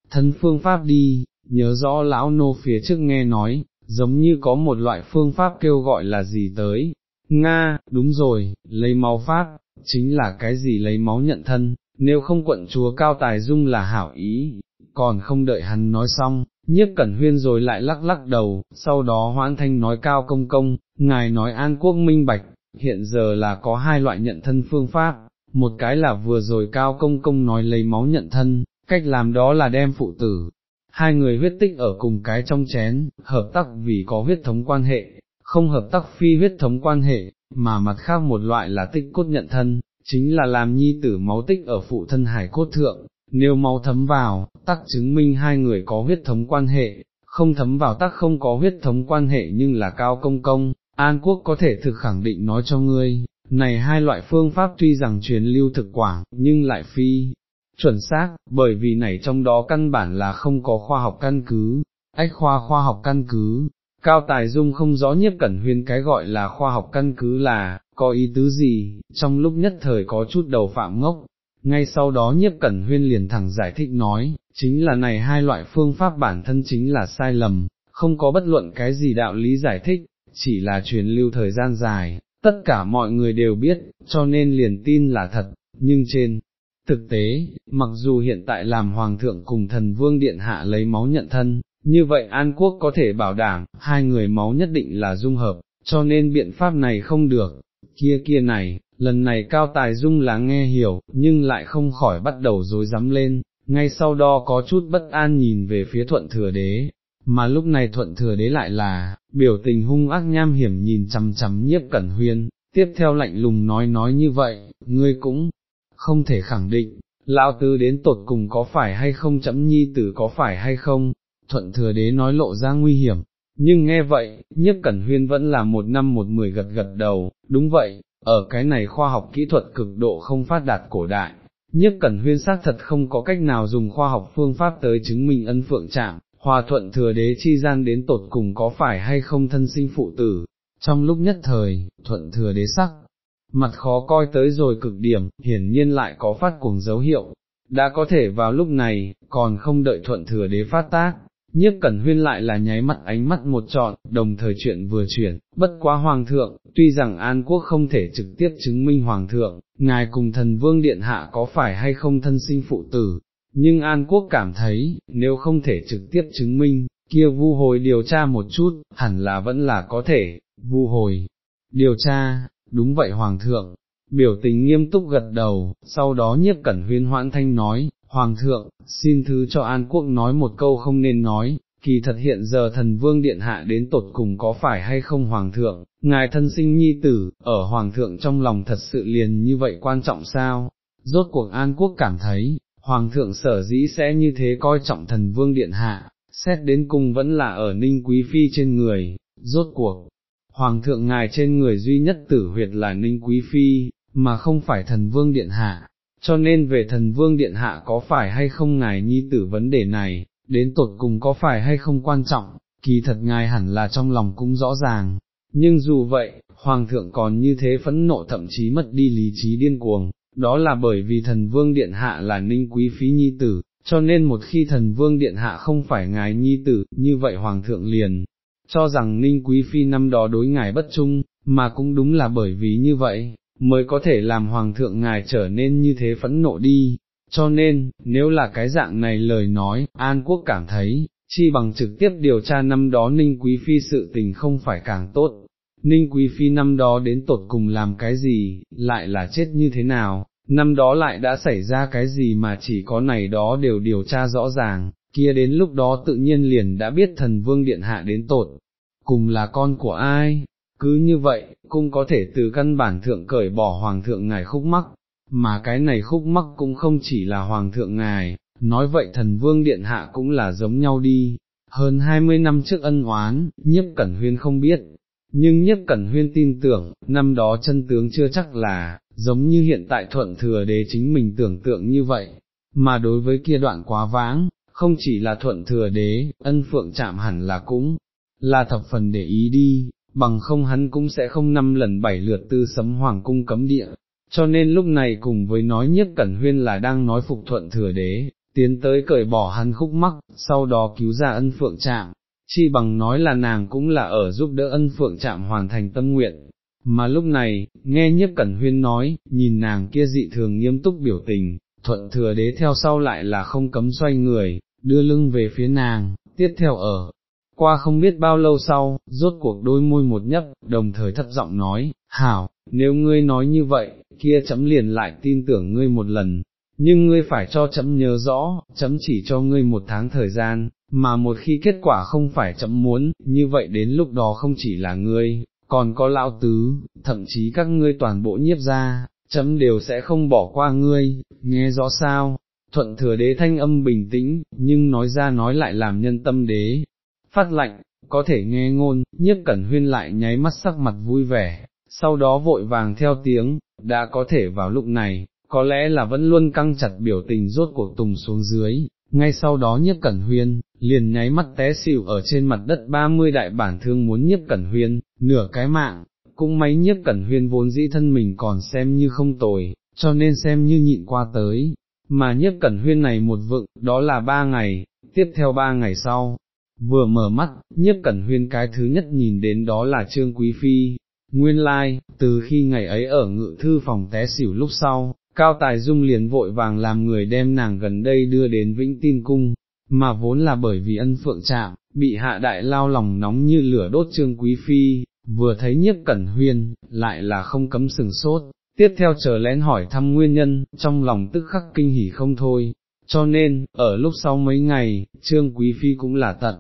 thân phương pháp đi, nhớ rõ lão nô phía trước nghe nói, giống như có một loại phương pháp kêu gọi là gì tới, Nga, đúng rồi, lấy máu pháp, chính là cái gì lấy máu nhận thân, nếu không quận chúa cao tài dung là hảo ý, còn không đợi hắn nói xong, nhiếp cẩn huyên rồi lại lắc lắc đầu, sau đó hoãn thanh nói cao công công, ngài nói an quốc minh bạch, hiện giờ là có hai loại nhận thân phương pháp, một cái là vừa rồi cao công công nói lấy máu nhận thân, cách làm đó là đem phụ tử, hai người huyết tích ở cùng cái trong chén, hợp tác vì có huyết thống quan hệ, không hợp tác phi huyết thống quan hệ, mà mặt khác một loại là tích cốt nhận thân, chính là làm nhi tử máu tích ở phụ thân hải cốt thượng, nếu máu thấm vào, tắc chứng minh hai người có huyết thống quan hệ, không thấm vào tắc không có huyết thống quan hệ nhưng là cao công công, An Quốc có thể thực khẳng định nói cho ngươi, này hai loại phương pháp tuy rằng truyền lưu thực quả nhưng lại phi, chuẩn xác, bởi vì này trong đó căn bản là không có khoa học căn cứ, ách khoa khoa học căn cứ, Cao Tài Dung không rõ nhiếp cẩn huyên cái gọi là khoa học căn cứ là, có ý tứ gì, trong lúc nhất thời có chút đầu phạm ngốc, ngay sau đó nhiếp cẩn huyên liền thẳng giải thích nói, chính là này hai loại phương pháp bản thân chính là sai lầm, không có bất luận cái gì đạo lý giải thích, chỉ là truyền lưu thời gian dài, tất cả mọi người đều biết, cho nên liền tin là thật, nhưng trên Thực tế, mặc dù hiện tại làm hoàng thượng cùng thần vương điện hạ lấy máu nhận thân, như vậy An Quốc có thể bảo đảm, hai người máu nhất định là dung hợp, cho nên biện pháp này không được, kia kia này, lần này cao tài dung là nghe hiểu, nhưng lại không khỏi bắt đầu dối rắm lên, ngay sau đó có chút bất an nhìn về phía thuận thừa đế, mà lúc này thuận thừa đế lại là, biểu tình hung ác nham hiểm nhìn chằm chằm nhiếp cẩn huyên, tiếp theo lạnh lùng nói nói như vậy, ngươi cũng không thể khẳng định, lão tứ đến tột cùng có phải hay không chấm nhi tử có phải hay không, thuận thừa đế nói lộ ra nguy hiểm, nhưng nghe vậy, Nhất cẩn huyên vẫn là một năm một mười gật gật đầu, đúng vậy, ở cái này khoa học kỹ thuật cực độ không phát đạt cổ đại, Nhất cẩn huyên xác thật không có cách nào dùng khoa học phương pháp tới chứng minh ân phượng trạng, hòa thuận thừa đế chi gian đến tột cùng có phải hay không thân sinh phụ tử, trong lúc nhất thời, thuận thừa đế sắc, mặt khó coi tới rồi cực điểm, hiển nhiên lại có phát cuồng dấu hiệu, đã có thể vào lúc này, còn không đợi thuận thừa đế phát tác, nhiếp cẩn huyên lại là nháy mắt ánh mắt một trọn, đồng thời chuyện vừa chuyển, bất quá hoàng thượng, tuy rằng An Quốc không thể trực tiếp chứng minh hoàng thượng, ngài cùng thần vương điện hạ có phải hay không thân sinh phụ tử, nhưng An Quốc cảm thấy, nếu không thể trực tiếp chứng minh, kia vu hồi điều tra một chút, hẳn là vẫn là có thể, vu hồi, điều tra, đúng vậy Hoàng thượng, biểu tình nghiêm túc gật đầu, sau đó nhiếp cẩn huyên hoãn thanh nói, Hoàng thượng, xin thứ cho An Quốc nói một câu không nên nói, kỳ thật hiện giờ thần vương điện hạ đến tột cùng có phải hay không Hoàng thượng, ngài thân sinh nhi tử, ở Hoàng thượng trong lòng thật sự liền như vậy quan trọng sao? Rốt cuộc An Quốc cảm thấy, Hoàng thượng sở dĩ sẽ như thế coi trọng thần vương điện hạ, xét đến cùng vẫn là ở ninh quý phi trên người, rốt cuộc, Hoàng thượng ngài trên người duy nhất tử huyệt là ninh quý phi, mà không phải thần vương điện hạ, cho nên về thần vương điện hạ có phải hay không ngài nhi tử vấn đề này, đến tột cùng có phải hay không quan trọng, kỳ thật ngài hẳn là trong lòng cũng rõ ràng, nhưng dù vậy, Hoàng thượng còn như thế phẫn nộ thậm chí mất đi lý trí điên cuồng, đó là bởi vì thần vương điện hạ là ninh quý phí nhi tử, cho nên một khi thần vương điện hạ không phải ngài nhi tử, như vậy hoàng thượng liền, cho rằng ninh quý phi năm đó đối ngài bất trung, mà cũng đúng là bởi vì như vậy, mới có thể làm hoàng thượng ngài trở nên như thế phẫn nộ đi, cho nên, nếu là cái dạng này lời nói, An Quốc cảm thấy, chi bằng trực tiếp điều tra năm đó ninh quý phi sự tình không phải càng tốt, Ninh Quý Phi năm đó đến tột cùng làm cái gì, lại là chết như thế nào, năm đó lại đã xảy ra cái gì mà chỉ có này đó đều điều tra rõ ràng, kia đến lúc đó tự nhiên liền đã biết thần vương điện hạ đến tột, cùng là con của ai, cứ như vậy, cũng có thể từ căn bản thượng cởi bỏ hoàng thượng ngài khúc mắc, mà cái này khúc mắc cũng không chỉ là hoàng thượng ngài, nói vậy thần vương điện hạ cũng là giống nhau đi. Hơn hai mươi năm trước ân oán, nhiếp cẩn huyên không biết, nhưng nhiếp cẩn huyên tin tưởng, năm đó chân tướng chưa chắc là, giống như hiện tại thuận thừa đế chính mình tưởng tượng như vậy, mà đối với kia đoạn quá vãng, không chỉ là thuận thừa đế, ân phượng chạm hẳn là cũng, là thập phần để ý đi, bằng không hắn cũng sẽ không năm lần bảy lượt tư sấm hoàng cung cấm địa, cho nên lúc này cùng với nói nhất cẩn huyên là đang nói phục thuận thừa đế, tiến tới cởi bỏ hắn khúc mắc, sau đó cứu ra ân phượng chạm, chi bằng nói là nàng cũng là ở giúp đỡ ân phượng chạm hoàn thành tâm nguyện. Mà lúc này, nghe nhiếp cẩn huyên nói, nhìn nàng kia dị thường nghiêm túc biểu tình, thuận thừa đế theo sau lại là không cấm xoay người, đưa lưng về phía nàng, tiếp theo ở. Qua không biết bao lâu sau, rốt cuộc đôi môi một nhấp, đồng thời thấp giọng nói, hảo, nếu ngươi nói như vậy, kia chấm liền lại tin tưởng ngươi một lần, nhưng ngươi phải cho chấm nhớ rõ, chấm chỉ cho ngươi một tháng thời gian, mà một khi kết quả không phải chấm muốn, như vậy đến lúc đó không chỉ là ngươi, còn có lão tứ, thậm chí các ngươi toàn bộ nhiếp ra, chấm đều sẽ không bỏ qua ngươi, nghe rõ sao, thuận thừa đế thanh âm bình tĩnh, nhưng nói ra nói lại làm nhân tâm đế, phát lạnh, có thể nghe ngôn, nhiếp cẩn huyên lại nháy mắt sắc mặt vui vẻ, sau đó vội vàng theo tiếng, đã có thể vào lúc này, có lẽ là vẫn luôn căng chặt biểu tình rốt cuộc tùng xuống dưới, ngay sau đó nhiếp cẩn huyên, liền nháy mắt té xỉu ở trên mặt đất ba mươi đại bản thương muốn nhiếp cẩn huyên, nửa cái mạng, cũng mấy nhiếp cẩn huyên vốn dĩ thân mình còn xem như không tồi, cho nên xem như nhịn qua tới, mà nhiếp cẩn huyên này một vựng, đó là ba ngày, tiếp theo ba ngày sau, vừa mở mắt, nhiếp cẩn huyên cái thứ nhất nhìn đến đó là Trương Quý Phi. Nguyên lai, like, từ khi ngày ấy ở ngự thư phòng té xỉu lúc sau, Cao Tài Dung liền vội vàng làm người đem nàng gần đây đưa đến Vĩnh Tin Cung, mà vốn là bởi vì ân phượng chạm, bị hạ đại lao lòng nóng như lửa đốt trương quý phi, vừa thấy nhiếp cẩn huyên, lại là không cấm sừng sốt, tiếp theo chờ lén hỏi thăm nguyên nhân, trong lòng tức khắc kinh hỉ không thôi, cho nên, ở lúc sau mấy ngày, trương quý phi cũng là tận,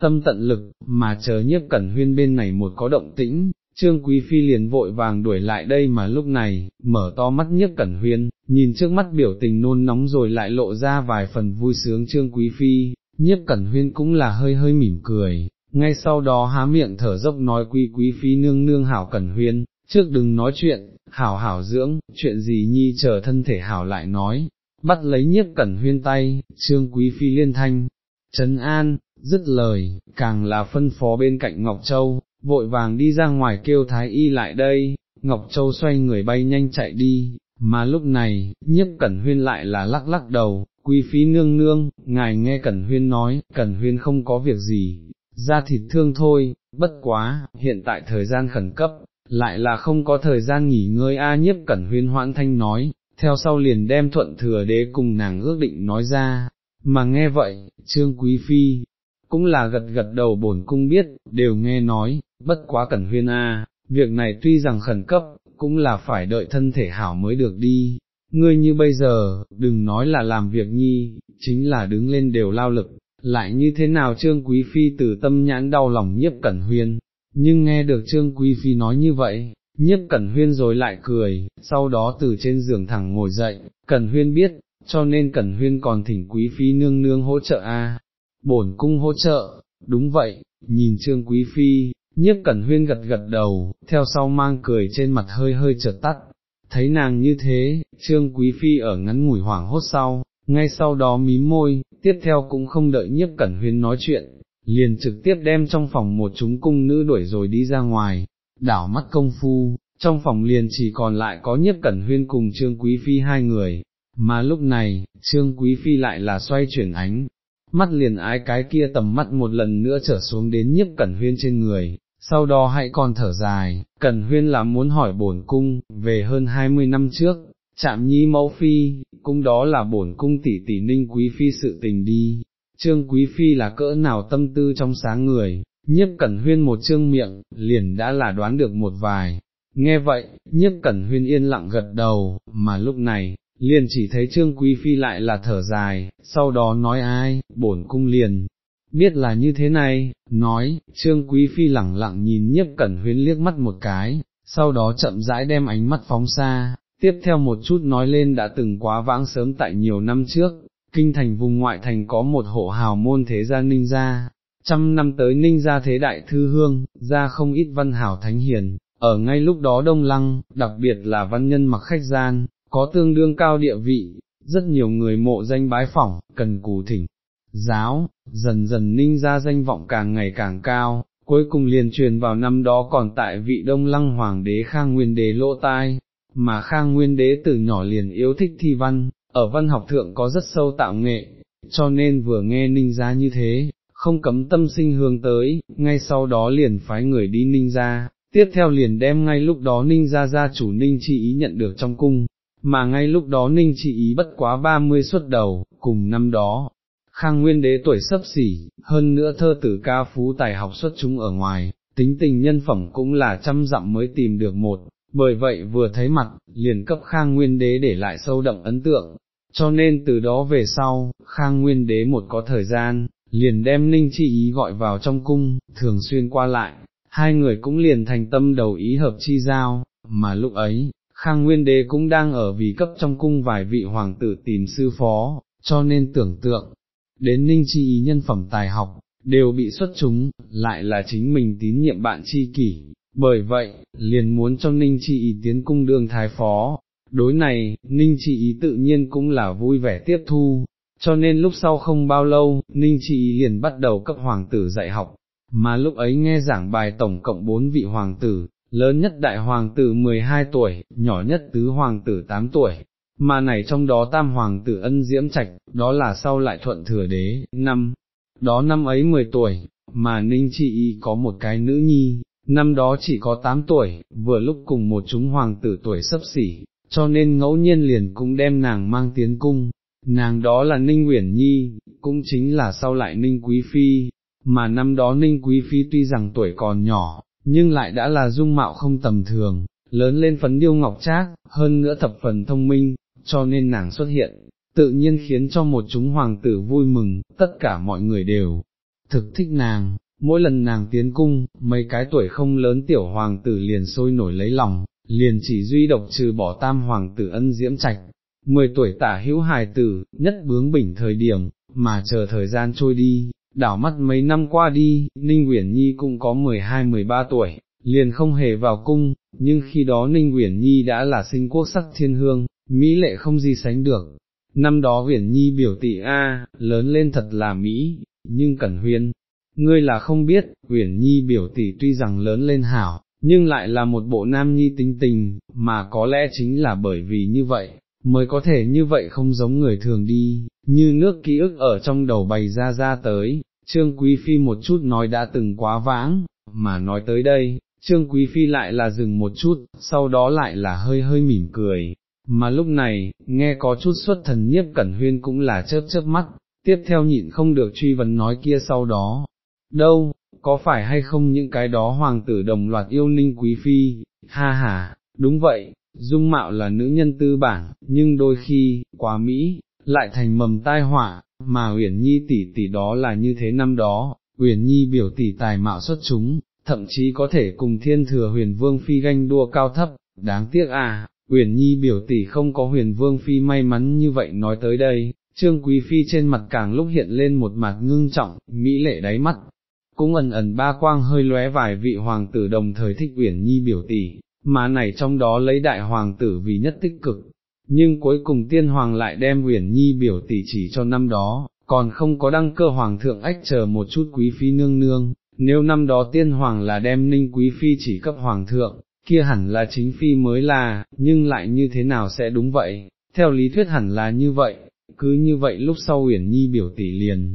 tâm tận lực, mà chờ nhiếp cẩn huyên bên này một có động tĩnh, Trương Quý Phi liền vội vàng đuổi lại đây mà lúc này, mở to mắt nhiếp cẩn huyên, nhìn trước mắt biểu tình nôn nóng rồi lại lộ ra vài phần vui sướng Trương Quý Phi, nhiếp cẩn huyên cũng là hơi hơi mỉm cười, ngay sau đó há miệng thở dốc nói quý quý phi nương nương hảo cẩn huyên, trước đừng nói chuyện, hảo hảo dưỡng, chuyện gì nhi chờ thân thể hảo lại nói, bắt lấy nhiếp cẩn huyên tay, trương quý phi liên thanh, trấn an, dứt lời, càng là phân phó bên cạnh Ngọc Châu, vội vàng đi ra ngoài kêu Thái Y lại đây, Ngọc Châu xoay người bay nhanh chạy đi, mà lúc này, nhiếp cẩn huyên lại là lắc lắc đầu, quý phi nương nương, ngài nghe cẩn huyên nói, cẩn huyên không có việc gì, ra thịt thương thôi, bất quá, hiện tại thời gian khẩn cấp, lại là không có thời gian nghỉ ngơi a nhiếp cẩn huyên hoãn thanh nói, theo sau liền đem thuận thừa đế cùng nàng ước định nói ra, mà nghe vậy, trương quý phi, cũng là gật gật đầu bổn cung biết, đều nghe nói, bất quá cẩn huyên a, việc này tuy rằng khẩn cấp, cũng là phải đợi thân thể hảo mới được đi, ngươi như bây giờ, đừng nói là làm việc nhi, chính là đứng lên đều lao lực, lại như thế nào trương quý phi từ tâm nhãn đau lòng nhiếp cẩn huyên, nhưng nghe được trương quý phi nói như vậy, nhiếp cẩn huyên rồi lại cười, sau đó từ trên giường thẳng ngồi dậy, cẩn huyên biết, cho nên cẩn huyên còn thỉnh quý phi nương nương hỗ trợ a. Bổn cung hỗ trợ, đúng vậy, nhìn trương quý phi, nhiếp cẩn huyên gật gật đầu, theo sau mang cười trên mặt hơi hơi chợt tắt, thấy nàng như thế, trương quý phi ở ngắn ngủi hoảng hốt sau, ngay sau đó mím môi, tiếp theo cũng không đợi nhiếp cẩn huyên nói chuyện, liền trực tiếp đem trong phòng một chúng cung nữ đuổi rồi đi ra ngoài, đảo mắt công phu, trong phòng liền chỉ còn lại có nhiếp cẩn huyên cùng trương quý phi hai người, mà lúc này, trương quý phi lại là xoay chuyển ánh, mắt liền ái cái kia tầm mắt một lần nữa trở xuống đến nhiếp cẩn huyên trên người, sau đó hãy còn thở dài, cẩn huyên là muốn hỏi bổn cung, về hơn hai mươi năm trước, chạm nhi mẫu phi, cung đó là bổn cung tỷ tỷ ninh quý phi sự tình đi, trương quý phi là cỡ nào tâm tư trong sáng người, nhiếp cẩn huyên một trương miệng, liền đã là đoán được một vài. Nghe vậy, nhiếp cẩn huyên yên lặng gật đầu, mà lúc này, liền chỉ thấy trương quý phi lại là thở dài, sau đó nói ai, bổn cung liền, biết là như thế này, nói, trương quý phi lẳng lặng nhìn nhiếp cẩn Huyên liếc mắt một cái, sau đó chậm rãi đem ánh mắt phóng xa, tiếp theo một chút nói lên đã từng quá vãng sớm tại nhiều năm trước, kinh thành vùng ngoại thành có một hộ hào môn thế gia ninh gia, trăm năm tới ninh gia thế đại thư hương, ra không ít văn hảo thánh hiền, ở ngay lúc đó đông lăng, đặc biệt là văn nhân mặc khách gian, có tương đương cao địa vị, rất nhiều người mộ danh bái phỏng, cần cù thỉnh, giáo, dần dần ninh ra danh vọng càng ngày càng cao, cuối cùng liền truyền vào năm đó còn tại vị đông lăng hoàng đế khang nguyên đế lỗ tai, mà khang nguyên đế từ nhỏ liền yêu thích thi văn, ở văn học thượng có rất sâu tạo nghệ, cho nên vừa nghe ninh ra như thế, không cấm tâm sinh hướng tới, ngay sau đó liền phái người đi ninh ra, tiếp theo liền đem ngay lúc đó ninh ra gia chủ ninh chi ý nhận được trong cung, mà ngay lúc đó ninh chi ý bất quá ba mươi xuất đầu, cùng năm đó, khang nguyên đế tuổi sấp xỉ, hơn nữa thơ tử ca phú tài học xuất chúng ở ngoài, tính tình nhân phẩm cũng là trăm dặm mới tìm được một, bởi vậy vừa thấy mặt, liền cấp khang nguyên đế để lại sâu đậm ấn tượng, cho nên từ đó về sau, khang nguyên đế một có thời gian, liền đem ninh chi ý gọi vào trong cung, thường xuyên qua lại, hai người cũng liền thành tâm đầu ý hợp chi giao, mà lúc ấy, khang nguyên đế cũng đang ở vì cấp trong cung vài vị hoàng tử tìm sư phó, cho nên tưởng tượng, đến ninh chi ý nhân phẩm tài học, đều bị xuất chúng, lại là chính mình tín nhiệm bạn chi kỷ, bởi vậy, liền muốn cho ninh chi ý tiến cung đương thái phó. Đối này, Ninh Chị Ý tự nhiên cũng là vui vẻ tiếp thu, cho nên lúc sau không bao lâu, Ninh Chị Ý liền bắt đầu cấp hoàng tử dạy học, mà lúc ấy nghe giảng bài tổng cộng bốn vị hoàng tử, lớn nhất đại hoàng tử 12 tuổi, nhỏ nhất tứ hoàng tử 8 tuổi, mà này trong đó tam hoàng tử ân diễm trạch, đó là sau lại thuận thừa đế, năm, đó năm ấy 10 tuổi, mà ninh trị Ý có một cái nữ nhi, năm đó chỉ có 8 tuổi, vừa lúc cùng một chúng hoàng tử tuổi sấp xỉ, cho nên ngẫu nhiên liền cũng đem nàng mang tiến cung, nàng đó là Ninh Uyển Nhi, cũng chính là sau lại Ninh Quý Phi, mà năm đó Ninh Quý Phi tuy rằng tuổi còn nhỏ, nhưng lại đã là dung mạo không tầm thường, lớn lên phấn điêu ngọc trác, hơn nữa thập phần thông minh, cho nên nàng xuất hiện, tự nhiên khiến cho một chúng hoàng tử vui mừng, tất cả mọi người đều thực thích nàng, mỗi lần nàng tiến cung, mấy cái tuổi không lớn tiểu hoàng tử liền sôi nổi lấy lòng, liền chỉ duy độc trừ bỏ tam hoàng tử ân diễm trạch, mười tuổi tả hữu hài tử, nhất bướng bỉnh thời điểm, mà chờ thời gian trôi đi, đảo mắt mấy năm qua đi, Ninh Uyển Nhi cũng có 12-13 tuổi, liền không hề vào cung, nhưng khi đó Ninh Uyển Nhi đã là sinh quốc sắc thiên hương, Mỹ lệ không gì sánh được. Năm đó Uyển Nhi biểu tỷ A, lớn lên thật là Mỹ, nhưng Cẩn Huyên, ngươi là không biết, Uyển Nhi biểu tỷ tuy rằng lớn lên hảo, nhưng lại là một bộ nam nhi tính tình, mà có lẽ chính là bởi vì như vậy, mới có thể như vậy không giống người thường đi, như nước ký ức ở trong đầu bày ra ra tới, Trương Quý Phi một chút nói đã từng quá vãng, mà nói tới đây, Trương Quý Phi lại là dừng một chút, sau đó lại là hơi hơi mỉm cười, mà lúc này, nghe có chút xuất thần nhiếp cẩn huyên cũng là chớp chớp mắt, tiếp theo nhịn không được truy vấn nói kia sau đó, đâu, có phải hay không những cái đó hoàng tử đồng loạt yêu ninh quý phi, ha ha, đúng vậy, dung mạo là nữ nhân tư bản, nhưng đôi khi, quá Mỹ, lại thành mầm tai họa, mà Uyển Nhi tỷ tỷ đó là như thế năm đó, Uyển Nhi biểu tỷ tài mạo xuất chúng, thậm chí có thể cùng thiên thừa huyền vương phi ganh đua cao thấp, đáng tiếc à, Uyển Nhi biểu tỷ không có huyền vương phi may mắn như vậy nói tới đây, Trương Quý Phi trên mặt càng lúc hiện lên một mặt ngưng trọng, mỹ lệ đáy mắt, cũng ẩn ẩn ba quang hơi lóe vài vị hoàng tử đồng thời thích Uyển Nhi biểu tỷ, mà này trong đó lấy đại hoàng tử vì nhất tích cực, nhưng cuối cùng tiên hoàng lại đem Uyển Nhi biểu tỷ chỉ cho năm đó, còn không có đăng cơ hoàng thượng ách chờ một chút quý phi nương nương, nếu năm đó tiên hoàng là đem ninh quý phi chỉ cấp hoàng thượng, kia hẳn là chính phi mới là, nhưng lại như thế nào sẽ đúng vậy, theo lý thuyết hẳn là như vậy, cứ như vậy lúc sau Uyển Nhi biểu tỷ liền,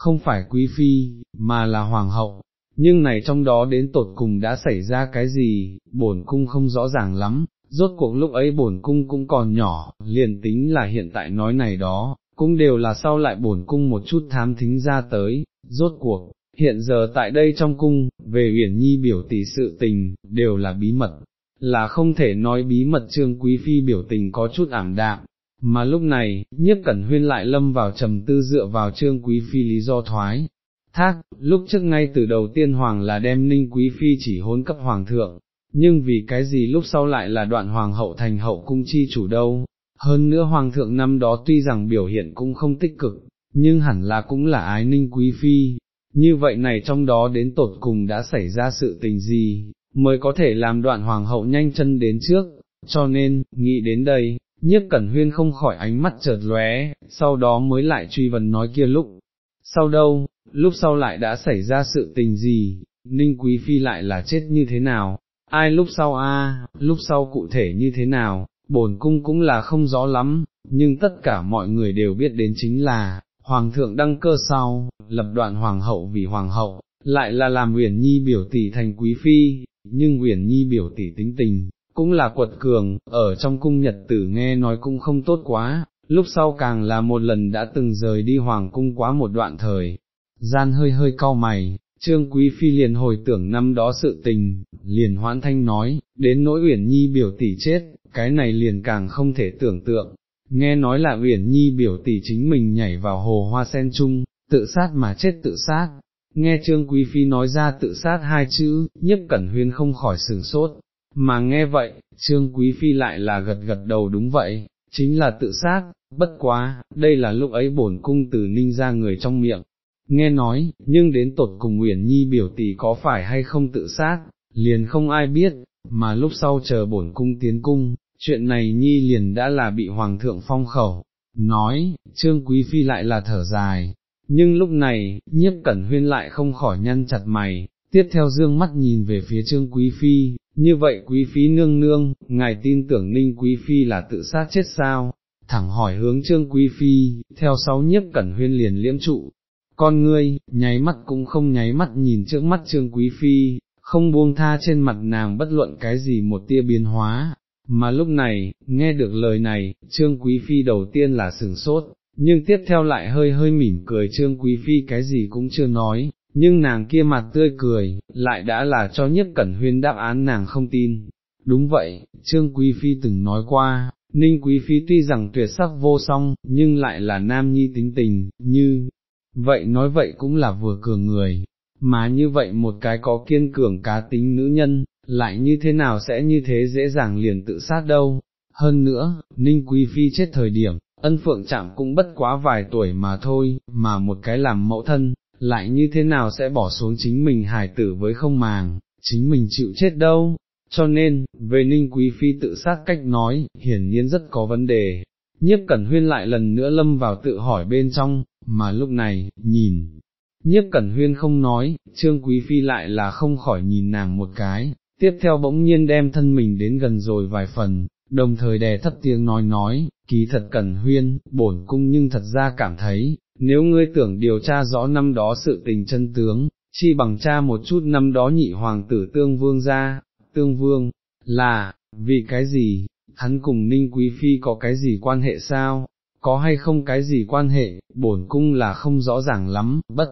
không phải quý phi, mà là hoàng hậu, nhưng này trong đó đến tột cùng đã xảy ra cái gì, bổn cung không rõ ràng lắm, rốt cuộc lúc ấy bổn cung cũng còn nhỏ, liền tính là hiện tại nói này đó, cũng đều là sau lại bổn cung một chút thám thính ra tới, rốt cuộc, hiện giờ tại đây trong cung, về Uyển Nhi biểu tỷ sự tình, đều là bí mật, là không thể nói bí mật trương quý phi biểu tình có chút ảm đạm, mà lúc này, nhiếp cẩn huyên lại lâm vào trầm tư dựa vào trương quý phi lý do thoái. Thác, lúc trước ngay từ đầu tiên hoàng là đem ninh quý phi chỉ hôn cấp hoàng thượng, nhưng vì cái gì lúc sau lại là đoạn hoàng hậu thành hậu cung chi chủ đâu, hơn nữa hoàng thượng năm đó tuy rằng biểu hiện cũng không tích cực, nhưng hẳn là cũng là ái ninh quý phi, như vậy này trong đó đến tột cùng đã xảy ra sự tình gì, mới có thể làm đoạn hoàng hậu nhanh chân đến trước, cho nên, nghĩ đến đây, nhiếp cẩn huyên không khỏi ánh mắt chợt lóe, sau đó mới lại truy vấn nói kia lúc, sau đâu, lúc sau lại đã xảy ra sự tình gì, ninh quý phi lại là chết như thế nào, ai lúc sau a, lúc sau cụ thể như thế nào, bổn cung cũng là không rõ lắm, nhưng tất cả mọi người đều biết đến chính là, hoàng thượng đăng cơ sau, lập đoạn hoàng hậu vì hoàng hậu, lại là làm Uyển Nhi biểu tỷ thành quý phi, nhưng Uyển Nhi biểu tỷ tính tình, cũng là quật cường, ở trong cung nhật tử nghe nói cũng không tốt quá, lúc sau càng là một lần đã từng rời đi hoàng cung quá một đoạn thời, gian hơi hơi cau mày, Trương Quý Phi liền hồi tưởng năm đó sự tình, liền hoãn thanh nói, đến nỗi Uyển Nhi biểu tỷ chết, cái này liền càng không thể tưởng tượng, nghe nói là Uyển Nhi biểu tỷ chính mình nhảy vào hồ hoa sen chung, tự sát mà chết tự sát. Nghe Trương Quý Phi nói ra tự sát hai chữ, nhấp cẩn huyên không khỏi sửng sốt, mà nghe vậy, Trương Quý Phi lại là gật gật đầu đúng vậy, chính là tự sát, bất quá, đây là lúc ấy bổn cung từ ninh ra người trong miệng, nghe nói, nhưng đến tột cùng Nguyễn Nhi biểu tỷ có phải hay không tự sát, liền không ai biết, mà lúc sau chờ bổn cung tiến cung, chuyện này Nhi liền đã là bị Hoàng thượng phong khẩu, nói, Trương Quý Phi lại là thở dài, nhưng lúc này, nhiếp cẩn huyên lại không khỏi nhăn chặt mày, tiếp theo dương mắt nhìn về phía Trương Quý Phi, như vậy Quý Phi nương nương, ngài tin tưởng Ninh Quý Phi là tự sát chết sao? Thẳng hỏi hướng Trương Quý Phi, theo sáu nhiếp cẩn huyên liền liễm trụ, con ngươi, nháy mắt cũng không nháy mắt nhìn trước mắt Trương Quý Phi, không buông tha trên mặt nàng bất luận cái gì một tia biến hóa, mà lúc này, nghe được lời này, Trương Quý Phi đầu tiên là sừng sốt, nhưng tiếp theo lại hơi hơi mỉm cười Trương Quý Phi cái gì cũng chưa nói, nhưng nàng kia mặt tươi cười, lại đã là cho nhất cẩn huyên đáp án nàng không tin. Đúng vậy, Trương Quý Phi từng nói qua, Ninh Quý Phi tuy rằng tuyệt sắc vô song, nhưng lại là nam nhi tính tình, như, vậy nói vậy cũng là vừa cường người, mà như vậy một cái có kiên cường cá tính nữ nhân, lại như thế nào sẽ như thế dễ dàng liền tự sát đâu. Hơn nữa, Ninh Quý Phi chết thời điểm, ân phượng chạm cũng bất quá vài tuổi mà thôi, mà một cái làm mẫu thân, lại như thế nào sẽ bỏ xuống chính mình hài tử với không màng, chính mình chịu chết đâu. Cho nên, về Ninh Quý Phi tự sát cách nói, hiển nhiên rất có vấn đề. Nhiếp Cẩn Huyên lại lần nữa lâm vào tự hỏi bên trong, mà lúc này, nhìn, nhiếp Cẩn Huyên không nói, Trương Quý Phi lại là không khỏi nhìn nàng một cái, tiếp theo bỗng nhiên đem thân mình đến gần rồi vài phần, đồng thời đè thấp tiếng nói nói, ký thật Cẩn Huyên, bổn cung nhưng thật ra cảm thấy, nếu ngươi tưởng điều tra rõ năm đó sự tình chân tướng, chi bằng cha một chút năm đó nhị hoàng tử tương vương ra, tương vương, là, vì cái gì, hắn cùng ninh quý phi có cái gì quan hệ sao, có hay không cái gì quan hệ, bổn cung là không rõ ràng lắm, bất,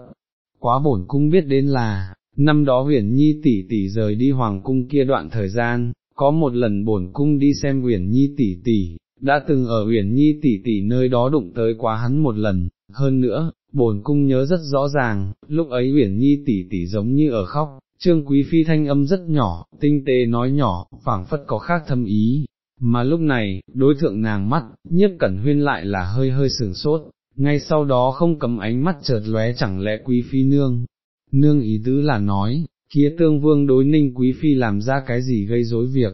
quá bổn cung biết đến là, năm đó huyền nhi tỷ tỷ rời đi hoàng cung kia đoạn thời gian, có một lần bổn cung đi xem huyền nhi tỷ tỷ, đã từng ở huyền nhi tỷ tỷ nơi đó đụng tới quá hắn một lần, hơn nữa, bổn cung nhớ rất rõ ràng, lúc ấy huyền nhi tỷ tỷ giống như ở khóc, trương quý phi thanh âm rất nhỏ, tinh tế nói nhỏ, phảng phất có khác thâm ý, mà lúc này, đối thượng nàng mắt, nhiếp cẩn huyên lại là hơi hơi sừng sốt, ngay sau đó không cầm ánh mắt chợt lóe chẳng lẽ quý phi nương, nương ý tứ là nói, kia tương vương đối ninh quý phi làm ra cái gì gây rối việc,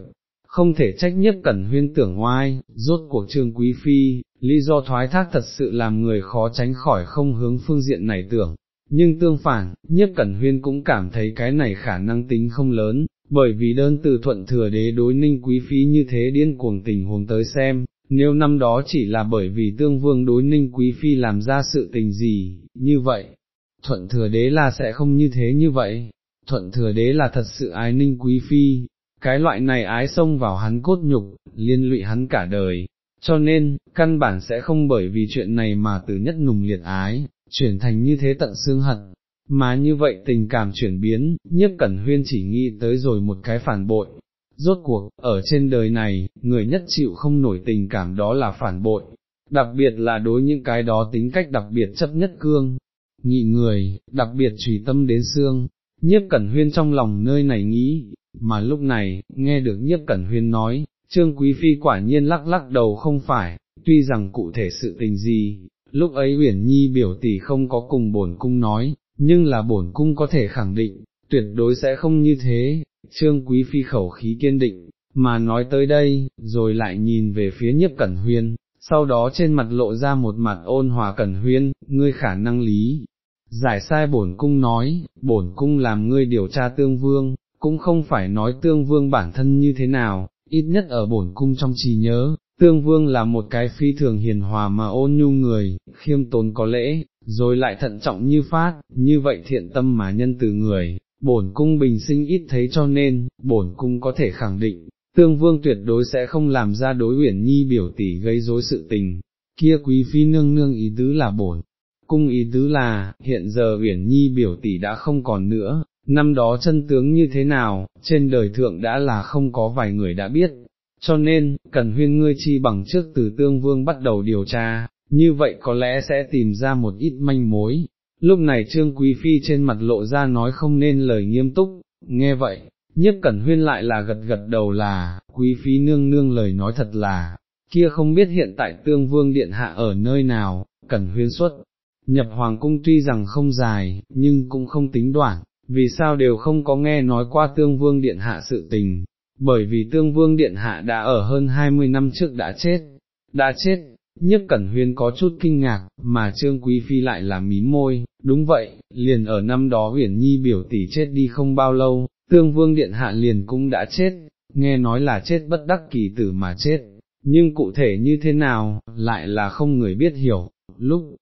không thể trách nhất cẩn huyên tưởng oai rốt cuộc trương quý phi, lý do thoái thác thật sự làm người khó tránh khỏi không hướng phương diện này tưởng. Nhưng tương phản, nhất cẩn huyên cũng cảm thấy cái này khả năng tính không lớn, bởi vì đơn từ thuận thừa đế đối ninh quý phi như thế điên cuồng tình huống tới xem, nếu năm đó chỉ là bởi vì tương vương đối ninh quý phi làm ra sự tình gì, như vậy, thuận thừa đế là sẽ không như thế như vậy, thuận thừa đế là thật sự ái ninh quý phi, cái loại này ái xông vào hắn cốt nhục, liên lụy hắn cả đời, cho nên, căn bản sẽ không bởi vì chuyện này mà từ nhất nùng liệt ái, chuyển thành như thế tận xương hận. Mà như vậy tình cảm chuyển biến, nhất cẩn huyên chỉ nghĩ tới rồi một cái phản bội. Rốt cuộc, ở trên đời này, người nhất chịu không nổi tình cảm đó là phản bội, đặc biệt là đối những cái đó tính cách đặc biệt chấp nhất cương, nghị người, đặc biệt trùy tâm đến xương, nhiếp cẩn huyên trong lòng nơi này nghĩ, mà lúc này, nghe được nhiếp cẩn huyên nói, trương quý phi quả nhiên lắc lắc đầu không phải, tuy rằng cụ thể sự tình gì, lúc ấy uyển nhi biểu tỷ không có cùng bổn cung nói, nhưng là bổn cung có thể khẳng định, tuyệt đối sẽ không như thế, trương quý phi khẩu khí kiên định, mà nói tới đây, rồi lại nhìn về phía nhiếp cẩn huyên, sau đó trên mặt lộ ra một mặt ôn hòa cẩn huyên, ngươi khả năng lý. Giải sai bổn cung nói, bổn cung làm ngươi điều tra tương vương, cũng không phải nói tương vương bản thân như thế nào, ít nhất ở bổn cung trong trí nhớ, tương vương là một cái phi thường hiền hòa mà ôn nhu người, khiêm tốn có lễ, rồi lại thận trọng như phát, như vậy thiện tâm mà nhân từ người, bổn cung bình sinh ít thấy cho nên, bổn cung có thể khẳng định, tương vương tuyệt đối sẽ không làm ra đối uyển nhi biểu tỷ gây rối sự tình, kia quý phi nương nương ý tứ là bổn. Cung ý tứ là, hiện giờ uyển nhi biểu tỷ đã không còn nữa, năm đó chân tướng như thế nào, trên đời thượng đã là không có vài người đã biết, cho nên, cần huyên ngươi chi bằng trước từ tương vương bắt đầu điều tra, như vậy có lẽ sẽ tìm ra một ít manh mối. Lúc này Trương Quý Phi trên mặt lộ ra nói không nên lời nghiêm túc, nghe vậy, nhiếp cẩn huyên lại là gật gật đầu là, Quý Phi nương nương lời nói thật là, kia không biết hiện tại tương vương điện hạ ở nơi nào, cẩn huyên xuất. Nhập hoàng cung tuy rằng không dài, nhưng cũng không tính đoạn, vì sao đều không có nghe nói qua tương vương điện hạ sự tình, bởi vì tương vương điện hạ đã ở hơn 20 năm trước đã chết, đã chết, nhất cẩn huyên có chút kinh ngạc, mà trương quý phi lại là mí môi, đúng vậy, liền ở năm đó huyền nhi biểu tỷ chết đi không bao lâu, tương vương điện hạ liền cũng đã chết, nghe nói là chết bất đắc kỳ tử mà chết, nhưng cụ thể như thế nào, lại là không người biết hiểu, lúc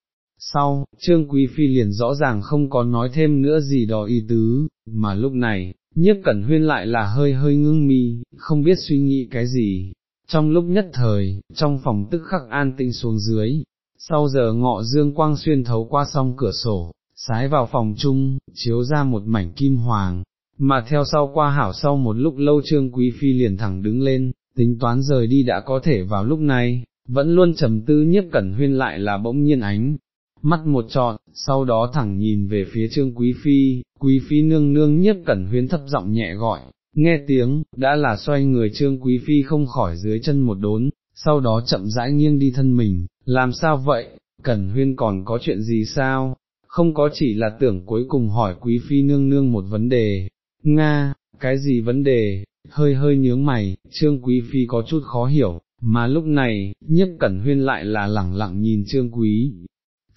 sau, Trương Quý Phi liền rõ ràng không có nói thêm nữa gì đó ý tứ, mà lúc này, nhiếp cẩn huyên lại là hơi hơi ngưng mi, không biết suy nghĩ cái gì, trong lúc nhất thời, trong phòng tức khắc an tinh xuống dưới, sau giờ ngọ dương quang xuyên thấu qua song cửa sổ, sái vào phòng chung, chiếu ra một mảnh kim hoàng, mà theo sau qua hảo sau một lúc lâu trương quý phi liền thẳng đứng lên, tính toán rời đi đã có thể vào lúc này, vẫn luôn trầm tư nhiếp cẩn huyên lại là bỗng nhiên ánh, mắt một trọn, sau đó thẳng nhìn về phía trương quý phi, quý phi nương nương nhiếp cẩn huyên thấp giọng nhẹ gọi, nghe tiếng, đã là xoay người trương quý phi không khỏi dưới chân một đốn, sau đó chậm rãi nghiêng đi thân mình, làm sao vậy, cẩn huyên còn có chuyện gì sao, không có chỉ là tưởng cuối cùng hỏi quý phi nương nương một vấn đề, Nga, cái gì vấn đề, hơi hơi nhướng mày, trương quý phi có chút khó hiểu, mà lúc này, nhiếp cẩn huyên lại là lẳng lặng nhìn trương quý.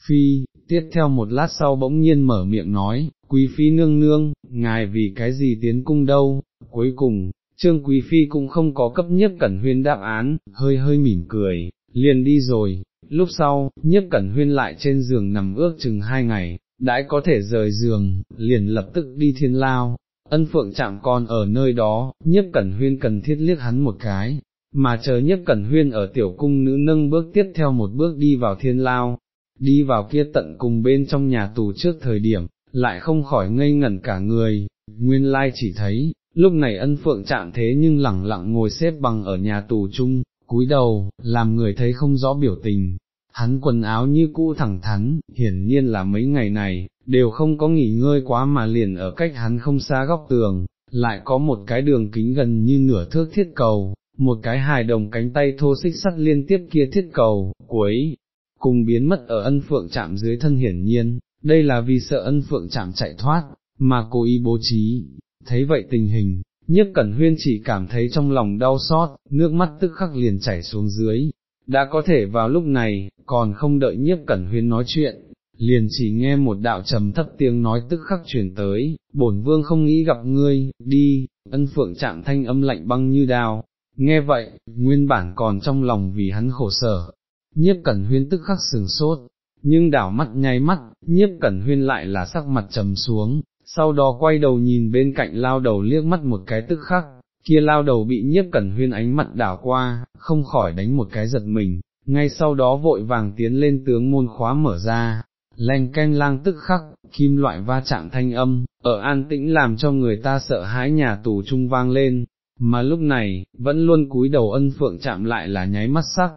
Phi, tiếp theo một lát sau bỗng nhiên mở miệng nói, quý phi nương nương, ngài vì cái gì tiến cung đâu, cuối cùng, trương quý phi cũng không có cấp nhất cẩn huyên đáp án, hơi hơi mỉm cười, liền đi rồi, lúc sau, nhất cẩn huyên lại trên giường nằm ước chừng hai ngày, đãi có thể rời giường, liền lập tức đi thiên lao, ân phượng chạm con ở nơi đó, nhiếp cẩn huyên cần thiết liếc hắn một cái, mà chờ nhiếp cẩn huyên ở tiểu cung nữ nâng bước tiếp theo một bước đi vào thiên lao, đi vào kia tận cùng bên trong nhà tù trước thời điểm, lại không khỏi ngây ngẩn cả người, nguyên lai chỉ thấy, lúc này ân phượng chạm thế nhưng lẳng lặng ngồi xếp bằng ở nhà tù chung, cúi đầu, làm người thấy không rõ biểu tình, hắn quần áo như cũ thẳng thắn, hiển nhiên là mấy ngày này, đều không có nghỉ ngơi quá mà liền ở cách hắn không xa góc tường, lại có một cái đường kính gần như nửa thước thiết cầu, một cái hài đồng cánh tay thô xích sắt liên tiếp kia thiết cầu, cuối, cùng biến mất ở ân phượng chạm dưới thân hiển nhiên, đây là vì sợ ân phượng chạm chạy thoát, mà cố ý bố trí, thấy vậy tình hình, nhiếp cẩn huyên chỉ cảm thấy trong lòng đau xót, nước mắt tức khắc liền chảy xuống dưới, đã có thể vào lúc này, còn không đợi nhiếp cẩn huyên nói chuyện, liền chỉ nghe một đạo trầm thấp tiếng nói tức khắc chuyển tới, bổn vương không nghĩ gặp ngươi, đi, ân phượng chạm thanh âm lạnh băng như đao, nghe vậy, nguyên bản còn trong lòng vì hắn khổ sở, nhiếp cẩn huyên tức khắc sừng sốt, nhưng đảo mắt nháy mắt, nhiếp cẩn huyên lại là sắc mặt trầm xuống, sau đó quay đầu nhìn bên cạnh lao đầu liếc mắt một cái tức khắc, kia lao đầu bị nhiếp cẩn huyên ánh mặt đảo qua, không khỏi đánh một cái giật mình, ngay sau đó vội vàng tiến lên tướng môn khóa mở ra, lanh canh lang tức khắc, kim loại va chạm thanh âm, ở an tĩnh làm cho người ta sợ hãi nhà tù trung vang lên, mà lúc này, vẫn luôn cúi đầu ân phượng chạm lại là nháy mắt sắc,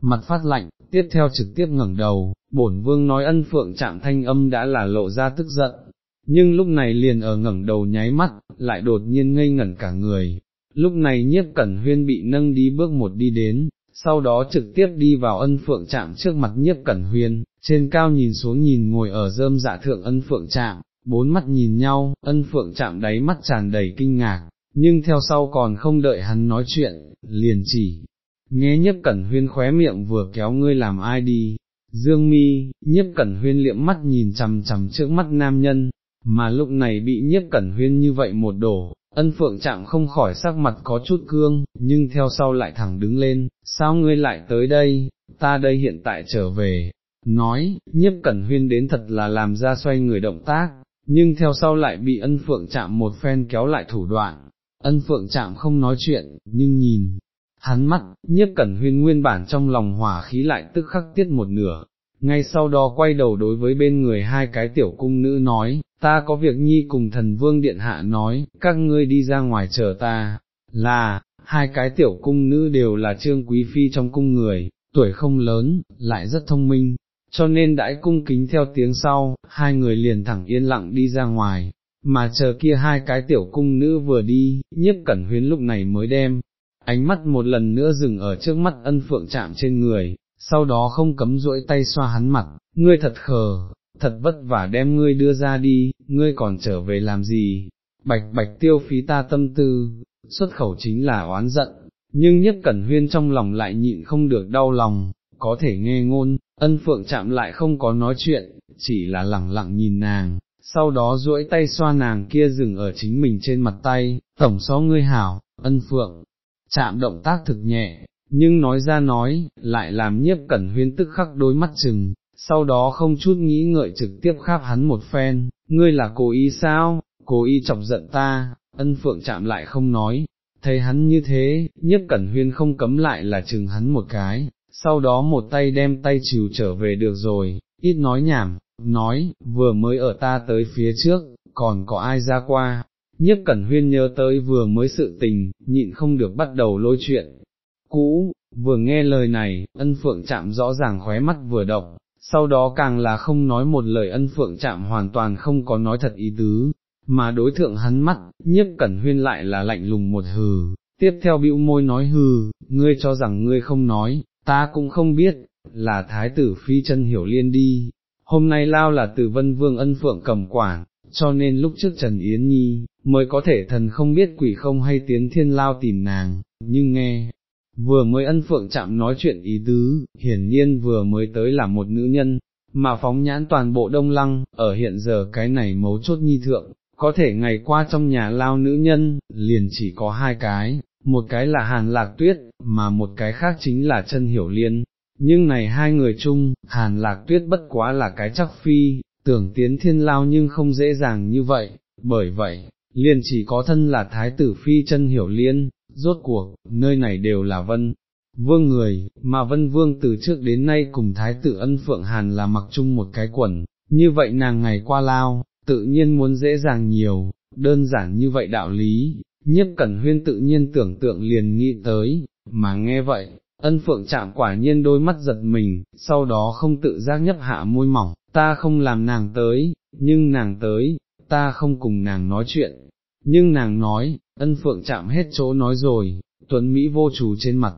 mặt phát lạnh, tiếp theo trực tiếp ngẩng đầu, bổn vương nói ân phượng chạm thanh âm đã là lộ ra tức giận, nhưng lúc này liền ở ngẩng đầu nháy mắt, lại đột nhiên ngây ngẩn cả người, lúc này nhiếp cẩn huyên bị nâng đi bước một đi đến, sau đó trực tiếp đi vào ân phượng chạm trước mặt nhiếp cẩn huyên, trên cao nhìn xuống nhìn ngồi ở rơm dạ thượng ân phượng chạm, bốn mắt nhìn nhau, ân phượng chạm đáy mắt tràn đầy kinh ngạc, nhưng theo sau còn không đợi hắn nói chuyện, liền chỉ, nghe nhiếp cẩn huyên khóe miệng vừa kéo ngươi làm ai đi, dương mi, nhiếp cẩn huyên liệm mắt nhìn chằm chằm trước mắt nam nhân, mà lúc này bị nhiếp cẩn huyên như vậy một đổ, ân phượng chạm không khỏi sắc mặt có chút cương, nhưng theo sau lại thẳng đứng lên, sao ngươi lại tới đây, ta đây hiện tại trở về, nói, nhiếp cẩn huyên đến thật là làm ra xoay người động tác, nhưng theo sau lại bị ân phượng chạm một phen kéo lại thủ đoạn, ân phượng chạm không nói chuyện, nhưng nhìn, hắn mắt, nhiếp cẩn huyên nguyên bản trong lòng hỏa khí lại tức khắc tiết một nửa, ngay sau đó quay đầu đối với bên người hai cái tiểu cung nữ nói, ta có việc nhi cùng thần vương điện hạ nói, các ngươi đi ra ngoài chờ ta, là, hai cái tiểu cung nữ đều là trương quý phi trong cung người, tuổi không lớn, lại rất thông minh, cho nên đãi cung kính theo tiếng sau, hai người liền thẳng yên lặng đi ra ngoài, mà chờ kia hai cái tiểu cung nữ vừa đi, nhiếp cẩn huyến lúc này mới đem, ánh mắt một lần nữa dừng ở trước mắt ân phượng chạm trên người, sau đó không cấm duỗi tay xoa hắn mặt, ngươi thật khờ, thật vất vả đem ngươi đưa ra đi, ngươi còn trở về làm gì, bạch bạch tiêu phí ta tâm tư, xuất khẩu chính là oán giận, nhưng nhất cẩn huyên trong lòng lại nhịn không được đau lòng, có thể nghe ngôn, ân phượng chạm lại không có nói chuyện, chỉ là lẳng lặng nhìn nàng, sau đó duỗi tay xoa nàng kia dừng ở chính mình trên mặt tay, tổng số ngươi hảo, ân phượng, chạm động tác thực nhẹ, nhưng nói ra nói, lại làm nhiếp cẩn huyên tức khắc đôi mắt chừng, sau đó không chút nghĩ ngợi trực tiếp kháp hắn một phen, ngươi là cố ý sao, cố ý chọc giận ta, ân phượng chạm lại không nói, thấy hắn như thế, nhiếp cẩn huyên không cấm lại là chừng hắn một cái, sau đó một tay đem tay chiều trở về được rồi, ít nói nhảm, nói, vừa mới ở ta tới phía trước, còn có ai ra qua, nhiếp cẩn huyên nhớ tới vừa mới sự tình, nhịn không được bắt đầu lôi chuyện. Cũ, vừa nghe lời này, ân phượng chạm rõ ràng khóe mắt vừa động, sau đó càng là không nói một lời ân phượng chạm hoàn toàn không có nói thật ý tứ, mà đối thượng hắn mắt, nhiếp cẩn huyên lại là lạnh lùng một hừ, tiếp theo bĩu môi nói hừ, ngươi cho rằng ngươi không nói, ta cũng không biết, là thái tử phi chân hiểu liên đi, hôm nay lao là từ vân vương ân phượng cầm quản, cho nên lúc trước Trần Yến Nhi, mới có thể thần không biết quỷ không hay tiến thiên lao tìm nàng, nhưng nghe, vừa mới ân phượng chạm nói chuyện ý tứ, hiển nhiên vừa mới tới là một nữ nhân, mà phóng nhãn toàn bộ đông lăng, ở hiện giờ cái này mấu chốt nhi thượng, có thể ngày qua trong nhà lao nữ nhân, liền chỉ có hai cái, một cái là Hàn Lạc Tuyết, mà một cái khác chính là Trân Hiểu Liên. Nhưng này hai người chung, Hàn Lạc Tuyết bất quá là cái chắc phi, tưởng tiến thiên lao nhưng không dễ dàng như vậy, bởi vậy, liền chỉ có thân là Thái tử Phi chân Hiểu Liên, rốt cuộc, nơi này đều là vân. Vương người, mà vân vương từ trước đến nay cùng thái tử ân phượng hàn là mặc chung một cái quần, như vậy nàng ngày qua lao, tự nhiên muốn dễ dàng nhiều, đơn giản như vậy đạo lý, nhiếp cẩn huyên tự nhiên tưởng tượng liền nghĩ tới, mà nghe vậy, ân phượng chạm quả nhiên đôi mắt giật mình, sau đó không tự giác nhấp hạ môi mỏng, ta không làm nàng tới, nhưng nàng tới, ta không cùng nàng nói chuyện, nhưng nàng nói, ân phượng chạm hết chỗ nói rồi, tuấn Mỹ vô chủ trên mặt,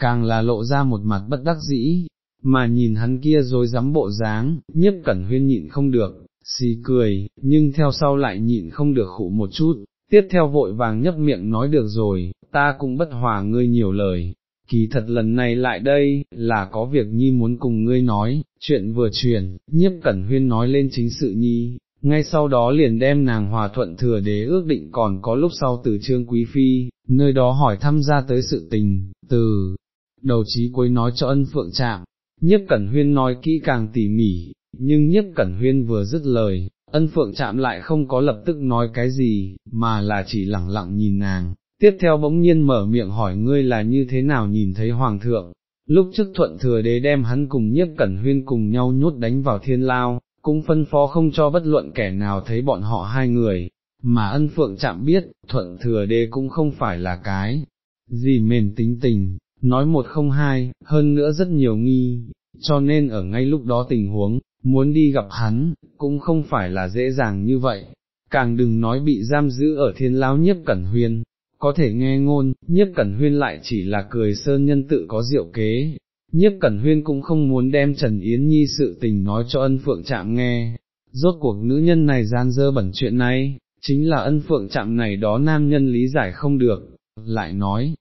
càng là lộ ra một mặt bất đắc dĩ, mà nhìn hắn kia rồi dám bộ dáng, nhiếp cẩn huyên nhịn không được, xì cười, nhưng theo sau lại nhịn không được khụ một chút, tiếp theo vội vàng nhấp miệng nói được rồi, ta cũng bất hòa ngươi nhiều lời, kỳ thật lần này lại đây, là có việc nhi muốn cùng ngươi nói, chuyện vừa truyền, nhiếp cẩn huyên nói lên chính sự nhi, ngay sau đó liền đem nàng hòa thuận thừa đế ước định còn có lúc sau từ trương quý phi, nơi đó hỏi thăm ra tới sự tình, từ đầu chí cuối nói cho ân phượng Trạm, nhiếp cẩn huyên nói kỹ càng tỉ mỉ, nhưng nhiếp cẩn huyên vừa dứt lời, ân phượng chạm lại không có lập tức nói cái gì, mà là chỉ lẳng lặng nhìn nàng, tiếp theo bỗng nhiên mở miệng hỏi ngươi là như thế nào nhìn thấy hoàng thượng, lúc trước thuận thừa đế đem hắn cùng nhiếp cẩn huyên cùng nhau nhốt đánh vào thiên lao, cũng phân phó không cho bất luận kẻ nào thấy bọn họ hai người, mà ân phượng chạm biết, thuận thừa đế cũng không phải là cái, gì mềm tính tình, nói một không hai, hơn nữa rất nhiều nghi, cho nên ở ngay lúc đó tình huống, muốn đi gặp hắn, cũng không phải là dễ dàng như vậy, càng đừng nói bị giam giữ ở thiên lao nhiếp cẩn huyên, có thể nghe ngôn, nhiếp cẩn huyên lại chỉ là cười sơn nhân tự có diệu kế, nhiếp cẩn huyên cũng không muốn đem Trần Yến Nhi sự tình nói cho ân phượng chạm nghe, rốt cuộc nữ nhân này gian dơ bẩn chuyện này, chính là ân phượng chạm này đó nam nhân lý giải không được, lại nói,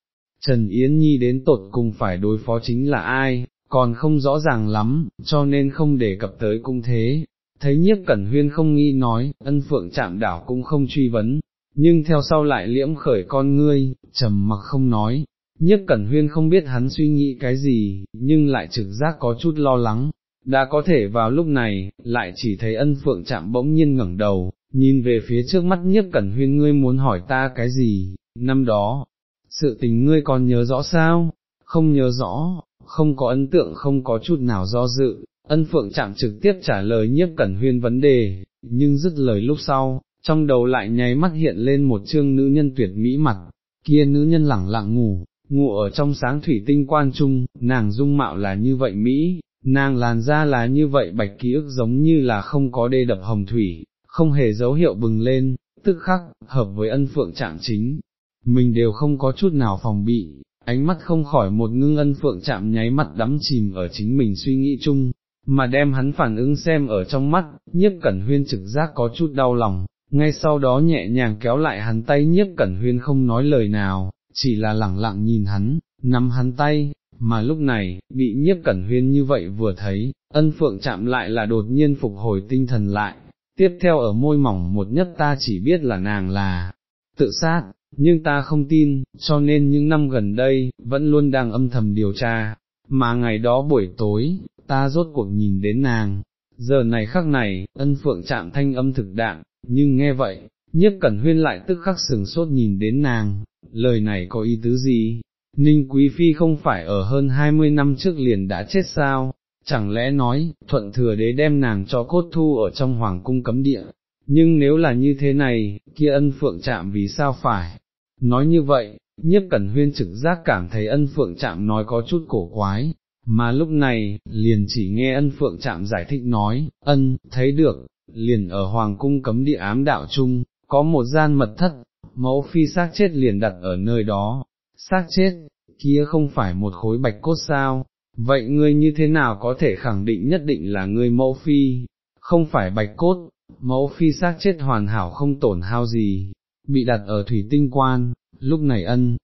Trần Yến Nhi đến tột cùng phải đối phó chính là ai, còn không rõ ràng lắm, cho nên không đề cập tới cung thế. Thấy nhiếp cẩn huyên không nghi nói, ân phượng chạm đảo cũng không truy vấn, nhưng theo sau lại liễm khởi con ngươi, trầm mặc không nói, nhất cẩn huyên không biết hắn suy nghĩ cái gì, nhưng lại trực giác có chút lo lắng, đã có thể vào lúc này, lại chỉ thấy ân phượng chạm bỗng nhiên ngẩng đầu, nhìn về phía trước mắt nhất cẩn huyên ngươi muốn hỏi ta cái gì, năm đó, sự tình ngươi còn nhớ rõ sao, không nhớ rõ, không có ấn tượng không có chút nào do dự, ân phượng chạm trực tiếp trả lời nhiếp cẩn huyên vấn đề, nhưng dứt lời lúc sau, trong đầu lại nháy mắt hiện lên một chương nữ nhân tuyệt mỹ mặt, kia nữ nhân lẳng lặng ngủ, ngủ ở trong sáng thủy tinh quan trung, nàng dung mạo là như vậy Mỹ, nàng làn da là như vậy bạch ký ức giống như là không có đê đập hồng thủy, không hề dấu hiệu bừng lên, tức khắc, hợp với ân phượng trạng chính, mình đều không có chút nào phòng bị, ánh mắt không khỏi một ngưng ân phượng chạm nháy mắt đắm chìm ở chính mình suy nghĩ chung, mà đem hắn phản ứng xem ở trong mắt, nhiếp cẩn huyên trực giác có chút đau lòng, ngay sau đó nhẹ nhàng kéo lại hắn tay nhiếp cẩn huyên không nói lời nào, chỉ là lẳng lặng nhìn hắn, nắm hắn tay, mà lúc này, bị nhiếp cẩn huyên như vậy vừa thấy, ân phượng chạm lại là đột nhiên phục hồi tinh thần lại, tiếp theo ở môi mỏng một nhất ta chỉ biết là nàng là tự sát, nhưng ta không tin, cho nên những năm gần đây, vẫn luôn đang âm thầm điều tra, mà ngày đó buổi tối, ta rốt cuộc nhìn đến nàng, giờ này khắc này, ân phượng chạm thanh âm thực đạm, nhưng nghe vậy, nhiếp cẩn huyên lại tức khắc sừng sốt nhìn đến nàng, lời này có ý tứ gì, Ninh Quý Phi không phải ở hơn 20 năm trước liền đã chết sao, chẳng lẽ nói, thuận thừa đế đem nàng cho cốt thu ở trong hoàng cung cấm địa, nhưng nếu là như thế này, kia ân phượng chạm vì sao phải, nói như vậy, nhiếp cẩn huyên trực giác cảm thấy ân phượng chạm nói có chút cổ quái, mà lúc này, liền chỉ nghe ân phượng chạm giải thích nói, ân, thấy được, liền ở hoàng cung cấm địa ám đạo chung, có một gian mật thất, mẫu phi xác chết liền đặt ở nơi đó, xác chết, kia không phải một khối bạch cốt sao, vậy ngươi như thế nào có thể khẳng định nhất định là ngươi mẫu phi, không phải bạch cốt, mẫu phi xác chết hoàn hảo không tổn hao gì, bị đặt ở thủy tinh quan, lúc này ân,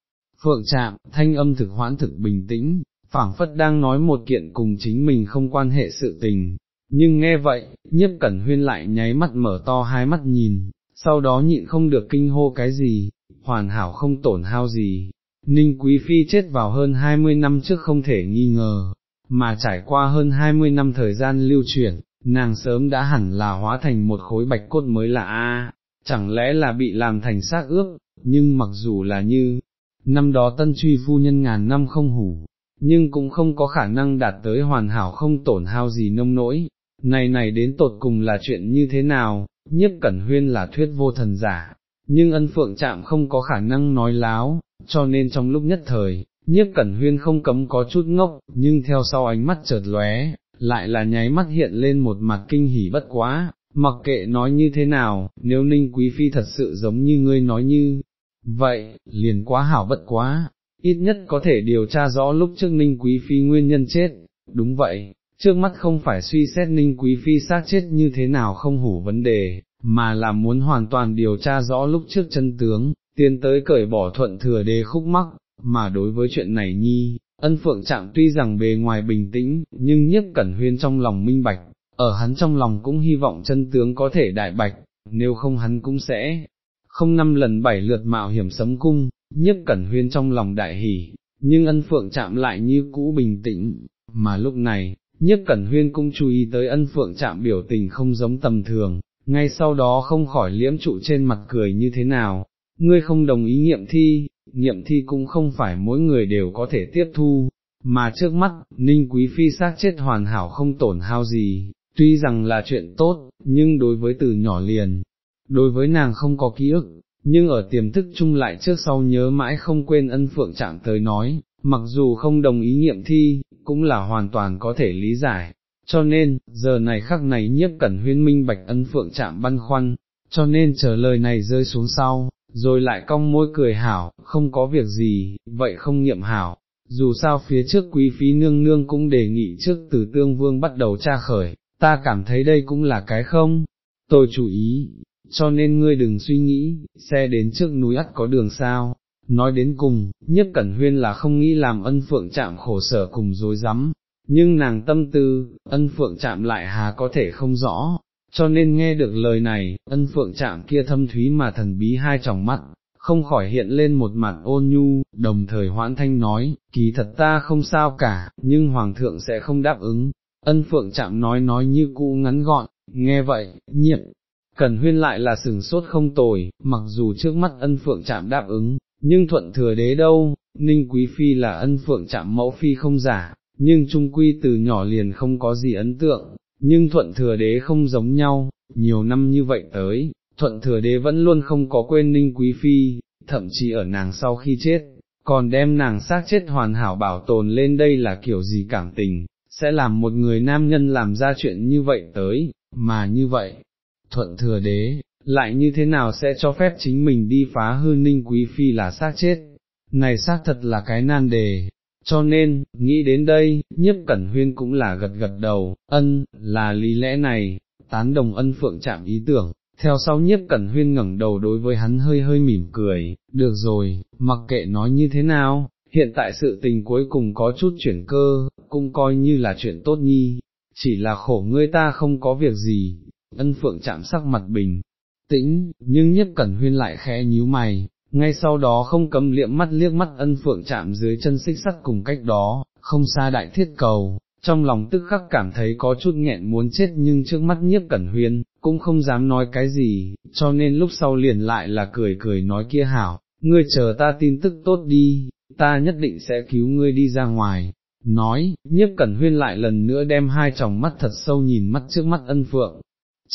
phượng chạm, thanh âm thực hoãn thực bình tĩnh, phảng phất đang nói một kiện cùng chính mình không quan hệ sự tình, nhưng nghe vậy, nhiếp cẩn huyên lại nháy mắt mở to hai mắt nhìn, sau đó nhịn không được kinh hô cái gì, hoàn hảo không tổn hao gì. Ninh Quý Phi chết vào hơn 20 năm trước không thể nghi ngờ, mà trải qua hơn 20 năm thời gian lưu chuyển, nàng sớm đã hẳn là hóa thành một khối bạch cốt mới là A, chẳng lẽ là bị làm thành xác ướp, nhưng mặc dù là như, năm đó tân truy phu nhân ngàn năm không hủ, nhưng cũng không có khả năng đạt tới hoàn hảo không tổn hao gì nông nỗi, này này đến tột cùng là chuyện như thế nào, nhiếp cẩn huyên là thuyết vô thần giả, nhưng ân phượng chạm không có khả năng nói láo, cho nên trong lúc nhất thời, nhiếp cẩn huyên không cấm có chút ngốc, nhưng theo sau ánh mắt chợt lóe, lại là nháy mắt hiện lên một mặt kinh hỉ bất quá, mặc kệ nói như thế nào, nếu ninh quý phi thật sự giống như ngươi nói như, vậy, liền quá hảo bất quá, ít nhất có thể điều tra rõ lúc trước ninh quý phi nguyên nhân chết, đúng vậy, trước mắt không phải suy xét ninh quý phi xác chết như thế nào không hủ vấn đề, mà là muốn hoàn toàn điều tra rõ lúc trước chân tướng, tiến tới cởi bỏ thuận thừa đề khúc mắc, mà đối với chuyện này nhi, ân phượng chạm tuy rằng bề ngoài bình tĩnh, nhưng nhất cẩn huyên trong lòng minh bạch, ở hắn trong lòng cũng hy vọng chân tướng có thể đại bạch, nếu không hắn cũng sẽ không năm lần bảy lượt mạo hiểm sấm cung, nhất cẩn huyên trong lòng đại hỉ, nhưng ân phượng chạm lại như cũ bình tĩnh, mà lúc này, Nhất cẩn huyên cũng chú ý tới ân phượng chạm biểu tình không giống tầm thường, ngay sau đó không khỏi liễm trụ trên mặt cười như thế nào, ngươi không đồng ý nghiệm thi, nghiệm thi cũng không phải mỗi người đều có thể tiếp thu, mà trước mắt, ninh quý phi xác chết hoàn hảo không tổn hao gì, tuy rằng là chuyện tốt, nhưng đối với từ nhỏ liền, đối với nàng không có ký ức, nhưng ở tiềm thức chung lại trước sau nhớ mãi không quên ân phượng chạm tới nói, mặc dù không đồng ý nghiệm thi, cũng là hoàn toàn có thể lý giải, cho nên, giờ này khắc này nhiếp cẩn huyên minh bạch ân phượng chạm băn khoăn, cho nên chờ lời này rơi xuống sau, rồi lại cong môi cười hảo, không có việc gì, vậy không nghiệm hảo, dù sao phía trước quý phí nương nương cũng đề nghị trước từ tương vương bắt đầu tra khởi, ta cảm thấy đây cũng là cái không, tôi chú ý, cho nên ngươi đừng suy nghĩ, xe đến trước núi ắt có đường sao, nói đến cùng, nhất cẩn huyên là không nghĩ làm ân phượng chạm khổ sở cùng dối rắm. Nhưng nàng tâm tư, ân phượng chạm lại hà có thể không rõ, cho nên nghe được lời này, ân phượng chạm kia thâm thúy mà thần bí hai tròng mắt, không khỏi hiện lên một mặt ôn nhu, đồng thời hoãn thanh nói, kỳ thật ta không sao cả, nhưng hoàng thượng sẽ không đáp ứng, ân phượng chạm nói nói như cũ ngắn gọn, nghe vậy, nhiệm, cần huyên lại là sừng sốt không tồi, mặc dù trước mắt ân phượng chạm đáp ứng, nhưng thuận thừa đế đâu, ninh quý phi là ân phượng chạm mẫu phi không giả, nhưng trung quy từ nhỏ liền không có gì ấn tượng, nhưng thuận thừa đế không giống nhau, nhiều năm như vậy tới, thuận thừa đế vẫn luôn không có quên ninh quý phi, thậm chí ở nàng sau khi chết, còn đem nàng xác chết hoàn hảo bảo tồn lên đây là kiểu gì cảm tình, sẽ làm một người nam nhân làm ra chuyện như vậy tới, mà như vậy, thuận thừa đế, lại như thế nào sẽ cho phép chính mình đi phá hư ninh quý phi là xác chết, này xác thật là cái nan đề, cho nên, nghĩ đến đây, nhiếp cẩn huyên cũng là gật gật đầu, ân, là lý lẽ này, tán đồng ân phượng chạm ý tưởng, theo sau nhiếp cẩn huyên ngẩng đầu đối với hắn hơi hơi mỉm cười, được rồi, mặc kệ nói như thế nào, hiện tại sự tình cuối cùng có chút chuyển cơ, cũng coi như là chuyện tốt nhi, chỉ là khổ ngươi ta không có việc gì, ân phượng chạm sắc mặt bình, tĩnh, nhưng Nhất cẩn huyên lại khẽ nhíu mày, ngay sau đó không cấm liệm mắt liếc mắt ân phượng chạm dưới chân xích sắt cùng cách đó, không xa đại thiết cầu, trong lòng tức khắc cảm thấy có chút nghẹn muốn chết nhưng trước mắt nhiếp cẩn huyên, cũng không dám nói cái gì, cho nên lúc sau liền lại là cười cười nói kia hảo, ngươi chờ ta tin tức tốt đi, ta nhất định sẽ cứu ngươi đi ra ngoài. Nói, nhiếp cẩn huyên lại lần nữa đem hai tròng mắt thật sâu nhìn mắt trước mắt ân phượng,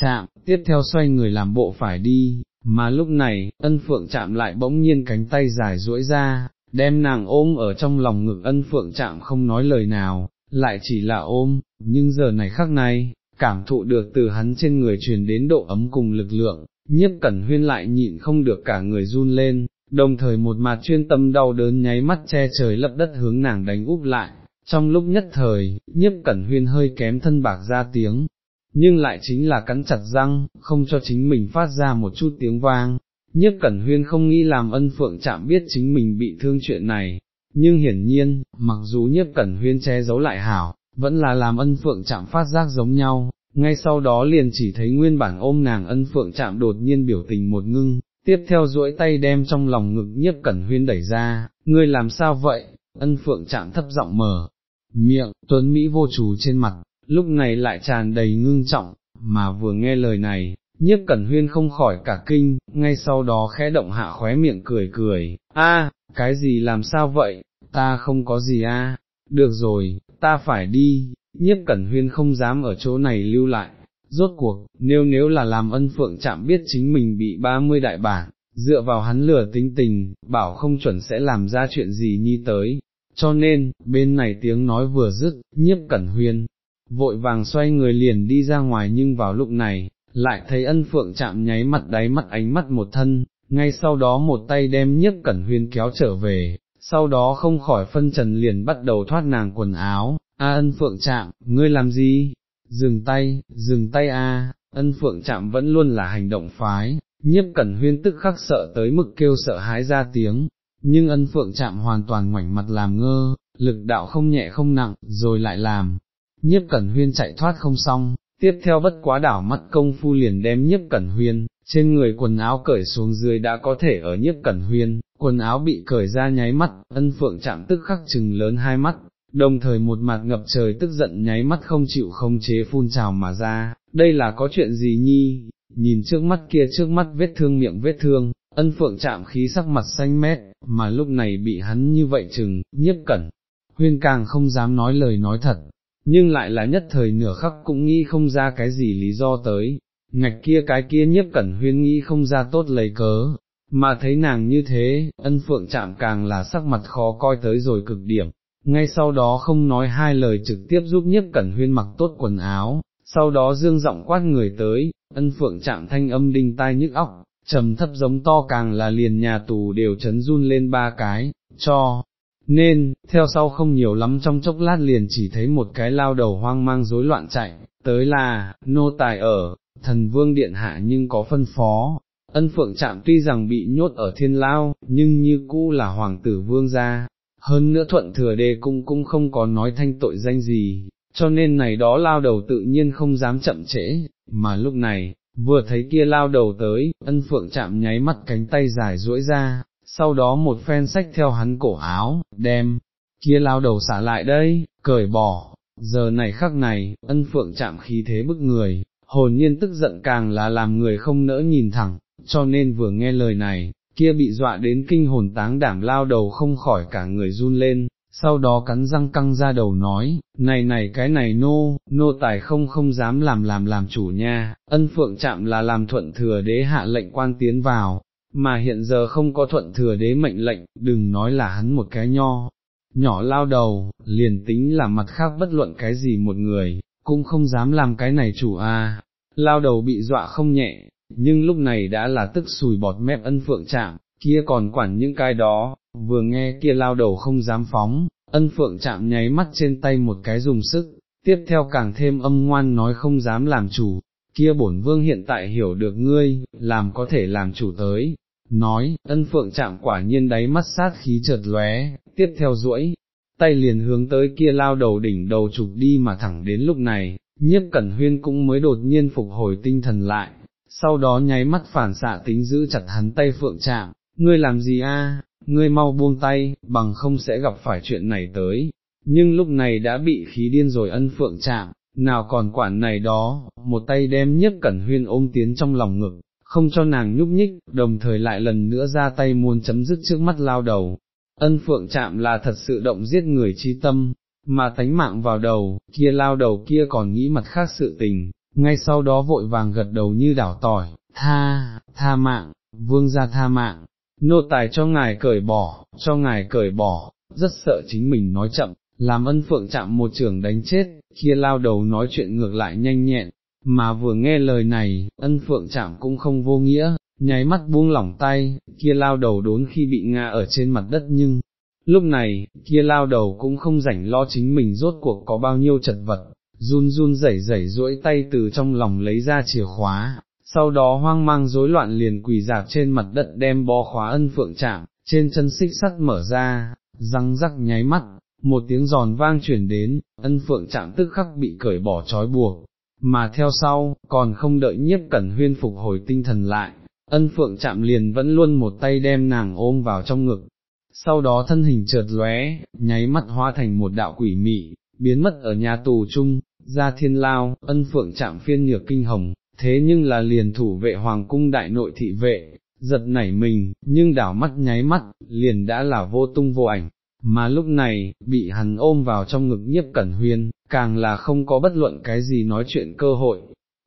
chạm, tiếp theo xoay người làm bộ phải đi, mà lúc này, ân phượng chạm lại bỗng nhiên cánh tay dài duỗi ra, đem nàng ôm ở trong lòng ngực ân phượng chạm không nói lời nào, lại chỉ là ôm, nhưng giờ này khắc này, cảm thụ được từ hắn trên người truyền đến độ ấm cùng lực lượng, nhiếp cẩn huyên lại nhịn không được cả người run lên, đồng thời một mặt chuyên tâm đau đớn nháy mắt che trời lấp đất hướng nàng đánh úp lại, trong lúc nhất thời, nhiếp cẩn huyên hơi kém thân bạc ra tiếng, nhưng lại chính là cắn chặt răng, không cho chính mình phát ra một chút tiếng vang. Nhất Cẩn Huyên không nghĩ làm ân phượng chạm biết chính mình bị thương chuyện này, nhưng hiển nhiên, mặc dù Nhất Cẩn Huyên che giấu lại hảo, vẫn là làm ân phượng chạm phát giác giống nhau, ngay sau đó liền chỉ thấy nguyên bản ôm nàng ân phượng chạm đột nhiên biểu tình một ngưng, tiếp theo duỗi tay đem trong lòng ngực Nhất Cẩn Huyên đẩy ra, ngươi làm sao vậy, ân phượng chạm thấp giọng mở, miệng, tuấn Mỹ vô chủ trên mặt, lúc này lại tràn đầy ngưng trọng, mà vừa nghe lời này, nhiếp cẩn huyên không khỏi cả kinh, ngay sau đó khẽ động hạ khóe miệng cười cười, a, cái gì làm sao vậy, ta không có gì a, được rồi, ta phải đi, nhiếp cẩn huyên không dám ở chỗ này lưu lại, rốt cuộc, nếu nếu là làm ân phượng chạm biết chính mình bị ba mươi đại bản, dựa vào hắn lừa tính tình, bảo không chuẩn sẽ làm ra chuyện gì nhi tới, cho nên, bên này tiếng nói vừa dứt, nhiếp cẩn huyên, vội vàng xoay người liền đi ra ngoài nhưng vào lúc này, lại thấy ân phượng chạm nháy mặt đáy mắt ánh mắt một thân, ngay sau đó một tay đem nhiếp cẩn huyên kéo trở về, sau đó không khỏi phân trần liền bắt đầu thoát nàng quần áo, a ân phượng chạm, ngươi làm gì? Dừng tay, dừng tay a, ân phượng chạm vẫn luôn là hành động phái, nhiếp cẩn huyên tức khắc sợ tới mức kêu sợ hãi ra tiếng, nhưng ân phượng chạm hoàn toàn ngoảnh mặt làm ngơ, lực đạo không nhẹ không nặng, rồi lại làm, nhiếp cẩn huyên chạy thoát không xong, tiếp theo bất quá đảo mắt công phu liền đem nhiếp cẩn huyên, trên người quần áo cởi xuống dưới đã có thể ở nhiếp cẩn huyên, quần áo bị cởi ra nháy mắt, ân phượng chạm tức khắc chừng lớn hai mắt, đồng thời một mặt ngập trời tức giận nháy mắt không chịu không chế phun trào mà ra, đây là có chuyện gì nhi, nhìn trước mắt kia trước mắt vết thương miệng vết thương, ân phượng chạm khí sắc mặt xanh mét, mà lúc này bị hắn như vậy chừng, nhiếp cẩn, huyên càng không dám nói lời nói thật, nhưng lại là nhất thời nửa khắc cũng nghĩ không ra cái gì lý do tới, ngạch kia cái kia nhiếp cẩn huyên nghĩ không ra tốt lấy cớ, mà thấy nàng như thế, ân phượng chạm càng là sắc mặt khó coi tới rồi cực điểm, ngay sau đó không nói hai lời trực tiếp giúp nhiếp cẩn huyên mặc tốt quần áo, sau đó dương giọng quát người tới, ân phượng chạm thanh âm đinh tai nhức óc, trầm thấp giống to càng là liền nhà tù đều chấn run lên ba cái, cho, nên, theo sau không nhiều lắm trong chốc lát liền chỉ thấy một cái lao đầu hoang mang rối loạn chạy, tới là, nô tài ở, thần vương điện hạ nhưng có phân phó, ân phượng chạm tuy rằng bị nhốt ở thiên lao, nhưng như cũ là hoàng tử vương gia, hơn nữa thuận thừa đề cung cũng không có nói thanh tội danh gì, cho nên này đó lao đầu tự nhiên không dám chậm trễ, mà lúc này, vừa thấy kia lao đầu tới, ân phượng chạm nháy mắt cánh tay dài duỗi ra, sau đó một phen sách theo hắn cổ áo, đem, kia lao đầu xả lại đây, cởi bỏ, giờ này khắc này, ân phượng chạm khí thế bức người, hồn nhiên tức giận càng là làm người không nỡ nhìn thẳng, cho nên vừa nghe lời này, kia bị dọa đến kinh hồn táng đảm lao đầu không khỏi cả người run lên, sau đó cắn răng căng ra đầu nói, này này cái này nô, nô tài không không dám làm làm làm chủ nha, ân phượng chạm là làm thuận thừa đế hạ lệnh quan tiến vào, mà hiện giờ không có thuận thừa đế mệnh lệnh, đừng nói là hắn một cái nho, nhỏ lao đầu, liền tính là mặt khác bất luận cái gì một người, cũng không dám làm cái này chủ a. lao đầu bị dọa không nhẹ, nhưng lúc này đã là tức sùi bọt mép ân phượng chạm, kia còn quản những cái đó, vừa nghe kia lao đầu không dám phóng, ân phượng chạm nháy mắt trên tay một cái dùng sức, tiếp theo càng thêm âm ngoan nói không dám làm chủ, kia bổn vương hiện tại hiểu được ngươi, làm có thể làm chủ tới, nói, ân phượng chạm quả nhiên đáy mắt sát khí chợt lóe, tiếp theo duỗi tay liền hướng tới kia lao đầu đỉnh đầu chụp đi mà thẳng đến lúc này, nhiếp cẩn huyên cũng mới đột nhiên phục hồi tinh thần lại, sau đó nháy mắt phản xạ tính giữ chặt hắn tay phượng chạm, ngươi làm gì a? ngươi mau buông tay, bằng không sẽ gặp phải chuyện này tới, nhưng lúc này đã bị khí điên rồi ân phượng chạm, nào còn quản này đó, một tay đem nhiếp cẩn huyên ôm tiến trong lòng ngực, không cho nàng nhúc nhích, đồng thời lại lần nữa ra tay muốn chấm dứt trước mắt lao đầu. Ân phượng chạm là thật sự động giết người chi tâm, mà tánh mạng vào đầu, kia lao đầu kia còn nghĩ mặt khác sự tình, ngay sau đó vội vàng gật đầu như đảo tỏi, tha, tha mạng, vương ra tha mạng, nô tài cho ngài cởi bỏ, cho ngài cởi bỏ, rất sợ chính mình nói chậm, làm ân phượng chạm một trường đánh chết, kia lao đầu nói chuyện ngược lại nhanh nhẹn, mà vừa nghe lời này, ân phượng chạm cũng không vô nghĩa, nháy mắt buông lỏng tay, kia lao đầu đốn khi bị ngã ở trên mặt đất nhưng, lúc này, kia lao đầu cũng không rảnh lo chính mình rốt cuộc có bao nhiêu chật vật, run run rẩy rẩy duỗi tay từ trong lòng lấy ra chìa khóa, sau đó hoang mang rối loạn liền quỳ dạp trên mặt đất đem bó khóa ân phượng chạm, trên chân xích sắt mở ra, răng rắc nháy mắt, một tiếng giòn vang chuyển đến, ân phượng chạm tức khắc bị cởi bỏ trói buộc, mà theo sau, còn không đợi nhiếp cẩn huyên phục hồi tinh thần lại, ân phượng chạm liền vẫn luôn một tay đem nàng ôm vào trong ngực, sau đó thân hình chợt lóe, nháy mắt hóa thành một đạo quỷ mị, biến mất ở nhà tù chung, ra thiên lao, ân phượng chạm phiên nhược kinh hồng, thế nhưng là liền thủ vệ hoàng cung đại nội thị vệ, giật nảy mình, nhưng đảo mắt nháy mắt, liền đã là vô tung vô ảnh, mà lúc này, bị hắn ôm vào trong ngực nhiếp cẩn huyên, càng là không có bất luận cái gì nói chuyện cơ hội.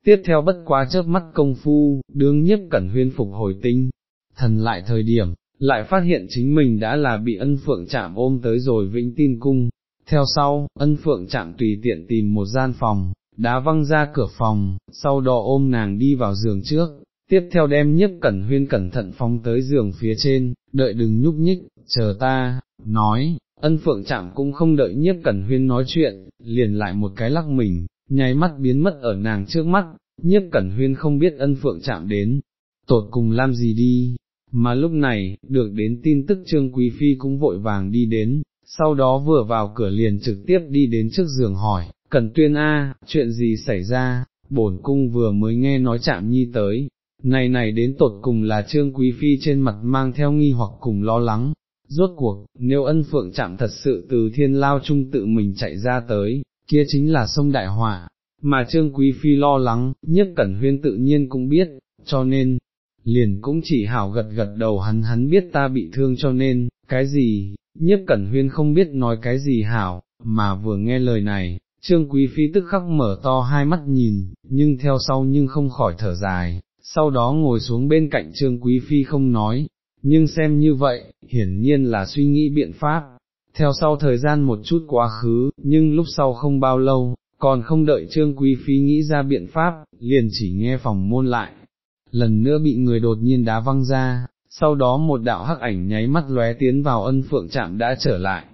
Tiếp theo bất quá chớp mắt công phu, đương nhiếp cẩn huyên phục hồi tinh, thần lại thời điểm, lại phát hiện chính mình đã là bị ân phượng chạm ôm tới rồi vĩnh tin cung. Theo sau, ân phượng chạm tùy tiện tìm một gian phòng, đá văng ra cửa phòng, sau đó ôm nàng đi vào giường trước, tiếp theo đem nhiếp cẩn huyên cẩn thận phóng tới giường phía trên, đợi đừng nhúc nhích, chờ ta, nói, ân phượng chạm cũng không đợi nhiếp cẩn huyên nói chuyện, liền lại một cái lắc mình, nháy mắt biến mất ở nàng trước mắt, nhiếp cẩn huyên không biết ân phượng chạm đến, tột cùng làm gì đi, mà lúc này, được đến tin tức Trương Quý Phi cũng vội vàng đi đến, sau đó vừa vào cửa liền trực tiếp đi đến trước giường hỏi, Cần tuyên A, chuyện gì xảy ra, bổn cung vừa mới nghe nói chạm nhi tới, này này đến tột cùng là Trương Quý Phi trên mặt mang theo nghi hoặc cùng lo lắng, rốt cuộc, nếu ân phượng chạm thật sự từ thiên lao trung tự mình chạy ra tới, kia chính là sông đại hỏa, mà Trương Quý Phi lo lắng, nhất cẩn huyên tự nhiên cũng biết, cho nên, liền cũng chỉ hảo gật gật đầu hắn hắn biết ta bị thương cho nên, cái gì, nhất cẩn huyên không biết nói cái gì hảo, mà vừa nghe lời này, trương quý phi tức khắc mở to hai mắt nhìn, nhưng theo sau nhưng không khỏi thở dài, sau đó ngồi xuống bên cạnh trương quý phi không nói, nhưng xem như vậy, hiển nhiên là suy nghĩ biện pháp. Theo sau thời gian một chút quá khứ, nhưng lúc sau không bao lâu, còn không đợi Trương Quý Phi nghĩ ra biện pháp, liền chỉ nghe phòng môn lại, lần nữa bị người đột nhiên đá văng ra, sau đó một đạo hắc ảnh nháy mắt lóe tiến vào ân phượng chạm đã trở lại,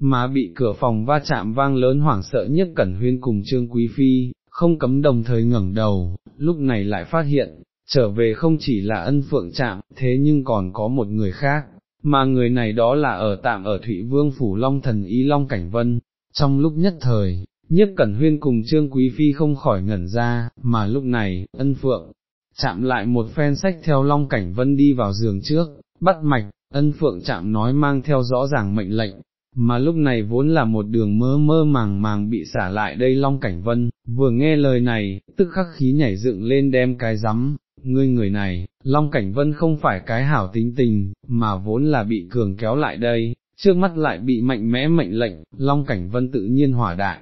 mà bị cửa phòng va chạm vang lớn hoảng sợ nhất cẩn huyên cùng trương quý phi, không cấm đồng thời ngẩng đầu, lúc này lại phát hiện, trở về không chỉ là ân phượng chạm, thế nhưng còn có một người khác, mà người này đó là ở tạm ở Thụy Vương Phủ Long Thần y Long Cảnh Vân, trong lúc nhất thời. Nhiếp Cẩn Huyên cùng Trương Quý Phi không khỏi ngẩn ra, mà lúc này, ân phượng, chạm lại một phen sách theo Long Cảnh Vân đi vào giường trước, bắt mạch, ân phượng chạm nói mang theo rõ ràng mệnh lệnh, mà lúc này vốn là một đường mơ mơ màng màng bị xả lại đây Long Cảnh Vân, vừa nghe lời này, tức khắc khí nhảy dựng lên đem cái rắm, ngươi người này, Long Cảnh Vân không phải cái hảo tính tình, mà vốn là bị cường kéo lại đây, trước mắt lại bị mạnh mẽ mệnh lệnh, Long Cảnh Vân tự nhiên hỏa đại.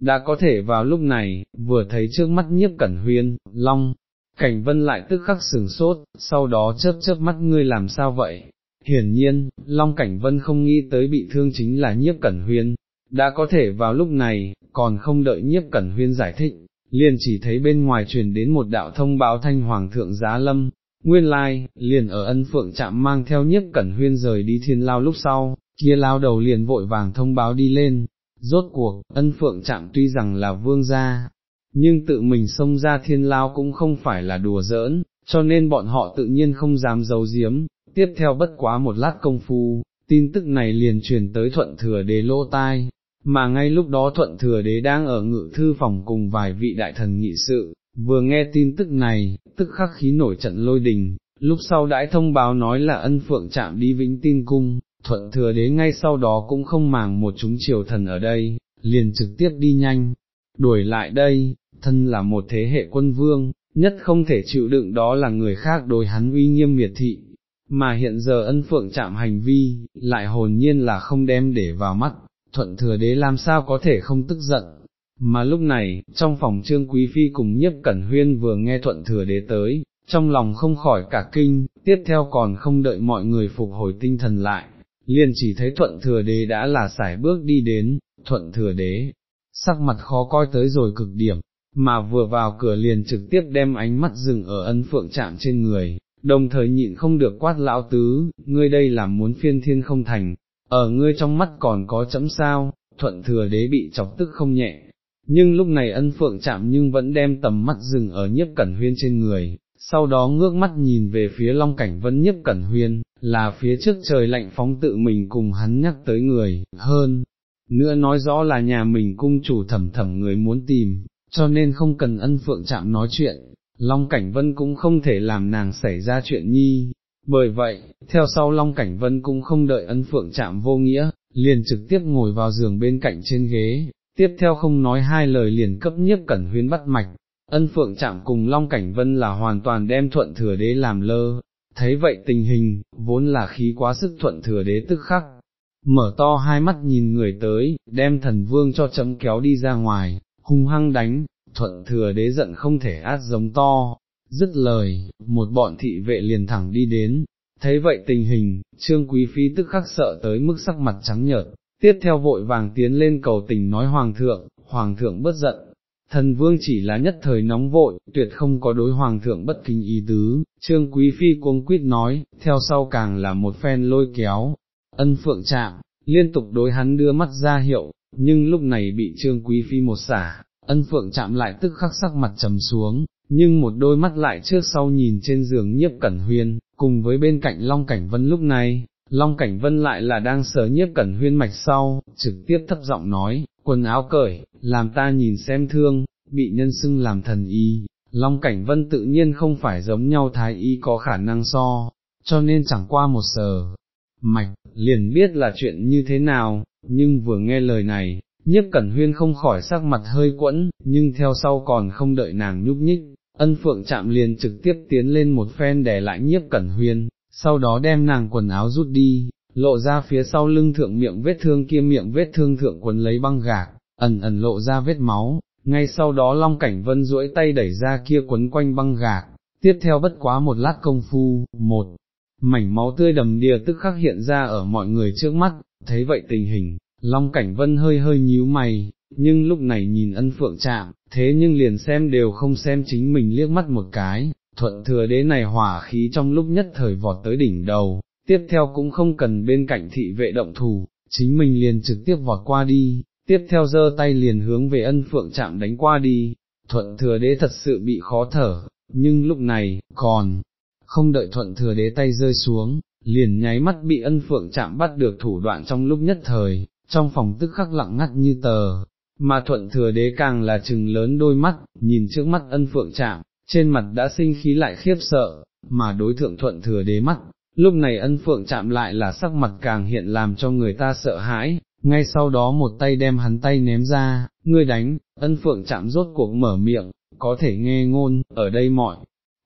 Đã có thể vào lúc này, vừa thấy trước mắt nhiếp cẩn huyên, Long, Cảnh Vân lại tức khắc sừng sốt, sau đó chớp chớp mắt ngươi làm sao vậy, Hiển nhiên, Long Cảnh Vân không nghĩ tới bị thương chính là nhiếp cẩn huyên, đã có thể vào lúc này, còn không đợi nhiếp cẩn huyên giải thích, liền chỉ thấy bên ngoài truyền đến một đạo thông báo thanh hoàng thượng giá lâm, nguyên lai, liền ở ân phượng chạm mang theo nhiếp cẩn huyên rời đi thiên lao lúc sau, kia lao đầu liền vội vàng thông báo đi lên, rốt cuộc, ân phượng chạm tuy rằng là vương gia, nhưng tự mình xông ra thiên lao cũng không phải là đùa giỡn, cho nên bọn họ tự nhiên không dám giấu giếm, Tiếp theo bất quá một lát công phu, tin tức này liền truyền tới thuận thừa đế lỗ tai, mà ngay lúc đó thuận thừa đế đang ở ngự thư phòng cùng vài vị đại thần nghị sự, vừa nghe tin tức này, tức khắc khí nổi trận lôi đình, lúc sau đãi thông báo nói là ân phượng chạm đi vĩnh tin cung, thuận thừa đế ngay sau đó cũng không màng một chúng triều thần ở đây, liền trực tiếp đi nhanh, đuổi lại đây, thân là một thế hệ quân vương, nhất không thể chịu đựng đó là người khác đối hắn uy nghiêm miệt thị, mà hiện giờ ân phượng chạm hành vi, lại hồn nhiên là không đem để vào mắt, thuận thừa đế làm sao có thể không tức giận. Mà lúc này, trong phòng trương quý phi cùng nhiếp cẩn huyên vừa nghe thuận thừa đế tới, trong lòng không khỏi cả kinh, tiếp theo còn không đợi mọi người phục hồi tinh thần lại, liền chỉ thấy thuận thừa đế đã là sải bước đi đến, thuận thừa đế, sắc mặt khó coi tới rồi cực điểm, mà vừa vào cửa liền trực tiếp đem ánh mắt dừng ở ân phượng chạm trên người, đồng thời nhịn không được quát lão tứ, ngươi đây là muốn phiên thiên không thành, ở ngươi trong mắt còn có chấm sao, thuận thừa đế bị chọc tức không nhẹ, nhưng lúc này ân phượng chạm nhưng vẫn đem tầm mắt dừng ở nhiếp cẩn huyên trên người, sau đó ngước mắt nhìn về phía long cảnh vân nhiếp cẩn huyên, là phía trước trời lạnh phóng tự mình cùng hắn nhắc tới người, hơn, nữa nói rõ là nhà mình cung chủ thẩm thẩm người muốn tìm, cho nên không cần ân phượng chạm nói chuyện, Long Cảnh Vân cũng không thể làm nàng xảy ra chuyện nhi, bởi vậy, theo sau Long Cảnh Vân cũng không đợi ân phượng chạm vô nghĩa, liền trực tiếp ngồi vào giường bên cạnh trên ghế, tiếp theo không nói hai lời liền cấp nhiếp cẩn huyên bắt mạch, ân phượng chạm cùng Long Cảnh Vân là hoàn toàn đem thuận thừa đế làm lơ, thấy vậy tình hình, vốn là khí quá sức thuận thừa đế tức khắc, mở to hai mắt nhìn người tới, đem thần vương cho chấm kéo đi ra ngoài, hung hăng đánh, thuận thừa đế giận không thể át giống to, dứt lời, một bọn thị vệ liền thẳng đi đến, thấy vậy tình hình, trương quý phi tức khắc sợ tới mức sắc mặt trắng nhợt, tiếp theo vội vàng tiến lên cầu tình nói hoàng thượng, hoàng thượng bất giận. Thần vương chỉ là nhất thời nóng vội, tuyệt không có đối hoàng thượng bất kính ý tứ, trương quý phi cuống quýt nói, theo sau càng là một phen lôi kéo, ân phượng chạm, liên tục đối hắn đưa mắt ra hiệu, nhưng lúc này bị trương quý phi một xả, ân phượng chạm lại tức khắc sắc mặt trầm xuống, nhưng một đôi mắt lại trước sau nhìn trên giường nhiếp cẩn huyên, cùng với bên cạnh Long Cảnh Vân lúc này, Long Cảnh Vân lại là đang sờ nhiếp cẩn huyên mạch sau, trực tiếp thấp giọng nói, quần áo cởi, làm ta nhìn xem thương, bị nhân xưng làm thần y, Long Cảnh Vân tự nhiên không phải giống nhau thái y có khả năng so, cho nên chẳng qua một sờ, mạch, liền biết là chuyện như thế nào, nhưng vừa nghe lời này, nhiếp cẩn huyên không khỏi sắc mặt hơi quẫn, nhưng theo sau còn không đợi nàng nhúc nhích, ân phượng chạm liền trực tiếp tiến lên một phen để lại nhiếp cẩn huyên, sau đó đem nàng quần áo rút đi, lộ ra phía sau lưng thượng miệng vết thương kia miệng vết thương thượng quần lấy băng gạc, ẩn ẩn lộ ra vết máu, ngay sau đó Long Cảnh Vân duỗi tay đẩy ra kia quấn quanh băng gạc, tiếp theo bất quá một lát công phu, một mảnh máu tươi đầm đìa tức khắc hiện ra ở mọi người trước mắt, thấy vậy tình hình, Long Cảnh Vân hơi hơi nhíu mày, nhưng lúc này nhìn ân phượng chạm, thế nhưng liền xem đều không xem chính mình liếc mắt một cái, thuận thừa đế này hỏa khí trong lúc nhất thời vọt tới đỉnh đầu, tiếp theo cũng không cần bên cạnh thị vệ động thủ, chính mình liền trực tiếp vọt qua đi, tiếp theo giơ tay liền hướng về ân phượng chạm đánh qua đi, thuận thừa đế thật sự bị khó thở, nhưng lúc này, còn, không đợi thuận thừa đế tay rơi xuống, liền nháy mắt bị ân phượng chạm bắt được thủ đoạn trong lúc nhất thời, trong phòng tức khắc lặng ngắt như tờ, mà thuận thừa đế càng là trừng lớn đôi mắt, nhìn trước mắt ân phượng chạm, trên mặt đã sinh khí lại khiếp sợ, mà đối thượng thuận thừa đế mắt, lúc này ân phượng chạm lại là sắc mặt càng hiện làm cho người ta sợ hãi, ngay sau đó một tay đem hắn tay ném ra, ngươi đánh, ân phượng chạm rốt cuộc mở miệng, có thể nghe ngôn, ở đây mọi,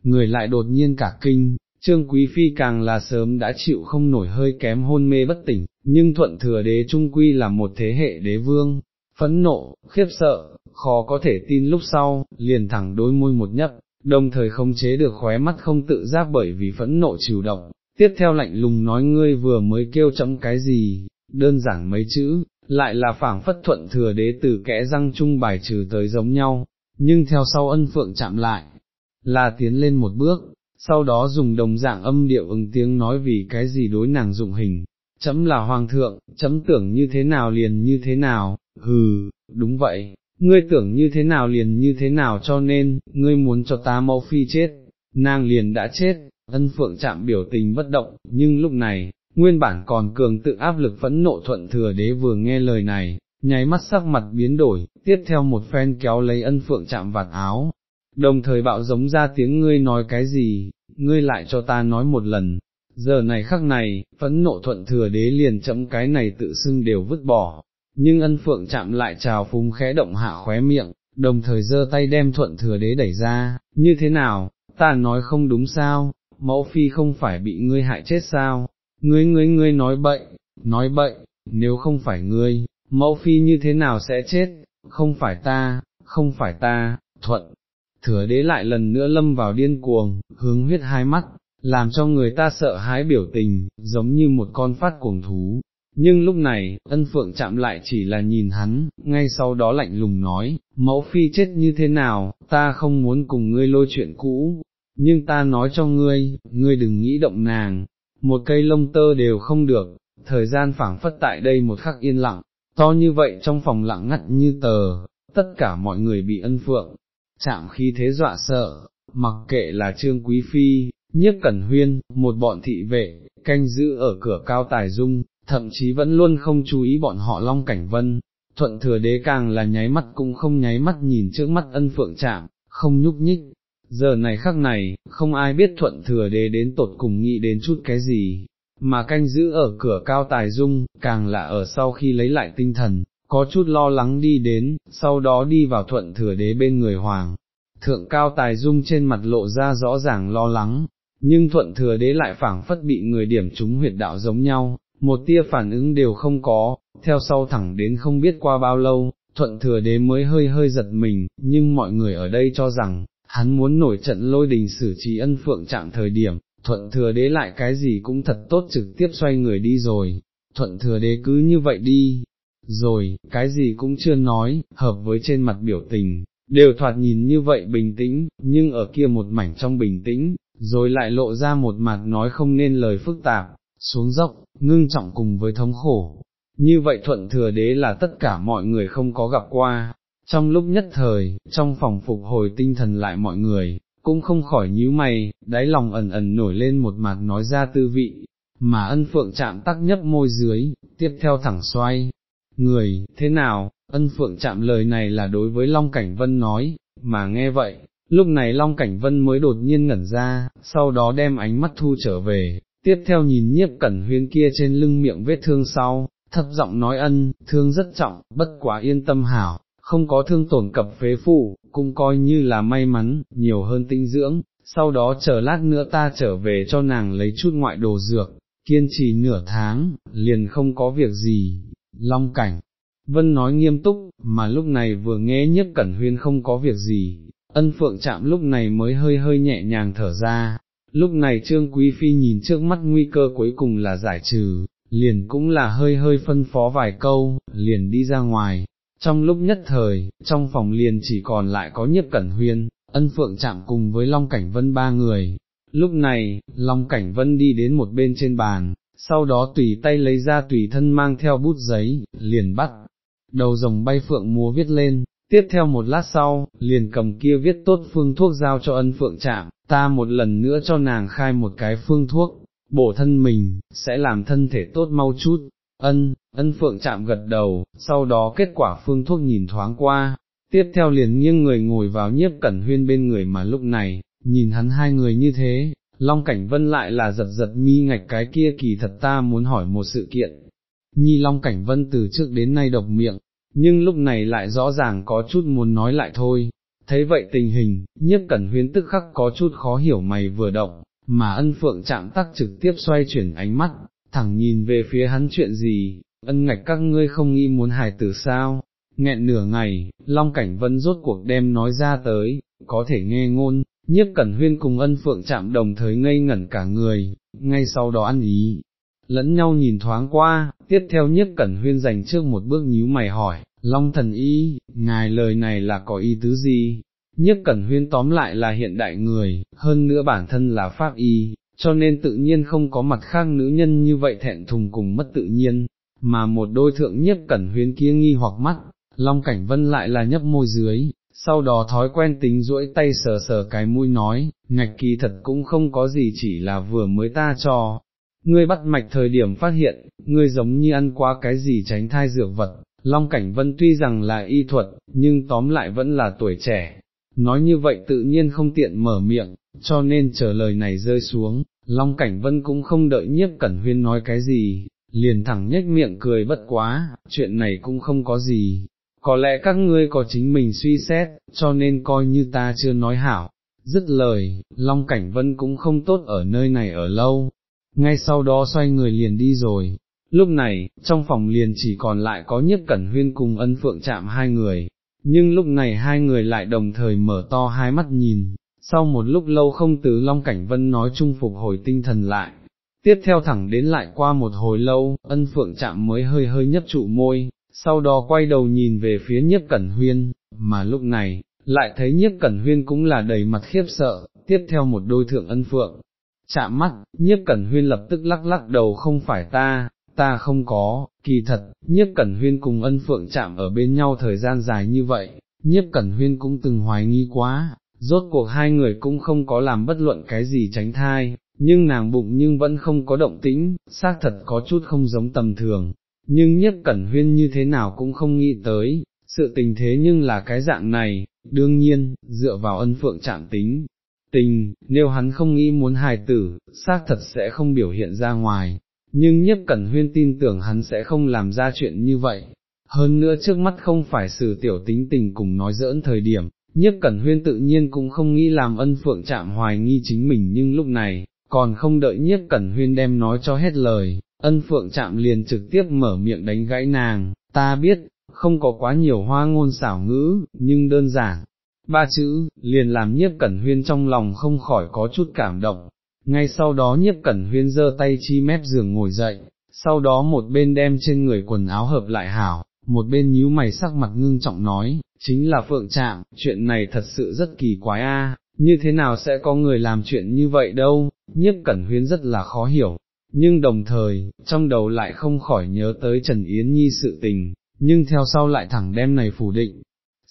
người lại đột nhiên cả kinh, Trương Quý Phi càng là sớm đã chịu không nổi hơi kém hôn mê bất tỉnh, nhưng thuận thừa đế trung quy là một thế hệ đế vương, phẫn nộ, khiếp sợ, khó có thể tin lúc sau, liền thẳng đôi môi một nhấp, đồng thời không chế được khóe mắt không tự giác bởi vì phẫn nộ chịu động, tiếp theo lạnh lùng nói ngươi vừa mới kêu chấm cái gì, đơn giản mấy chữ, lại là phảng phất thuận thừa đế từ kẽ răng chung bài trừ tới giống nhau, nhưng theo sau ân phượng chạm lại, là tiến lên một bước, sau đó dùng đồng dạng âm điệu ứng tiếng nói vì cái gì đối nàng dụng hình, chấm là hoàng thượng, chấm tưởng như thế nào liền như thế nào, hừ, đúng vậy, ngươi tưởng như thế nào liền như thế nào cho nên, ngươi muốn cho ta mẫu phi chết, nàng liền đã chết, ân phượng chạm biểu tình bất động, nhưng lúc này, nguyên bản còn cường tự áp lực phẫn nộ thuận thừa đế vừa nghe lời này, nháy mắt sắc mặt biến đổi, tiếp theo một phen kéo lấy ân phượng chạm vạt áo, đồng thời bạo giống ra tiếng ngươi nói cái gì, ngươi lại cho ta nói một lần, giờ này khắc này, phẫn nộ thuận thừa đế liền chấm cái này tự xưng đều vứt bỏ, nhưng ân phượng chạm lại trào phúng khẽ động hạ khóe miệng, đồng thời giơ tay đem thuận thừa đế đẩy ra, như thế nào, ta nói không đúng sao, mẫu phi không phải bị ngươi hại chết sao, ngươi ngươi ngươi nói bậy, nói bậy, nếu không phải ngươi, mẫu phi như thế nào sẽ chết, không phải ta, không phải ta, thuận. Thừa đế lại lần nữa lâm vào điên cuồng, hướng huyết hai mắt, làm cho người ta sợ hãi biểu tình, giống như một con phát cuồng thú. Nhưng lúc này, ân phượng chạm lại chỉ là nhìn hắn, ngay sau đó lạnh lùng nói, mẫu phi chết như thế nào, ta không muốn cùng ngươi lôi chuyện cũ, nhưng ta nói cho ngươi, ngươi đừng nghĩ động nàng, một cây lông tơ đều không được, thời gian phảng phất tại đây một khắc yên lặng, to như vậy trong phòng lặng ngắt như tờ, tất cả mọi người bị ân phượng, chạm khi thế dọa sợ, mặc kệ là trương quý phi, nhiếp cẩn huyên, một bọn thị vệ, canh giữ ở cửa cao tài dung, thậm chí vẫn luôn không chú ý bọn họ long cảnh vân, thuận thừa đế càng là nháy mắt cũng không nháy mắt nhìn trước mắt ân phượng chạm, không nhúc nhích. Giờ này khắc này, không ai biết thuận thừa đế đến tột cùng nghĩ đến chút cái gì, mà canh giữ ở cửa cao tài dung, càng là ở sau khi lấy lại tinh thần, có chút lo lắng đi đến, sau đó đi vào thuận thừa đế bên người hoàng. Thượng cao tài dung trên mặt lộ ra rõ ràng lo lắng, nhưng thuận thừa đế lại phảng phất bị người điểm trúng huyệt đạo giống nhau, một tia phản ứng đều không có, theo sau thẳng đến không biết qua bao lâu, thuận thừa đế mới hơi hơi giật mình, nhưng mọi người ở đây cho rằng, hắn muốn nổi trận lôi đình xử trí ân phượng trạng thời điểm, thuận thừa đế lại cái gì cũng thật tốt trực tiếp xoay người đi rồi, thuận thừa đế cứ như vậy đi, rồi, cái gì cũng chưa nói, hợp với trên mặt biểu tình, đều thoạt nhìn như vậy bình tĩnh, nhưng ở kia một mảnh trong bình tĩnh, rồi lại lộ ra một mặt nói không nên lời phức tạp, xuống dốc, ngưng trọng cùng với thống khổ. Như vậy thuận thừa đế là tất cả mọi người không có gặp qua, trong lúc nhất thời, trong phòng phục hồi tinh thần lại mọi người, cũng không khỏi nhíu mày, đáy lòng ẩn ẩn nổi lên một mặt nói ra tư vị, mà ân phượng chạm tắc nhấp môi dưới, tiếp theo thẳng xoay, người, thế nào, ân phượng chạm lời này là đối với Long Cảnh Vân nói, mà nghe vậy, lúc này Long Cảnh Vân mới đột nhiên ngẩn ra, sau đó đem ánh mắt thu trở về, tiếp theo nhìn nhiếp cẩn huyên kia trên lưng miệng vết thương sau, thấp giọng nói ân, thương rất trọng, bất quá yên tâm hảo, không có thương tổn cập phế phụ, cũng coi như là may mắn, nhiều hơn tinh dưỡng, sau đó chờ lát nữa ta trở về cho nàng lấy chút ngoại đồ dược, kiên trì nửa tháng, liền không có việc gì, long cảnh. Vân nói nghiêm túc, mà lúc này vừa nghe nhất cẩn huyên không có việc gì, ân phượng chạm lúc này mới hơi hơi nhẹ nhàng thở ra, lúc này trương quý phi nhìn trước mắt nguy cơ cuối cùng là giải trừ, liền cũng là hơi hơi phân phó vài câu, liền đi ra ngoài, trong lúc nhất thời, trong phòng liền chỉ còn lại có nhiếp cẩn huyên, ân phượng chạm cùng với Long Cảnh Vân ba người. Lúc này, Long Cảnh Vân đi đến một bên trên bàn, sau đó tùy tay lấy ra tùy thân mang theo bút giấy, liền bắt, đầu rồng bay phượng múa viết lên, tiếp theo một lát sau, liền cầm kia viết tốt phương thuốc giao cho ân phượng chạm, ta một lần nữa cho nàng khai một cái phương thuốc, bổ thân mình, sẽ làm thân thể tốt mau chút, ân, ân phượng chạm gật đầu, sau đó kết quả phương thuốc nhìn thoáng qua, tiếp theo liền nghiêng người ngồi vào nhiếp cẩn huyên bên người mà lúc này, nhìn hắn hai người như thế, Long Cảnh Vân lại là giật giật mi ngạch cái kia kỳ thật ta muốn hỏi một sự kiện. Nhi Long Cảnh Vân từ trước đến nay độc miệng, nhưng lúc này lại rõ ràng có chút muốn nói lại thôi. Thấy vậy tình hình, nhiếp cẩn huyên tức khắc có chút khó hiểu mày vừa động, mà ân phượng chạm tắc trực tiếp xoay chuyển ánh mắt, thẳng nhìn về phía hắn chuyện gì, ân ngạch các ngươi không nghĩ muốn hài tử sao, nghẹn nửa ngày, Long Cảnh Vân rốt cuộc đem nói ra tới, có thể nghe ngôn, nhiếp cẩn huyên cùng ân phượng chạm đồng thời ngây ngẩn cả người, ngay sau đó ăn ý, lẫn nhau nhìn thoáng qua, tiếp theo nhiếp cẩn huyên dành trước một bước nhíu mày hỏi, Long thần y, ngài lời này là có ý tứ gì? Nhiếp cẩn huyên tóm lại là hiện đại người, hơn nữa bản thân là pháp y, cho nên tự nhiên không có mặt khác nữ nhân như vậy thẹn thùng cùng mất tự nhiên, mà một đôi thượng nhiếp cẩn huyên kia nghi hoặc mắt, Long Cảnh Vân lại là nhấp môi dưới, sau đó thói quen tính duỗi tay sờ sờ cái mũi nói, ngạch kỳ thật cũng không có gì chỉ là vừa mới ta cho. Ngươi bắt mạch thời điểm phát hiện, ngươi giống như ăn qua cái gì tránh thai dược vật, Long Cảnh Vân tuy rằng là y thuật, nhưng tóm lại vẫn là tuổi trẻ. Nói như vậy tự nhiên không tiện mở miệng, cho nên chờ lời này rơi xuống, Long Cảnh Vân cũng không đợi nhiếp cẩn huyên nói cái gì, liền thẳng nhếch miệng cười bất quá, chuyện này cũng không có gì, có lẽ các ngươi có chính mình suy xét, cho nên coi như ta chưa nói hảo. Dứt lời, Long Cảnh Vân cũng không tốt ở nơi này ở lâu, ngay sau đó xoay người liền đi rồi. Lúc này, trong phòng liền chỉ còn lại có nhất cẩn huyên cùng ân phượng chạm hai người, nhưng lúc này hai người lại đồng thời mở to hai mắt nhìn, sau một lúc lâu không từ Long Cảnh Vân nói chung phục hồi tinh thần lại. Tiếp theo thẳng đến lại qua một hồi lâu, ân phượng chạm mới hơi hơi nhấp trụ môi, sau đó quay đầu nhìn về phía nhiếp cẩn huyên, mà lúc này, lại thấy nhiếp cẩn huyên cũng là đầy mặt khiếp sợ, tiếp theo một đôi thượng ân phượng. Chạm mắt, nhiếp cẩn huyên lập tức lắc lắc đầu không phải ta, ta không có, kỳ thật, nhiếp cẩn huyên cùng ân phượng chạm ở bên nhau thời gian dài như vậy, nhiếp cẩn huyên cũng từng hoài nghi quá, rốt cuộc hai người cũng không có làm bất luận cái gì tránh thai, nhưng nàng bụng nhưng vẫn không có động tĩnh, xác thật có chút không giống tầm thường, nhưng nhiếp cẩn huyên như thế nào cũng không nghĩ tới, sự tình thế nhưng là cái dạng này, đương nhiên, dựa vào ân phượng chạm tính. Tình, nếu hắn không nghĩ muốn hài tử, xác thật sẽ không biểu hiện ra ngoài, nhưng nhiếp cẩn huyên tin tưởng hắn sẽ không làm ra chuyện như vậy. Hơn nữa trước mắt không phải sự tiểu tính tình cùng nói dỡn thời điểm, nhiếp cẩn huyên tự nhiên cũng không nghĩ làm ân phượng chạm hoài nghi chính mình nhưng lúc này, còn không đợi nhiếp cẩn huyên đem nói cho hết lời, ân phượng chạm liền trực tiếp mở miệng đánh gãy nàng, ta biết, không có quá nhiều hoa ngôn xảo ngữ, nhưng đơn giản, ba chữ, liền làm nhiếp cẩn huyên trong lòng không khỏi có chút cảm động, ngay sau đó nhiếp cẩn huyên giơ tay chi mép giường ngồi dậy, sau đó một bên đem trên người quần áo hợp lại hảo, một bên nhíu mày sắc mặt ngưng trọng nói, chính là phượng trạm, chuyện này thật sự rất kỳ quái a, như thế nào sẽ có người làm chuyện như vậy đâu, nhiếp cẩn huyên rất là khó hiểu, nhưng đồng thời, trong đầu lại không khỏi nhớ tới Trần Yến Nhi sự tình, nhưng theo sau lại thẳng đem này phủ định.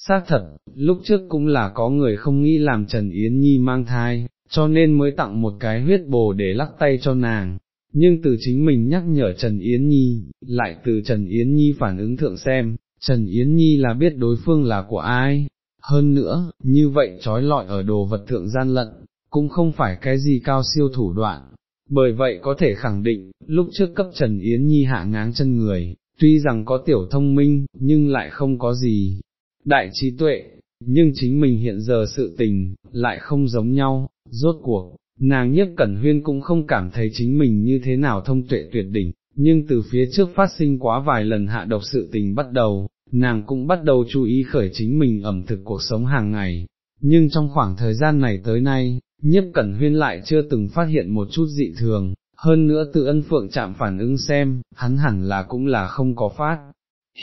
Xác thật, lúc trước cũng là có người không nghĩ làm Trần Yến Nhi mang thai, cho nên mới tặng một cái huyết bồ để lắc tay cho nàng, nhưng từ chính mình nhắc nhở Trần Yến Nhi, lại từ Trần Yến Nhi phản ứng thượng xem, Trần Yến Nhi là biết đối phương là của ai, hơn nữa, như vậy trói lọi ở đồ vật thượng gian lận, cũng không phải cái gì cao siêu thủ đoạn, bởi vậy có thể khẳng định, lúc trước cấp Trần Yến Nhi hạ ngáng chân người, tuy rằng có tiểu thông minh, nhưng lại không có gì, đại trí tuệ, nhưng chính mình hiện giờ sự tình, lại không giống nhau, rốt cuộc, nàng nhất cẩn huyên cũng không cảm thấy chính mình như thế nào thông tuệ tuyệt đỉnh, nhưng từ phía trước phát sinh quá vài lần hạ độc sự tình bắt đầu, nàng cũng bắt đầu chú ý khởi chính mình ẩm thực cuộc sống hàng ngày, nhưng trong khoảng thời gian này tới nay, nhiếp cẩn huyên lại chưa từng phát hiện một chút dị thường, hơn nữa tự ân phượng chạm phản ứng xem, hắn hẳn là cũng là không có phát.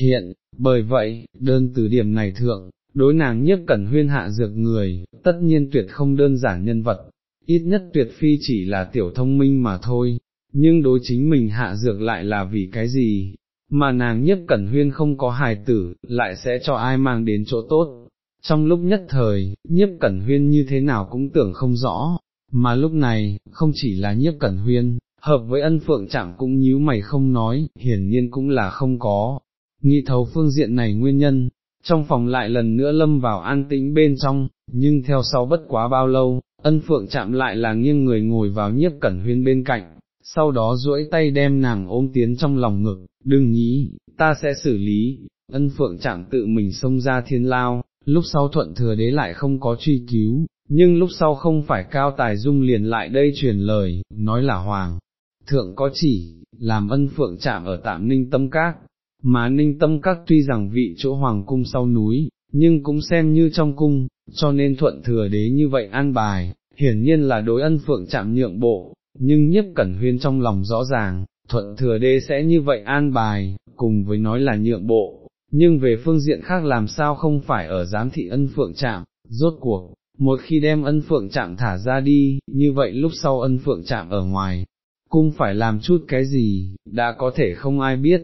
Hiện, bởi vậy, đơn từ điểm này thượng, đối nàng nhiếp cẩn huyên hạ dược người, tất nhiên tuyệt không đơn giản nhân vật, ít nhất tuyệt phi chỉ là tiểu thông minh mà thôi, nhưng đối chính mình hạ dược lại là vì cái gì, mà nàng nhiếp cẩn huyên không có hài tử, lại sẽ cho ai mang đến chỗ tốt. Trong lúc nhất thời, nhiếp cẩn huyên như thế nào cũng tưởng không rõ, mà lúc này, không chỉ là nhiếp cẩn huyên, hợp với ân phượng chẳng cũng nhíu mày không nói, hiển nhiên cũng là không có, nghĩ thấu phương diện này nguyên nhân, trong phòng lại lần nữa lâm vào an tĩnh bên trong, nhưng theo sau bất quá bao lâu, ân phượng chạm lại là nghiêng người ngồi vào nhiếp cẩn huyên bên cạnh, sau đó duỗi tay đem nàng ôm tiến trong lòng ngực, đừng nghĩ, ta sẽ xử lý, ân phượng chạm tự mình xông ra thiên lao, lúc sau thuận thừa đế lại không có truy cứu, nhưng lúc sau không phải cao tài dung liền lại đây truyền lời, nói là hoàng. Thượng có chỉ, làm ân phượng chạm ở tạm ninh tâm các, mà ninh tâm các tuy rằng vị chỗ hoàng cung sau núi, nhưng cũng xem như trong cung, cho nên thuận thừa đế như vậy an bài, hiển nhiên là đối ân phượng chạm nhượng bộ, nhưng nhiếp cẩn huyên trong lòng rõ ràng, thuận thừa đế sẽ như vậy an bài, cùng với nói là nhượng bộ, nhưng về phương diện khác làm sao không phải ở giám thị ân phượng chạm, rốt cuộc, một khi đem ân phượng chạm thả ra đi, như vậy lúc sau ân phượng chạm ở ngoài, cung phải làm chút cái gì, đã có thể không ai biết,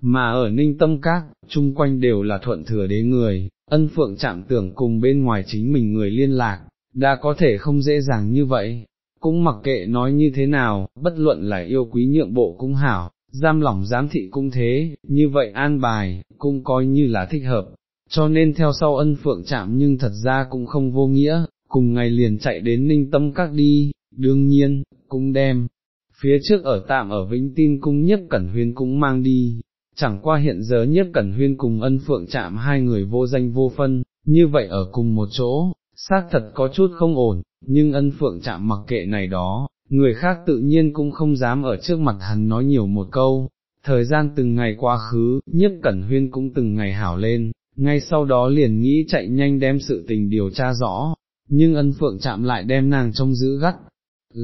mà ở ninh tâm các, chung quanh đều là thuận thừa đế người, ân phượng chạm tưởng cùng bên ngoài chính mình người liên lạc, đã có thể không dễ dàng như vậy, cũng mặc kệ nói như thế nào, bất luận là yêu quý nhượng bộ cũng hảo, giam lỏng giám thị cũng thế, như vậy an bài, cũng coi như là thích hợp, cho nên theo sau ân phượng chạm nhưng thật ra cũng không vô nghĩa, cùng ngày liền chạy đến ninh tâm các đi, đương nhiên, cũng đem, phía trước ở tạm ở Vĩnh Tin cung nhất cẩn huyên cũng mang đi, chẳng qua hiện giờ nhiếp cẩn huyên cùng ân phượng chạm hai người vô danh vô phân, như vậy ở cùng một chỗ, xác thật có chút không ổn, nhưng ân phượng chạm mặc kệ này đó, người khác tự nhiên cũng không dám ở trước mặt hắn nói nhiều một câu. Thời gian từng ngày qua khứ, nhiếp cẩn huyên cũng từng ngày hảo lên, ngay sau đó liền nghĩ chạy nhanh đem sự tình điều tra rõ, nhưng ân phượng chạm lại đem nàng trông giữ gắt,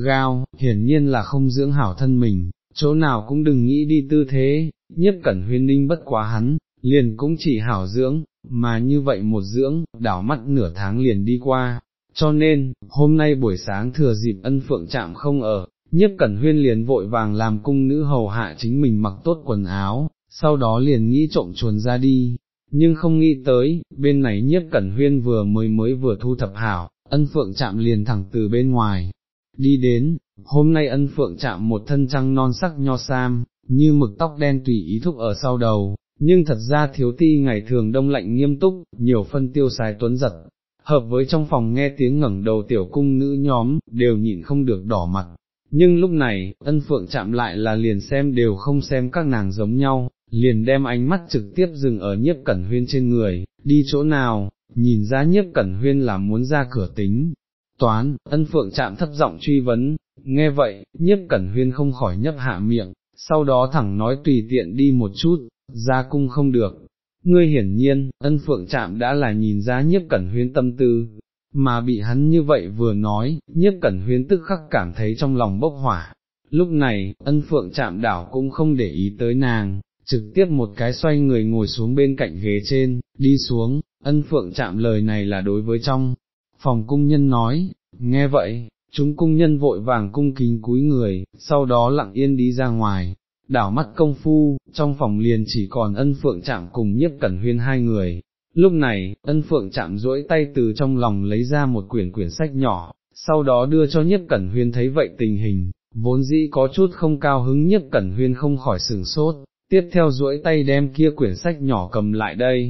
gao, hiển nhiên là không dưỡng hảo thân mình, chỗ nào cũng đừng nghĩ đi tư thế, nhiếp cẩn huyên ninh bất quá hắn, liền cũng chỉ hảo dưỡng, mà như vậy một dưỡng, đảo mắt nửa tháng liền đi qua, cho nên, hôm nay buổi sáng thừa dịp ân phượng chạm không ở, nhiếp cẩn huyên liền vội vàng làm cung nữ hầu hạ chính mình mặc tốt quần áo, sau đó liền nghĩ trộm chuồn ra đi, nhưng không nghĩ tới, bên này nhiếp cẩn huyên vừa mới mới vừa thu thập hảo, ân phượng chạm liền thẳng từ bên ngoài, đi đến, hôm nay ân phượng chạm một thân trăng non sắc nho sam, như mực tóc đen tùy ý thúc ở sau đầu, nhưng thật ra thiếu ti ngày thường đông lạnh nghiêm túc, nhiều phân tiêu xài tuấn giật, hợp với trong phòng nghe tiếng ngẩng đầu tiểu cung nữ nhóm, đều nhịn không được đỏ mặt. Nhưng lúc này, ân phượng chạm lại là liền xem đều không xem các nàng giống nhau, liền đem ánh mắt trực tiếp dừng ở nhiếp cẩn huyên trên người, đi chỗ nào, nhìn ra nhiếp cẩn huyên là muốn ra cửa tính. Toán, ân phượng chạm thấp giọng truy vấn, nghe vậy, nhiếp cẩn huyên không khỏi nhấp hạ miệng, sau đó thẳng nói tùy tiện đi một chút, ra cung không được. Ngươi hiển nhiên, ân phượng chạm đã là nhìn ra nhiếp cẩn huyên tâm tư, mà bị hắn như vậy vừa nói, nhiếp cẩn huyên tức khắc cảm thấy trong lòng bốc hỏa. Lúc này, ân phượng chạm đảo cũng không để ý tới nàng, trực tiếp một cái xoay người ngồi xuống bên cạnh ghế trên, đi xuống, ân phượng chạm lời này là đối với trong. Phòng cung nhân nói, nghe vậy, chúng cung nhân vội vàng cung kính cúi người, sau đó lặng yên đi ra ngoài, đảo mắt công phu, trong phòng liền chỉ còn ân phượng chạm cùng nhiếp cẩn huyên hai người. Lúc này, ân phượng chạm duỗi tay từ trong lòng lấy ra một quyển quyển sách nhỏ, sau đó đưa cho nhiếp cẩn huyên thấy vậy tình hình, vốn dĩ có chút không cao hứng nhiếp cẩn huyên không khỏi sừng sốt, tiếp theo duỗi tay đem kia quyển sách nhỏ cầm lại đây,